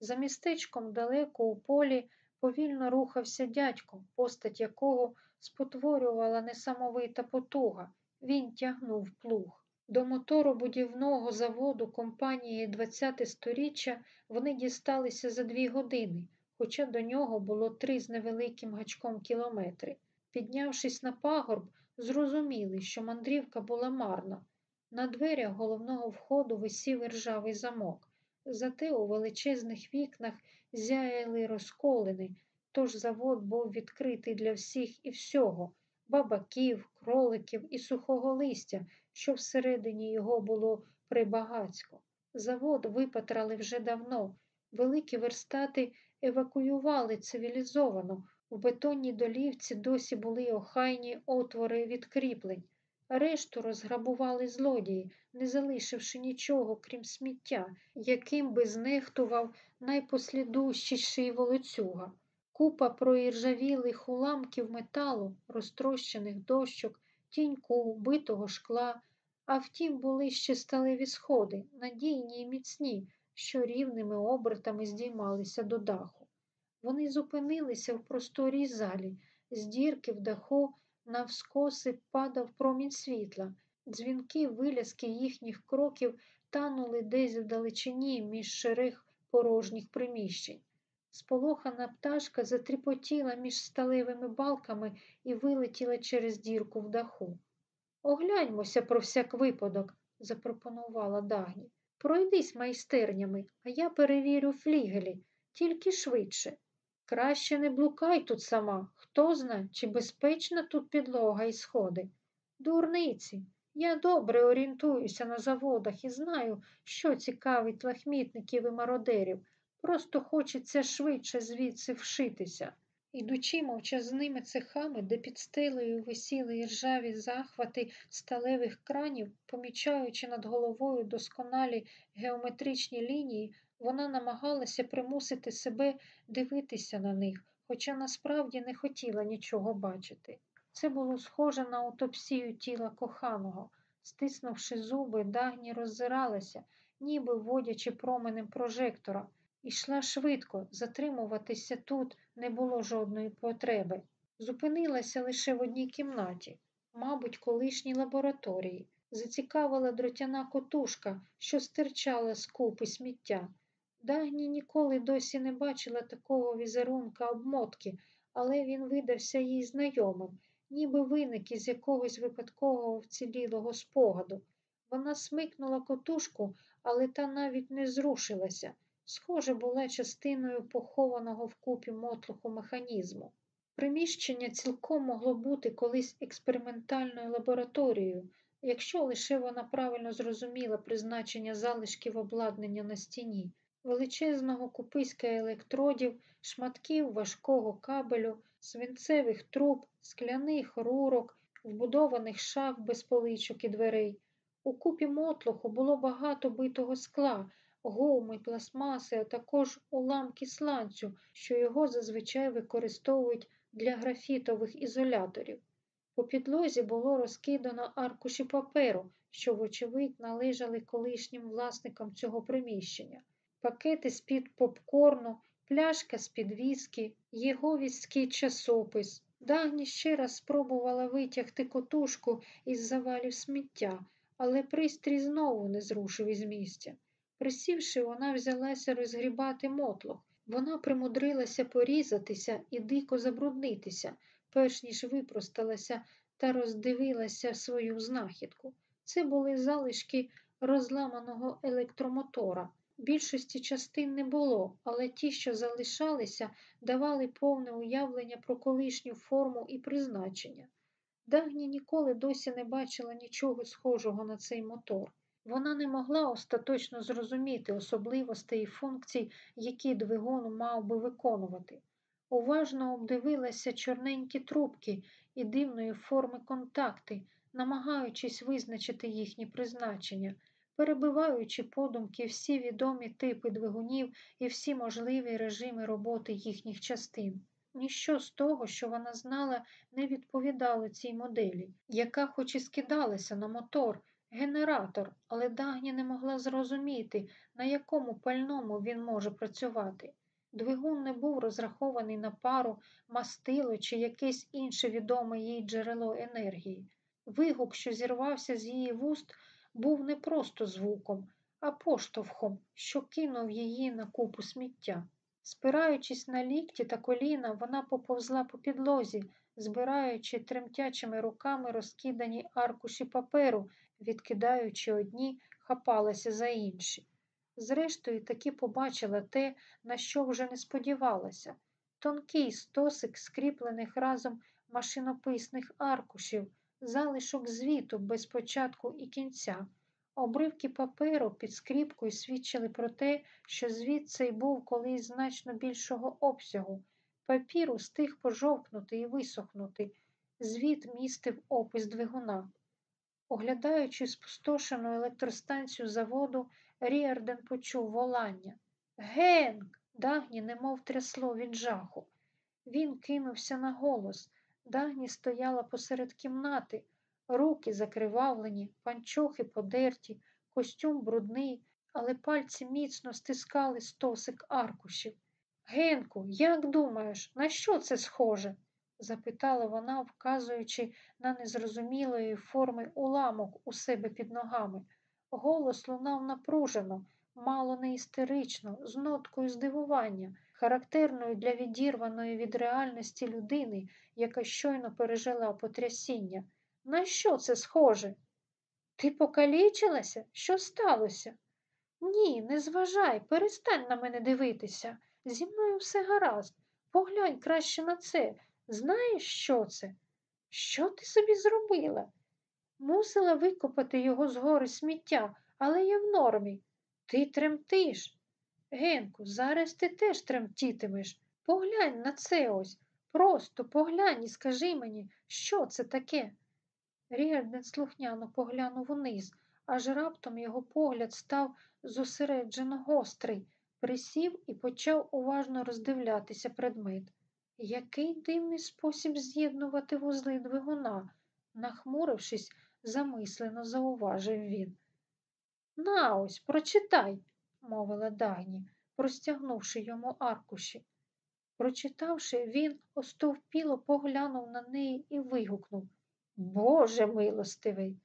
За містечком далеко у полі повільно рухався дядько, постать якого спотворювала несамовита потуга. Він тягнув плуг. До моторобудівного заводу компанії ХХ сторіччя вони дісталися за дві години, хоча до нього було три з невеликим гачком кілометри. Піднявшись на пагорб, зрозуміли, що мандрівка була марна. На дверях головного входу висів ржавий замок. Зате у величезних вікнах зяяли розколини, тож завод був відкритий для всіх і всього бабаків, кроликів і сухого листя, що всередині його було прибагацько. Завод випатрали вже давно. Великі верстати евакуювали цивілізовано. У бетонній долівці досі були охайні отвори від кріплень. Решту розграбували злодії, не залишивши нічого, крім сміття, яким би знехтував найпослідущіший волоцюга. Купа проіржавілих уламків металу, розтрощених дощок, тіньку, битого шкла, а втім були ще сталеві сходи, надійні й міцні, що рівними обертами здіймалися до даху. Вони зупинилися в просторій залі, з дірки в даху навскоси падав промінь світла. Дзвінки виляски їхніх кроків танули десь вдалечині між ширих порожніх приміщень. Сполохана пташка затріпотіла між сталевими балками і вилетіла через дірку в даху. Огляньмося про всяк випадок, запропонувала Дагні. Пройдись майстернями, а я перевірю флігелі, тільки швидше. Краще не блукай тут сама. Хто зна, чи безпечна тут підлога і сходи. Дурниці. Я добре орієнтуюся на заводах і знаю, що цікавить лахмітників і мародерів. Просто хочеться швидше звідси вшитися. Ідучи мовчазними цехами, де під стелею висіли іржаві захвати сталевих кранів, помічаючи над головою досконалі геометричні лінії, вона намагалася примусити себе дивитися на них, хоча насправді не хотіла нічого бачити. Це було схоже на утопсію тіла коханого. Стиснувши зуби, дагні роззиралася, ніби вводячи променем прожектора. Ішла швидко, затримуватися тут не було жодної потреби. Зупинилася лише в одній кімнаті, мабуть, колишній лабораторії. Зацікавила дротяна котушка, що стирчала з купи сміття. Дагні ніколи досі не бачила такого візерунка обмотки, але він видався їй знайомим, ніби виник із якогось випадкового вцілілого спогаду. Вона смикнула котушку, але та навіть не зрушилася. Схоже, була частиною похованого в купі мотлуху механізму. Приміщення цілком могло бути колись експериментальною лабораторією, якщо лише вона правильно зрозуміла призначення залишків обладнання на стіні, величезного куписька електродів, шматків важкого кабелю, свинцевих труб, скляних рурок, вбудованих шаф без поличок і дверей. У купі мотлуху було багато битого скла, гуми, пластмаси, а також уламки сланцю, що його зазвичай використовують для графітових ізоляторів. По підлозі було розкидано аркуші паперу, що, вочевидь, належали колишнім власникам цього приміщення, пакети з-під попкорну, пляшка з-під віскі, єговістський часопис. Дагні ще раз спробувала витягти котушку із завалів сміття, але пристрій знову не зрушив із місця. Присівши, вона взялася розгрібати мотлох. Вона примудрилася порізатися і дико забруднитися, перш ніж випросталася та роздивилася свою знахідку. Це були залишки розламаного електромотора. Більшості частин не було, але ті, що залишалися, давали повне уявлення про колишню форму і призначення. Дагні ніколи досі не бачила нічого схожого на цей мотор. Вона не могла остаточно зрозуміти особливостей і функцій, які двигун мав би виконувати. Уважно обдивилася чорненькі трубки і дивної форми контакти, намагаючись визначити їхні призначення, перебиваючи подумки всі відомі типи двигунів і всі можливі режими роботи їхніх частин. Ніщо з того, що вона знала, не відповідало цій моделі, яка хоч і скидалася на мотор, генератор, але Дагні не могла зрозуміти, на якому пальному він може працювати. Двигун не був розрахований на пару, мастило чи якесь інше відоме їй джерело енергії. Вигук, що зірвався з її вуст, був не просто звуком, а поштовхом, що кинув її на купу сміття. Спираючись на лікті та коліна, вона поповзла по підлозі, збираючи тремтячими руками розкидані аркуші паперу, відкидаючи одні, хапалася за інші. Зрештою, таки побачила те, на що вже не сподівалася тонкий стосик скріплених разом машинописних аркушів, залишок звіту без початку і кінця. Обривки паперу під скріпкою свідчили про те, що звіт цей був колись значно більшого обсягу. Папір устиг пожовкнути і висохнути. Звіт містив опис двигуна. Оглядаючи спустошену електростанцію заводу, Ріарден почув волання. Генк! Дагні немов трясло від жаху. Він кинувся на голос. Дагні стояла посеред кімнати, руки закривавлені, панчохи подерті, костюм брудний, але пальці міцно стискали стосик аркушів. Генку, як думаєш, на що це схоже? Запитала вона, вказуючи на незрозумілої форми уламок у себе під ногами. Голос лунав напружено, мало не істерично, з ноткою здивування, характерною для відірваної від реальності людини, яка щойно пережила потрясіння. На що це схоже? Ти покалічилася? Що сталося? Ні, не зважай, перестань на мене дивитися. Зі мною все гаразд. Поглянь краще на це. Знаєш, що це? Що ти собі зробила? Мусила викопати його з гори сміття, але я в нормі. Ти тремтиш. Генку, зараз ти теж тремтітимеш. Поглянь на це ось. Просто поглянь і скажи мені, що це таке. Ріарден слухняно поглянув униз, аж раптом його погляд став зосереджено гострий, присів і почав уважно роздивлятися предмет. Який дивний спосіб з'єднувати вузли двигуна, нахмурившись, замислено зауважив він. На ось, прочитай, мовила Дагні, простягнувши йому аркуші. Прочитавши, він остовпіло поглянув на неї і вигукнув Боже милостивий.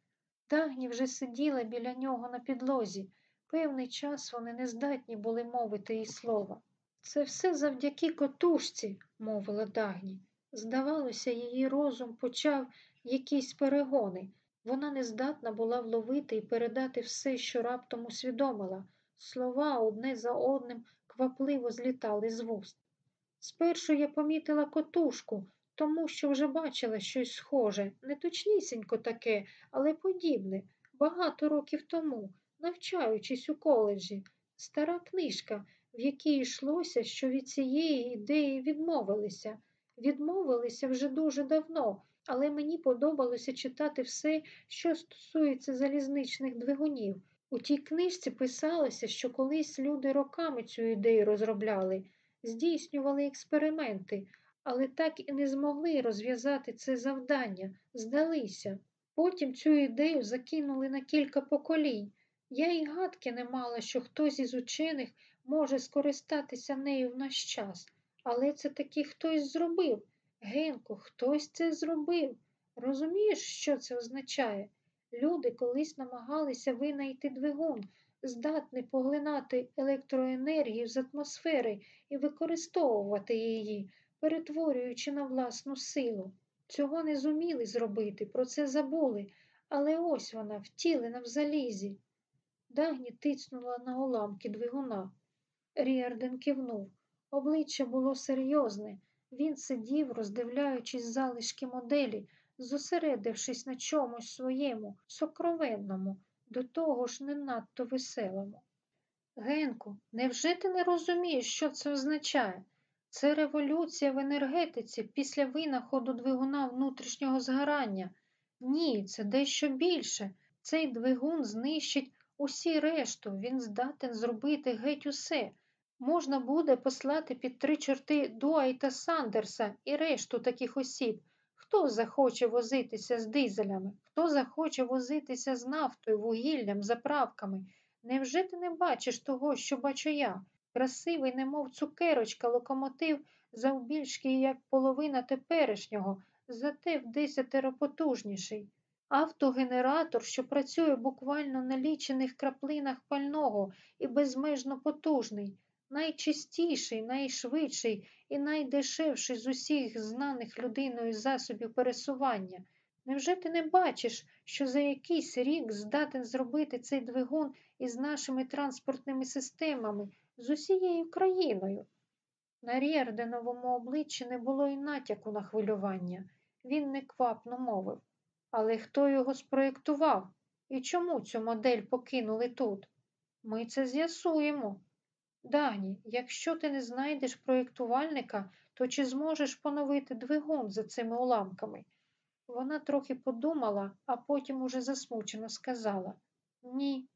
Дагні вже сиділа біля нього на підлозі. Певний час вони не здатні були мовити їй слова. Це все завдяки котушці, мовила Дагні. Здавалося, її розум почав якісь перегони. Вона не здатна була вловити і передати все, що раптом усвідомила. Слова одне за одним квапливо злітали з вуст. Спершу я помітила котушку, тому що вже бачила щось схоже, не точнісінько таке, але подібне, багато років тому, навчаючись у коледжі. Стара книжка, в якій йшлося, що від цієї ідеї відмовилися. Відмовилися вже дуже давно, але мені подобалося читати все, що стосується залізничних двигунів. У тій книжці писалося, що колись люди роками цю ідею розробляли, здійснювали експерименти, але так і не змогли розв'язати це завдання, здалися. Потім цю ідею закинули на кілька поколінь. Я й гадки не мала, що хтось із учених може скористатися нею в наш час, але це таки хтось зробив. Генко, хтось це зробив. Розумієш, що це означає? Люди колись намагалися винайти двигун, здатний поглинати електроенергію з атмосфери і використовувати її, перетворюючи на власну силу. Цього не зуміли зробити, про це забули, але ось вона, втілена в залізі. Дагні тицнула на уламки двигуна. Ріарден кивнув. Обличчя було серйозне. Він сидів, роздивляючись залишки моделі, зосередившись на чомусь своєму, сокровенному, до того ж не надто веселому. Генку, невже ти не розумієш, що це означає? Це революція в енергетиці після винаходу двигуна внутрішнього згорання. Ні, це дещо більше. Цей двигун знищить усі решту, він здатен зробити геть усе. Можна буде послати під три чорти Дуайта Сандерса і решту таких осіб. Хто захоче возитися з дизелями, хто захоче возитися з нафтою, вугіллям, заправками? Невже ти не бачиш того, що бачу я? Красивий, немов цукерочка, локомотив, завбільшки, як половина теперішнього, зате в десятеро потужніший. Автогенератор, що працює буквально на лічених краплинах пального і безмежно потужний, найчистіший, найшвидший і найдешевший з усіх знаних людиною засобів пересування. Невже ти не бачиш, що за якийсь рік здатен зробити цей двигун із нашими транспортними системами, з усією країною? На Рєрденовому обличчі не було й натяку на хвилювання. Він неквапно мовив. Але хто його спроєктував? І чому цю модель покинули тут? Ми це з'ясуємо. Дані, якщо ти не знайдеш проєктувальника, то чи зможеш поновити двигун за цими уламками? Вона трохи подумала, а потім уже засмучено сказала Ні.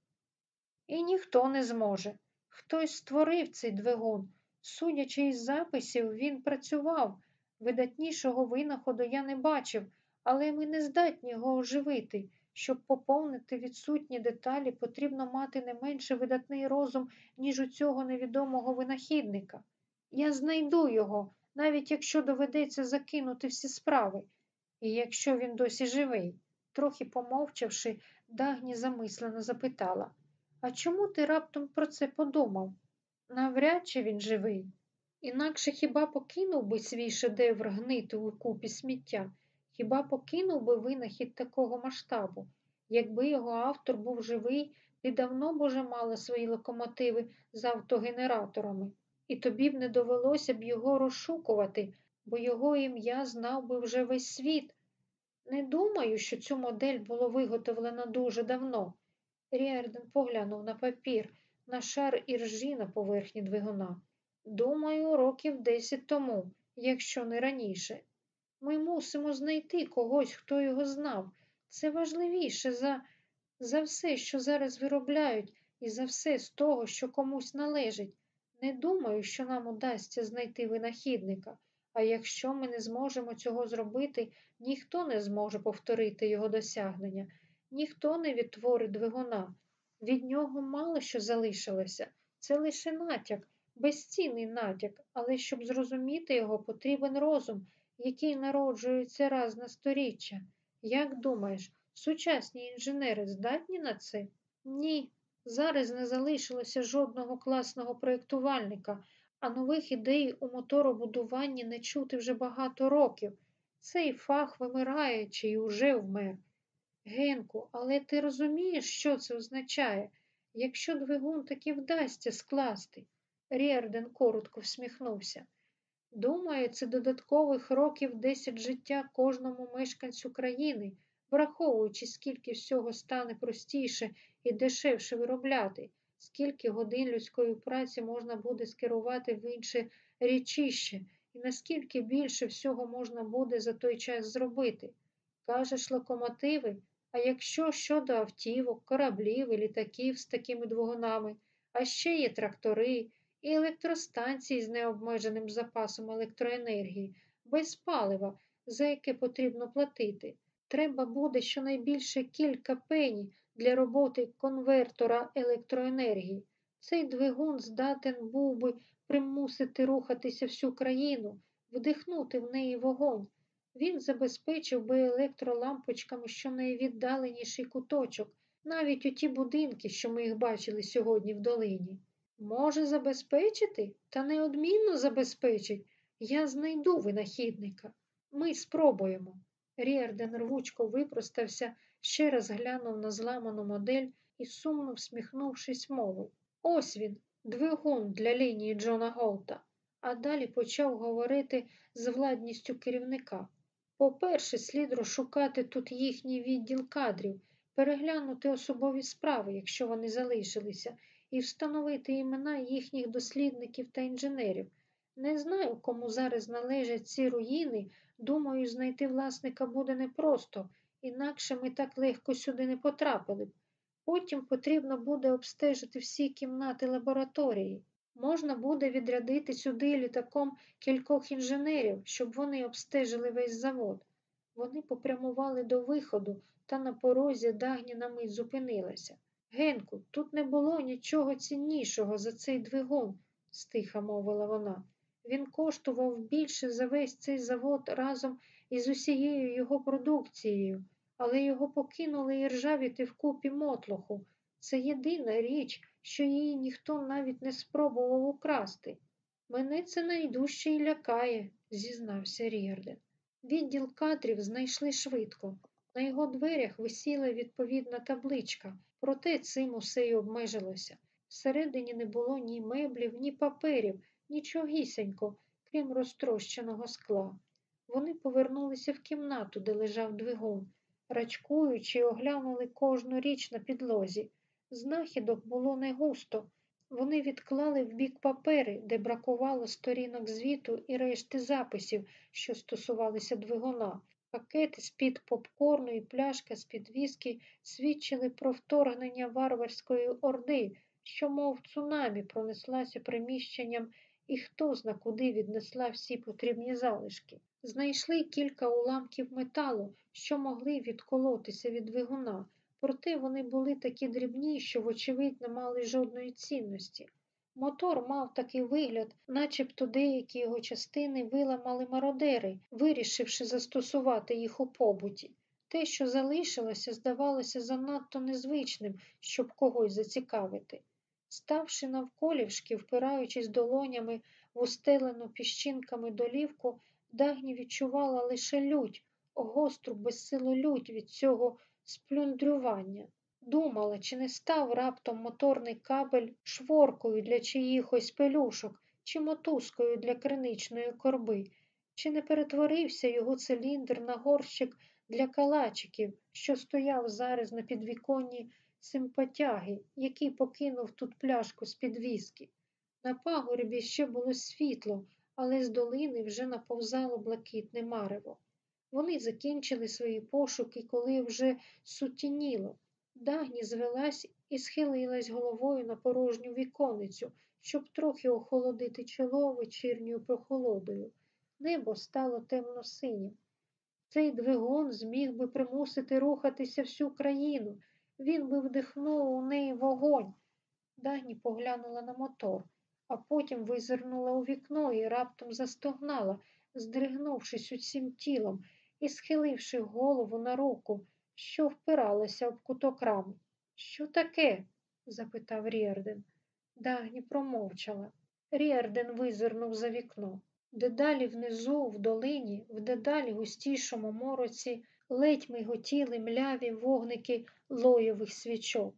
І ніхто не зможе. Хтось створив цей двигун. Судячи із записів, він працював. Видатнішого винаходу я не бачив, але ми не здатні його оживити. Щоб поповнити відсутні деталі, потрібно мати не менше видатний розум, ніж у цього невідомого винахідника. Я знайду його, навіть якщо доведеться закинути всі справи. І якщо він досі живий, трохи помовчавши, Дагні замислено запитала А чому ти раптом про це подумав? Навряд чи він живий. Інакше хіба покинув би свій шедевр гнити у купі сміття? Хіба покинув би винахід такого масштабу? Якби його автор був живий, ти давно б уже мала свої локомотиви з автогенераторами, і тобі б не довелося б його розшукувати, бо його ім'я знав би вже весь світ. Не думаю, що цю модель було виготовлено дуже давно. Ріарден поглянув на папір, на шар іржі на поверхні двигуна. Думаю, років десять тому, якщо не раніше. Ми мусимо знайти когось, хто його знав. Це важливіше за, за все, що зараз виробляють, і за все з того, що комусь належить. Не думаю, що нам удасться знайти винахідника, а якщо ми не зможемо цього зробити, ніхто не зможе повторити його досягнення, ніхто не відтворить двигуна. Від нього мало що залишилося. Це лише натяк, безцінний натяк, але щоб зрозуміти його, потрібен розум, який народжується раз на сторіччя. Як думаєш, сучасні інженери здатні на це? Ні. Зараз не залишилося жодного класного проєктувальника, а нових ідей у моторобудуванні не чути вже багато років. Цей фах вимирає чи й уже вмер. Генку, але ти розумієш, що це означає? Якщо двигун таки вдасться скласти. Рєрден коротко всміхнувся. Думаю, це додаткових років 10 життя кожному мешканцю країни, враховуючи, скільки всього стане простіше і дешевше виробляти, скільки годин людської праці можна буде скерувати в інше річище, і наскільки більше всього можна буде за той час зробити. Кажеш, локомотиви, а якщо щодо автівок, кораблів і літаків з такими двигунами, а ще є трактори і електростанції з необмеженим запасом електроенергії, без палива, за яке потрібно платити. Треба буде щонайбільше кілька пені для роботи конвертора електроенергії. Цей двигун здатен був би примусити рухатися всю країну, вдихнути в неї вогонь. Він забезпечив би електролампочками щонайвіддаленіший куточок, навіть у ті будинки, що ми їх бачили сьогодні в долині. Може забезпечити, та неодмінно забезпечить. Я знайду винахідника. Ми спробуємо. Ріарден рвучко випростався, ще раз глянув на зламану модель і, сумно всміхнувшись, мовив Ось він, двигун для лінії Джона Голта. А далі почав говорити з владністю керівника. По-перше, слід розшукати тут їхній відділ кадрів, переглянути особові справи, якщо вони залишилися, і встановити імена їхніх дослідників та інженерів. Не знаю, кому зараз належать ці руїни. Думаю, знайти власника буде непросто, інакше ми так легко сюди не потрапили б. Потім потрібно буде обстежити всі кімнати лабораторії. Можна буде відрядити сюди літаком кількох інженерів, щоб вони обстежили весь завод. Вони попрямували до виходу, та на порозі Дагні на мить зупинилася. Генку, тут не було нічого ціннішого за цей двигун, стиха мовила вона. Він коштував більше за весь цей завод разом із усією його продукцією, але його покинули іржавіти в купі мотлоху. Це єдина річ, що її ніхто навіть не спробував украсти. Мене це найдужче й лякає, зізнався Ріарден. Відділ кадрів знайшли швидко. На його дверях висіла відповідна табличка, проте цим усе й обмежилося. Всередині не було ні меблів, ні паперів, нічогісінько, крім розтрощеного скла. Вони повернулися в кімнату, де лежав двигун. рачкуючи, оглянули кожну річ на підлозі. Знахідок було не густо. Вони відклали в бік папери, де бракувало сторінок звіту і решти записів, що стосувалися двигуна. Пакети з-під попкорну і пляшка з-під віскі свідчили про вторгнення варварської орди, що, мов цунамі, пронеслася приміщенням і хто зна куди віднесла всі потрібні залишки. Знайшли кілька уламків металу, що могли відколотися від двигуна, проте вони були такі дрібні, що, вочевидь, не мали жодної цінності. Мотор мав такий вигляд, начебто деякі його частини виламали мародери, вирішивши застосувати їх у побуті. Те, що залишилося, здавалося занадто незвичним, щоб когось зацікавити. Ставши навколішки, впираючись долонями в устелену піщинками долівку, Дагні відчувала лише лють, гостру безсилу лють від цього сплюндрювання. Думала, чи не став раптом моторний кабель шворкою для чиїхось пелюшок, чи мотузкою для криничної корби, чи не перетворився його циліндр на горщик для калачиків, що стояв зараз на підвіконні симпатяги, який покинув тут пляшку з під віскі. На пагорбі ще було світло, але з долини вже наповзало блакитне марево. Вони закінчили свої пошуки, коли вже сутініло. Дагні звелась і схилилась головою на порожню віконицю, щоб трохи охолодити чоло вечірньою прохолодою. Небо стало темно-синім. Цей двигун зміг би примусити рухатися всю країну. Він би вдихнув у неї вогонь. Дагні поглянула на мотор, а потім визирнула у вікно і раптом застогнала, здригнувшись усім тілом і схиливши голову на руку, що впиралася об куток рами. Що таке? запитав Рєрден. Дагні промовчала. Рєрден визирнув за вікно. Дедалі внизу, в долині, в дедалі густішому мороці, ледь миготіли мляві вогники лойових свічок.